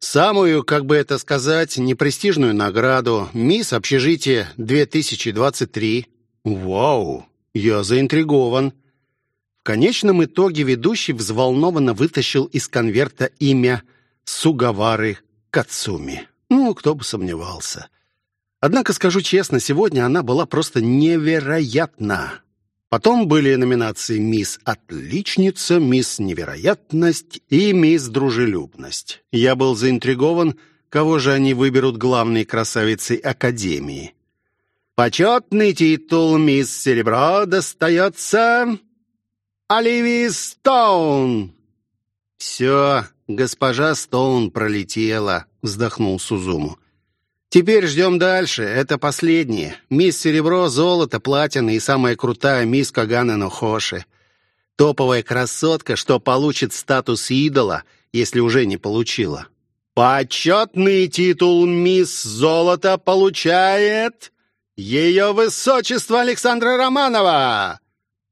S1: Самую, как бы это сказать, непрестижную награду «Мисс Общежитие 2023». Вау, я заинтригован. В конечном итоге ведущий взволнованно вытащил из конверта имя Сугавары Кацуми. Ну, кто бы сомневался. Однако, скажу честно, сегодня она была просто невероятна. Потом были номинации «Мисс Отличница», «Мисс Невероятность» и «Мисс Дружелюбность». Я был заинтригован, кого же они выберут главной красавицей Академии. Почетный титул «Мисс Серебро» достается Оливии Стоун. «Все, госпожа Стоун пролетела», — вздохнул Сузуму. Теперь ждем дальше. Это последнее. Мисс Серебро, Золото, Платина и самая крутая мисс Кагана Нохоши. Топовая красотка, что получит статус идола, если уже не получила. Почетный титул мисс Золото получает ее высочество Александра Романова.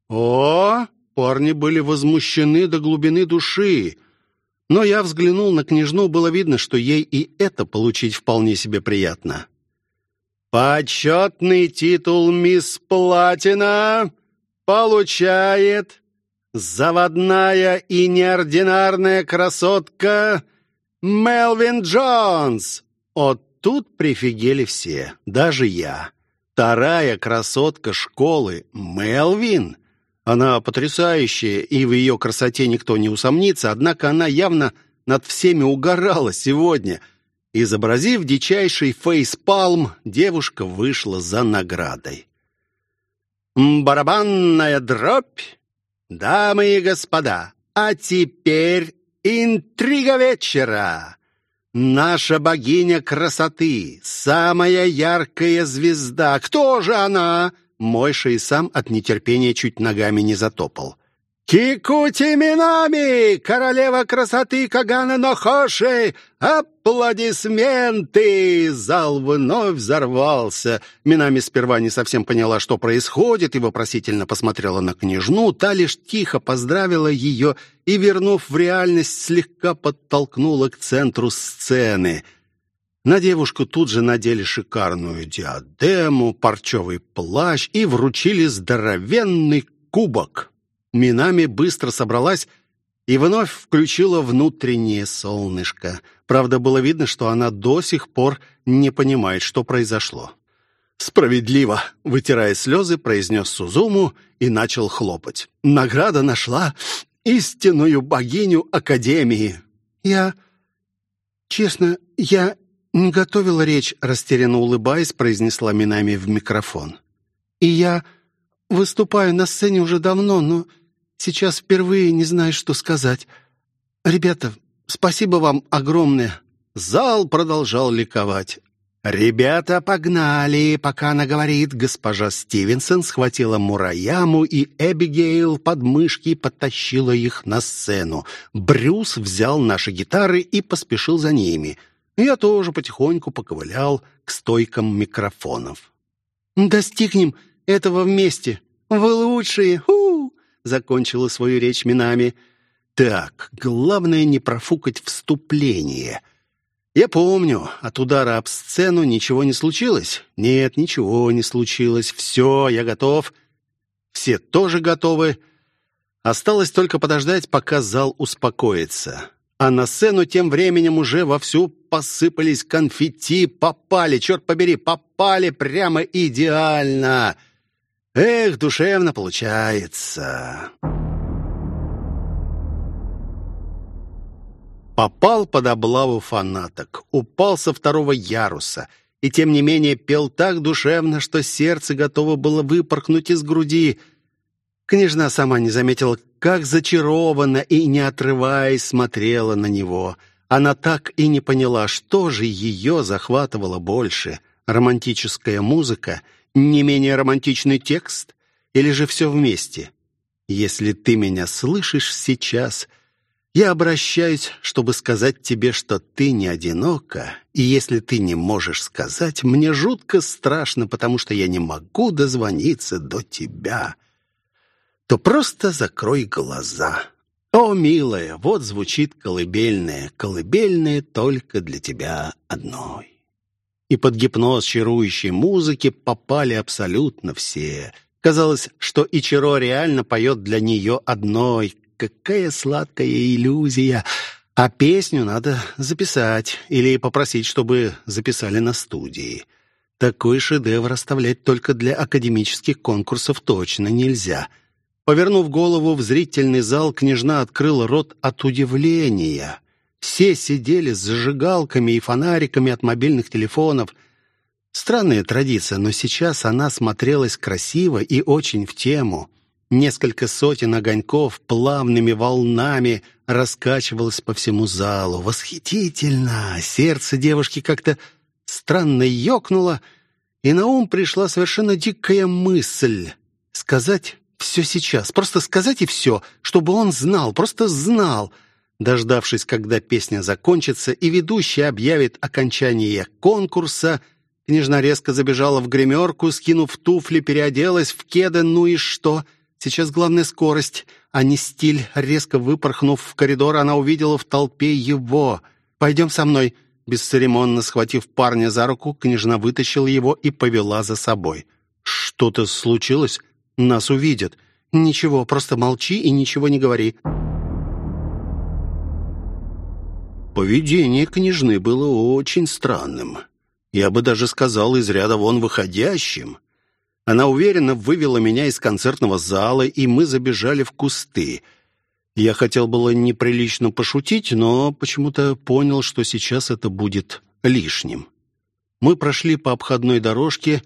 S1: О, парни были возмущены до глубины души. Но я взглянул на княжну, было видно, что ей и это получить вполне себе приятно. «Почетный титул мисс Платина получает заводная и неординарная красотка Мелвин Джонс!» Вот тут прифигели все, даже я. Вторая красотка школы Мелвин — она потрясающая, и в ее красоте никто не усомнится, однако она явно над всеми угорала сегодня. Изобразив дичайший фейспалм, девушка вышла за наградой. «Барабанная дробь! Дамы и господа, а теперь интрига вечера!» Наша богиня красоты, самая яркая звезда. Кто же она? Мойша и сам от нетерпения чуть ногами не затопал. «Кикути Минами! Королева красоты Кагана Нохоши! Аплодисменты!» Зал вновь взорвался. Минами сперва не совсем поняла, что происходит, и вопросительно посмотрела на княжну. Та лишь тихо поздравила ее и, вернув в реальность, слегка подтолкнула к центру сцены — на девушку тут же надели шикарную диадему, парчевый плащ и вручили здоровенный кубок. Минами быстро собралась и вновь включила внутреннее солнышко. Правда, было видно, что она до сих пор не понимает, что произошло. «Справедливо!» — вытирая слезы, произнес Сузуму и начал хлопать. «Награда нашла истинную богиню Академии!» «Я... честно, я «Не готовила речь», — растерянно улыбаясь, произнесла Минами в микрофон. «И я выступаю на сцене уже давно, но сейчас впервые не знаю, что сказать. Ребята, спасибо вам огромное». Зал продолжал ликовать. «Ребята, погнали!» Пока она говорит, госпожа Стивенсон схватила Мураяму и Эбигейл под мышки и подтащила их на сцену. Брюс взял наши гитары и поспешил за ними — я тоже потихоньку поковылял к стойкам микрофонов. «Достигнем этого вместе! Вы лучшие! Ху!» — закончила свою речь Минами. «Так, главное не профукать вступление». Я помню, от удара об сцену ничего не случилось. Нет, ничего не случилось. Все, я готов. Все тоже готовы. Осталось только подождать, пока зал успокоится. А на сцену тем временем уже вовсю посыпались конфетти, попали, черт побери, попали прямо идеально. Эх, душевно получается. Попал под облаву фанаток, упал со второго яруса и, тем не менее, пел так душевно, что сердце готово было выпорхнуть из груди — Княжна сама не заметила, как зачарованно и не отрываясь смотрела на него. Она так и не поняла, что же ее захватывало больше — романтическая музыка, не менее романтичный текст или же все вместе. Если ты меня слышишь сейчас, я обращаюсь, чтобы сказать тебе, что ты не одинока, и если ты не можешь сказать, мне жутко страшно, потому что я не могу дозвониться до тебя» то просто закрой глаза. О, милая, вот звучит колыбельная, колыбельная только для тебя одной. И под гипноз чарующей музыки попали абсолютно все. Казалось, что и Чиро реально поет для нее одной. Какая сладкая иллюзия! А песню надо записать или попросить, чтобы записали на студии. Такой шедевр оставлять только для академических конкурсов точно нельзя. Повернув голову в зрительный зал, княжна открыла рот от удивления. Все сидели с зажигалками и фонариками от мобильных телефонов. Странная традиция, но сейчас она смотрелась красиво и очень в тему. Несколько сотен огоньков плавными волнами раскачивалось по всему залу. Восхитительно! Сердце девушки как-то странно ёкнуло, и на ум пришла совершенно дикая мысль. Сказать все сейчас, просто сказать и все, чтобы он знал, просто знал — Дождавшись, когда песня закончится и ведущий объявит окончание конкурса, княжна резко забежала в гримерку, скинув туфли, переоделась в кеды, ну и что? Сейчас главная скорость, а не стиль. Резко выпорхнув в коридор, она увидела в толпе его. «Пойдем со мной». Бесцеремонно схватив парня за руку, княжна вытащила его и повела за собой. «Что-то случилось? Нас увидят». «Ничего, просто молчи и ничего не говори». Поведение княжны было очень странным. Я бы даже сказал, из ряда вон выходящим. Она уверенно вывела меня из концертного зала, и мы забежали в кусты. Я хотел было неприлично пошутить, но почему-то понял, что сейчас это будет лишним. Мы прошли по обходной дорожке.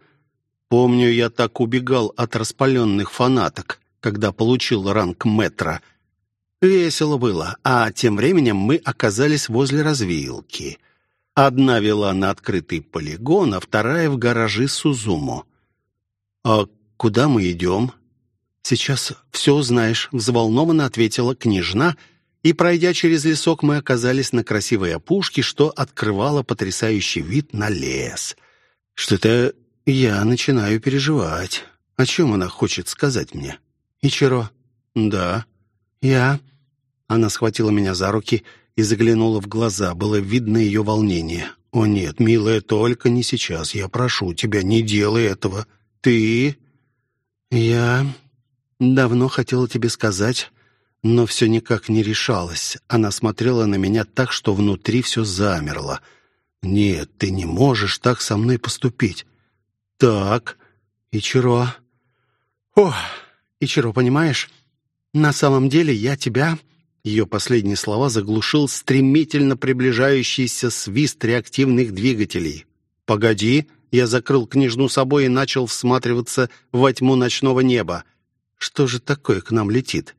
S1: Помню, я так убегал от распаленных фанаток, когда получил ранг метра — Весело было, а тем временем мы оказались возле развилки. Одна вела на открытый полигон, а вторая в гаражи Сузуму. «А куда мы идем?» «Сейчас все узнаешь», — взволнованно ответила княжна, и, пройдя через лесок, мы оказались на красивой опушке, что открывало потрясающий вид на лес. Что-то я начинаю переживать. О чем она хочет сказать мне? «Ичиро?» «Да». «Я?» Она схватила меня за руки и заглянула в глаза. Было видно ее волнение. «О нет, милая, только не сейчас. Я прошу тебя, не делай этого. Ты...» «Я давно хотела тебе сказать, но все никак не решалась. Она смотрела на меня так, что внутри все замерло. «Нет, ты не можешь так со мной поступить». «Так, Ичиро...» «О, Ичиро, понимаешь, на самом деле я тебя ее последние слова заглушил стремительно приближающийся свист реактивных двигателей. «Погоди!» Я закрыл княжну собой и начал всматриваться во тьму ночного неба. Что же такое к нам летит?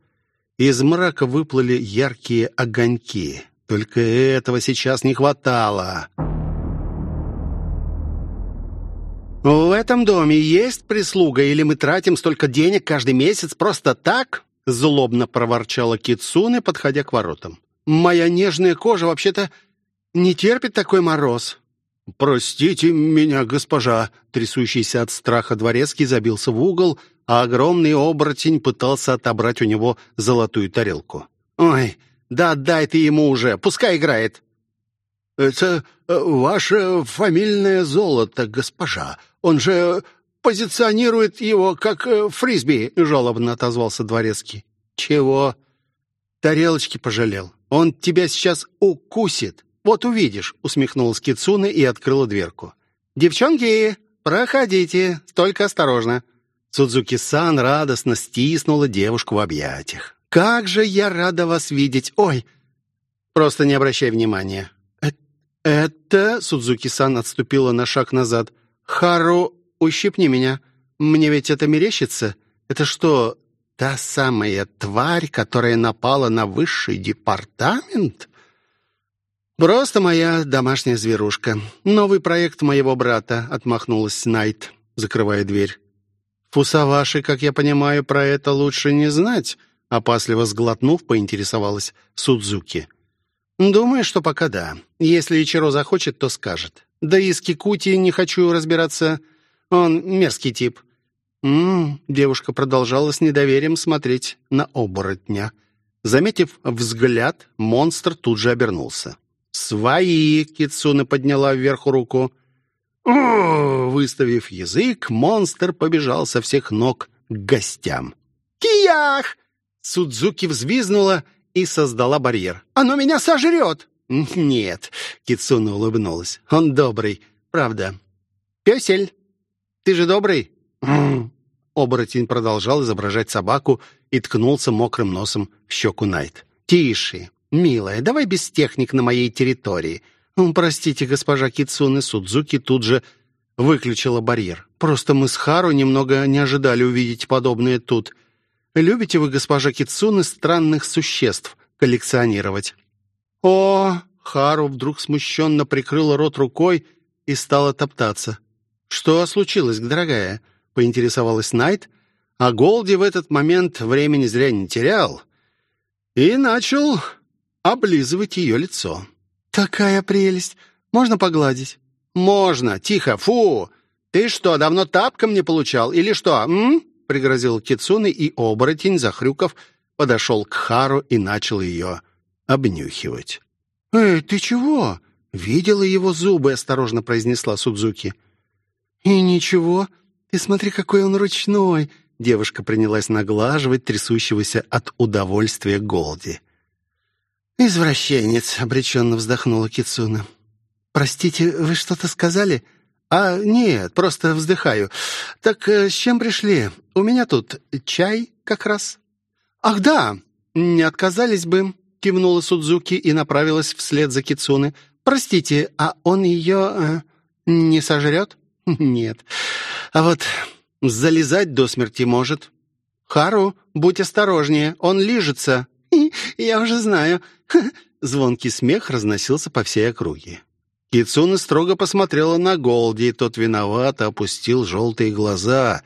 S1: Из мрака выплыли яркие огоньки. Только этого сейчас не хватало. «В этом доме есть прислуга, или мы тратим столько денег каждый месяц просто так?» Злобно проворчала Кицуне, подходя к воротам. «Моя нежная кожа вообще-то не терпит такой мороз». «Простите меня, госпожа!» Трясущийся от страха дворецкий забился в угол, а огромный оборотень пытался отобрать у него золотую тарелку. «Ой, да отдай ты ему уже, пускай играет!» «Это э, ваше фамильное золото, госпожа. Он же позиционирует его как э, фрисби», — жалобно отозвался дворецкий. «Чего?» «Тарелочки пожалел. Он тебя сейчас укусит. Вот увидишь», — усмехнулась Кицуна и открыла дверку. «Девчонки, проходите, только осторожно». Судзуки-сан радостно стиснула девушку в объятиях. «Как же я рада вас видеть! Ой!» «Просто не обращай внимания». «Э «Это...» — Судзуки-сан отступила на шаг назад. «Хару Ущипни меня. Мне ведь это мерещится. Это что, та самая тварь, которая напала на высший департамент? Просто моя домашняя зверушка. Новый проект моего брата, отмахнулась Найт, закрывая дверь. Фусаваши, как я понимаю, про это лучше не знать, опасливо сглотнув, поинтересовалась Судзуки. Думаю, что пока да. Если Ичиро захочет, то скажет. Да и с Кикути не хочу разбираться. Он мерзкий тип». «М-м-м», девушка продолжала с недоверием смотреть на оборотня. Заметив взгляд, монстр тут же обернулся. «Свои!» — Кицуна подняла вверх руку. О, выставив язык, монстр побежал со всех ног к гостям. «Киях!» Судзуки взвизнула и создала барьер.
S2: «Оно меня сожрет!» *laughs*
S1: «Нет», — Кицуна улыбнулась. «Он добрый, правда». «Песель, ты же добрый?» *clears throat* Оборотень продолжал изображать собаку и ткнулся мокрым носом в щеку Найт. «Тише, милая, давай без техник на моей территории». «Простите, госпожа Кицуны, Судзуки тут же выключила барьер. Просто мы с Хару немного не ожидали увидеть подобное тут. Любите вы, госпожа Кицуны, странных существ коллекционировать?» «О!» — Хару вдруг смущенно прикрыла рот рукой и стала топтаться. «Что случилось, дорогая?» — поинтересовалась Найт, а Голди в этот момент времени зря не терял и начал облизывать ее лицо. «Такая прелесть! Можно погладить?» «Можно! Тихо! Фу! Ты что, давно тапком не получал? Или что, м?» — пригрозил Кицуны, и оборотень, захрюков, подошел к Хару и начал ее обнюхивать. «Эй, ты чего?» «Видела его зубы», — осторожно произнесла Судзуки. «И ничего. Ты смотри, какой он ручной!» Девушка принялась наглаживать трясущегося от удовольствия Голди. «Извращенец», — обреченно вздохнула Кицуна. «Простите, вы что-то сказали?» «А, нет, просто вздыхаю. Так э, с чем пришли? У меня тут чай как раз». «Ах, да! Не отказались бы», — кивнула Судзуки и направилась вслед за Кицуны. «Простите, а он ее э, не сожрет?» *laughs* «Нет. А вот залезать до смерти может». «Хару, будь осторожнее, он лижется». *laughs* «Я уже знаю». *laughs* Звонкий смех разносился по всей округе. Кицуна строго посмотрела на Голди, тот виновато опустил желтые глаза,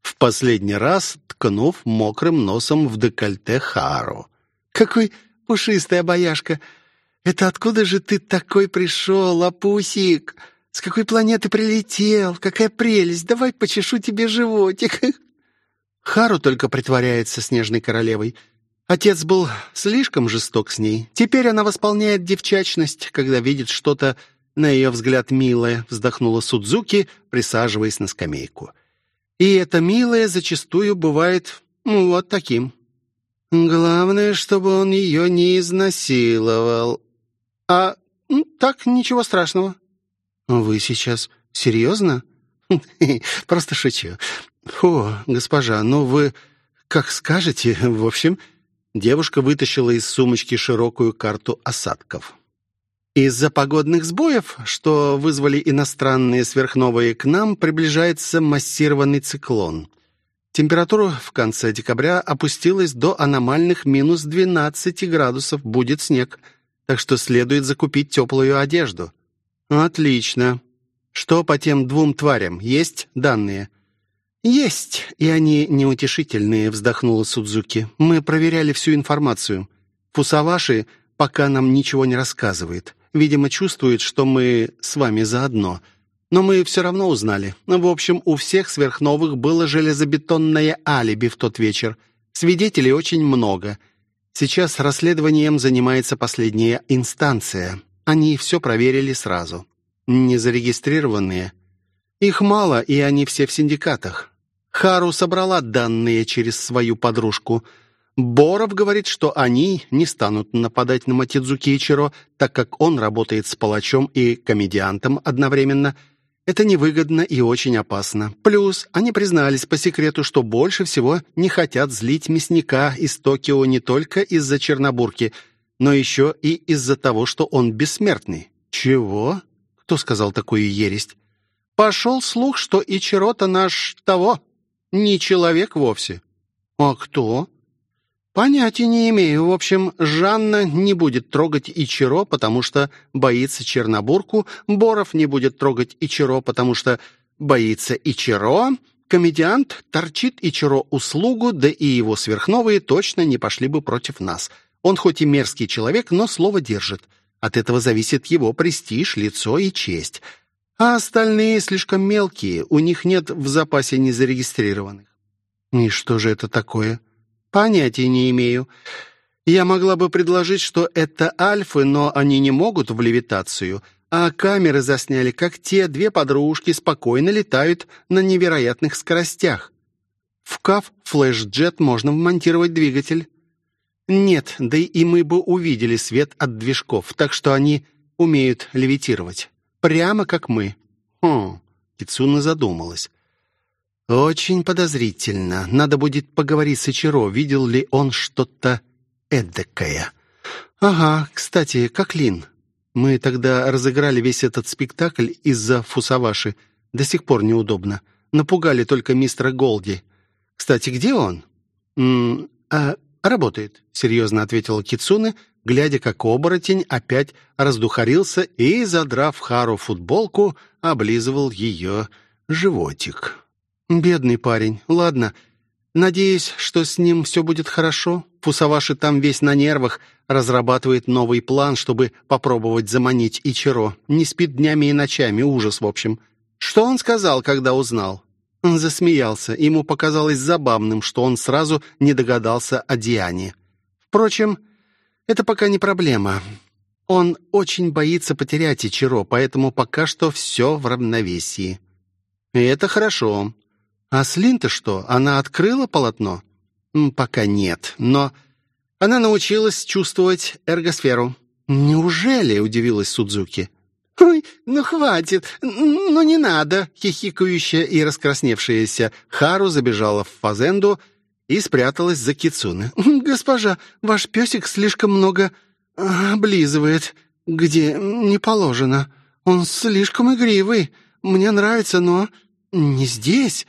S1: в последний раз ткнув мокрым носом в декольте Хару. «Какой пушистый обаяшка! Это откуда же ты такой пришел, лапусик? С какой планеты прилетел? Какая прелесть! Давай почешу тебе животик!» *laughs* Хару только притворяется снежной королевой. Отец был слишком жесток с ней. Теперь она восполняет девчачность, когда видит что-то на ее взгляд, милая, вздохнула Судзуки, присаживаясь на скамейку. И это милое зачастую бывает ну, вот таким. Главное, чтобы он ее не изнасиловал. А так, ничего страшного. Вы сейчас серьезно? *laughs* Просто шучу. О, госпожа, ну вы как скажете. В общем, девушка вытащила из сумочки широкую карту осадков. Из-за погодных сбоев, что вызвали иностранные сверхновые к нам, приближается массированный циклон. Температура в конце декабря опустилась до аномальных минус 12 градусов, будет снег, так что следует закупить теплую одежду. Отлично. Что по тем двум тварям? Есть данные? Есть, и они неутешительные, вздохнула Судзуки. Мы проверяли всю информацию. Фусаваши пока нам ничего не рассказывает. Видимо, чувствует, что мы с вами заодно. Но мы все равно узнали. В общем, у всех сверхновых было железобетонное алиби в тот вечер. Свидетелей очень много. Сейчас расследованием занимается последняя инстанция. Они все проверили сразу. Незарегистрированные. Их мало, и они все в синдикатах. Хару собрала данные через свою подружку – Боров говорит, что они не станут нападать на Матидзуки Ичиро, так как он работает с палачом и комедиантом одновременно. Это невыгодно и очень опасно. Плюс они признались по секрету, что больше всего не хотят злить мясника из Токио не только из-за Чернобурки, но еще и из-за того, что он бессмертный. Чего? Кто сказал такую ересть? Пошел слух, что Ичиро-то наш того, не человек вовсе. А кто? «Понятия не имею. В общем, Жанна не будет трогать Ичиро, потому что боится Чернобурку. Боров не будет трогать Ичиро, потому что боится Ичиро. Комедиант торчит Ичиро услугу, да и его сверхновые точно не пошли бы против нас. Он хоть и мерзкий человек, но слово держит. От этого зависит его престиж, лицо и честь. А остальные слишком мелкие, у них нет в запасе незарегистрированных». «И что же это такое?» Понятия не имею. Я могла бы предложить, что это альфы, но они не могут в левитацию, а камеры засняли, как те две подружки спокойно летают на невероятных скоростях. В КАФ флэш-джет можно вмонтировать двигатель. Нет, да и мы бы увидели свет от движков, так что они умеют левитировать. Прямо как мы. Хм, Кицуна задумалась. Очень подозрительно. Надо будет поговорить с Ичиро, видел ли он что-то эдакое. Ага, кстати, как Лин. Мы тогда разыграли весь этот спектакль из-за Фусаваши. До сих пор неудобно. Напугали только мистера Голди. Кстати, где он? М -м, а, работает, серьезно ответила Кицуне, глядя, как оборотень опять раздухарился и, задрав Хару футболку, облизывал ее животик. «Бедный парень. Ладно. Надеюсь, что с ним все будет хорошо. Фусаваши там весь на нервах, разрабатывает новый план, чтобы попробовать заманить Ичиро. Не спит днями и ночами, ужас, в общем. Что он сказал, когда узнал?» Он засмеялся. Ему показалось забавным, что он сразу не догадался о Диане. Впрочем, это пока не проблема. Он очень боится потерять Ичиро, поэтому пока что все в равновесии. И это хорошо. А с Линта что, она открыла полотно? Пока нет, но она научилась чувствовать эргосферу. Неужели, удивилась Судзуки. «Ой, ну хватит, ну не надо!» Хихикающая и раскрасневшаяся Хару забежала в фазенду и спряталась за кицуны. «Госпожа, ваш песик слишком много а, облизывает, где не положено. Он слишком игривый. Мне нравится, но не здесь».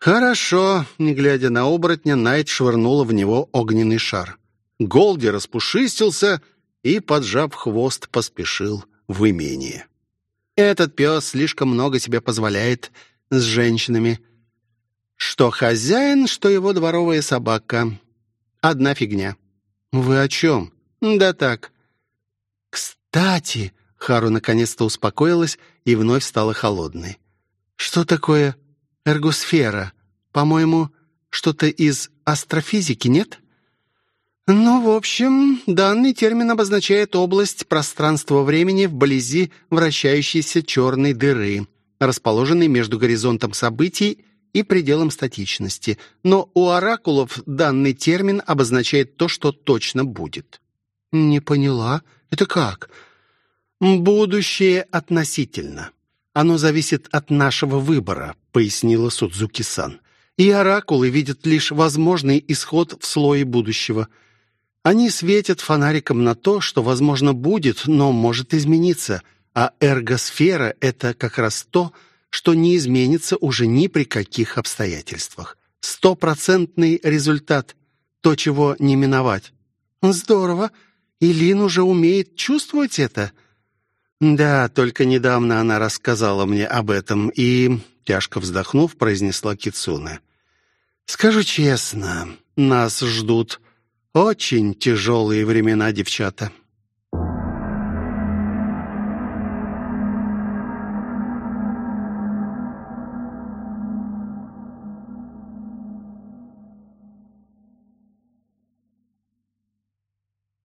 S1: «Хорошо», — не глядя на оборотня, Найт швырнула в него огненный шар. Голди распушистился и, поджав хвост, поспешил в имение. Этот пес слишком много себе позволяет с женщинами. Что хозяин, что его дворовая собака. Одна фигня. Вы о чем? Да так. Кстати, Хару наконец-то успокоилась и вновь стала холодной. Что такое эргосфера? По-моему, что-то из астрофизики, нет? Ну, в общем, данный термин обозначает область пространства-времени вблизи вращающейся черной дыры, расположенной между горизонтом событий и пределом статичности. Но у оракулов данный термин обозначает то, что точно будет. Не поняла. Это как? Будущее относительно. Оно зависит от нашего выбора, пояснила Судзуки-сан. И оракулы видят лишь возможный исход в слое будущего – они светят фонариком на то, что, возможно, будет, но может измениться, а эргосфера — это как раз то, что не изменится уже ни при каких обстоятельствах. Стопроцентный результат, то, чего не миновать. Здорово. И Лин уже умеет чувствовать это? Да, только недавно она рассказала мне об этом и, тяжко вздохнув, произнесла Кицуне. Скажу честно, нас ждут очень тяжелые времена, девчата.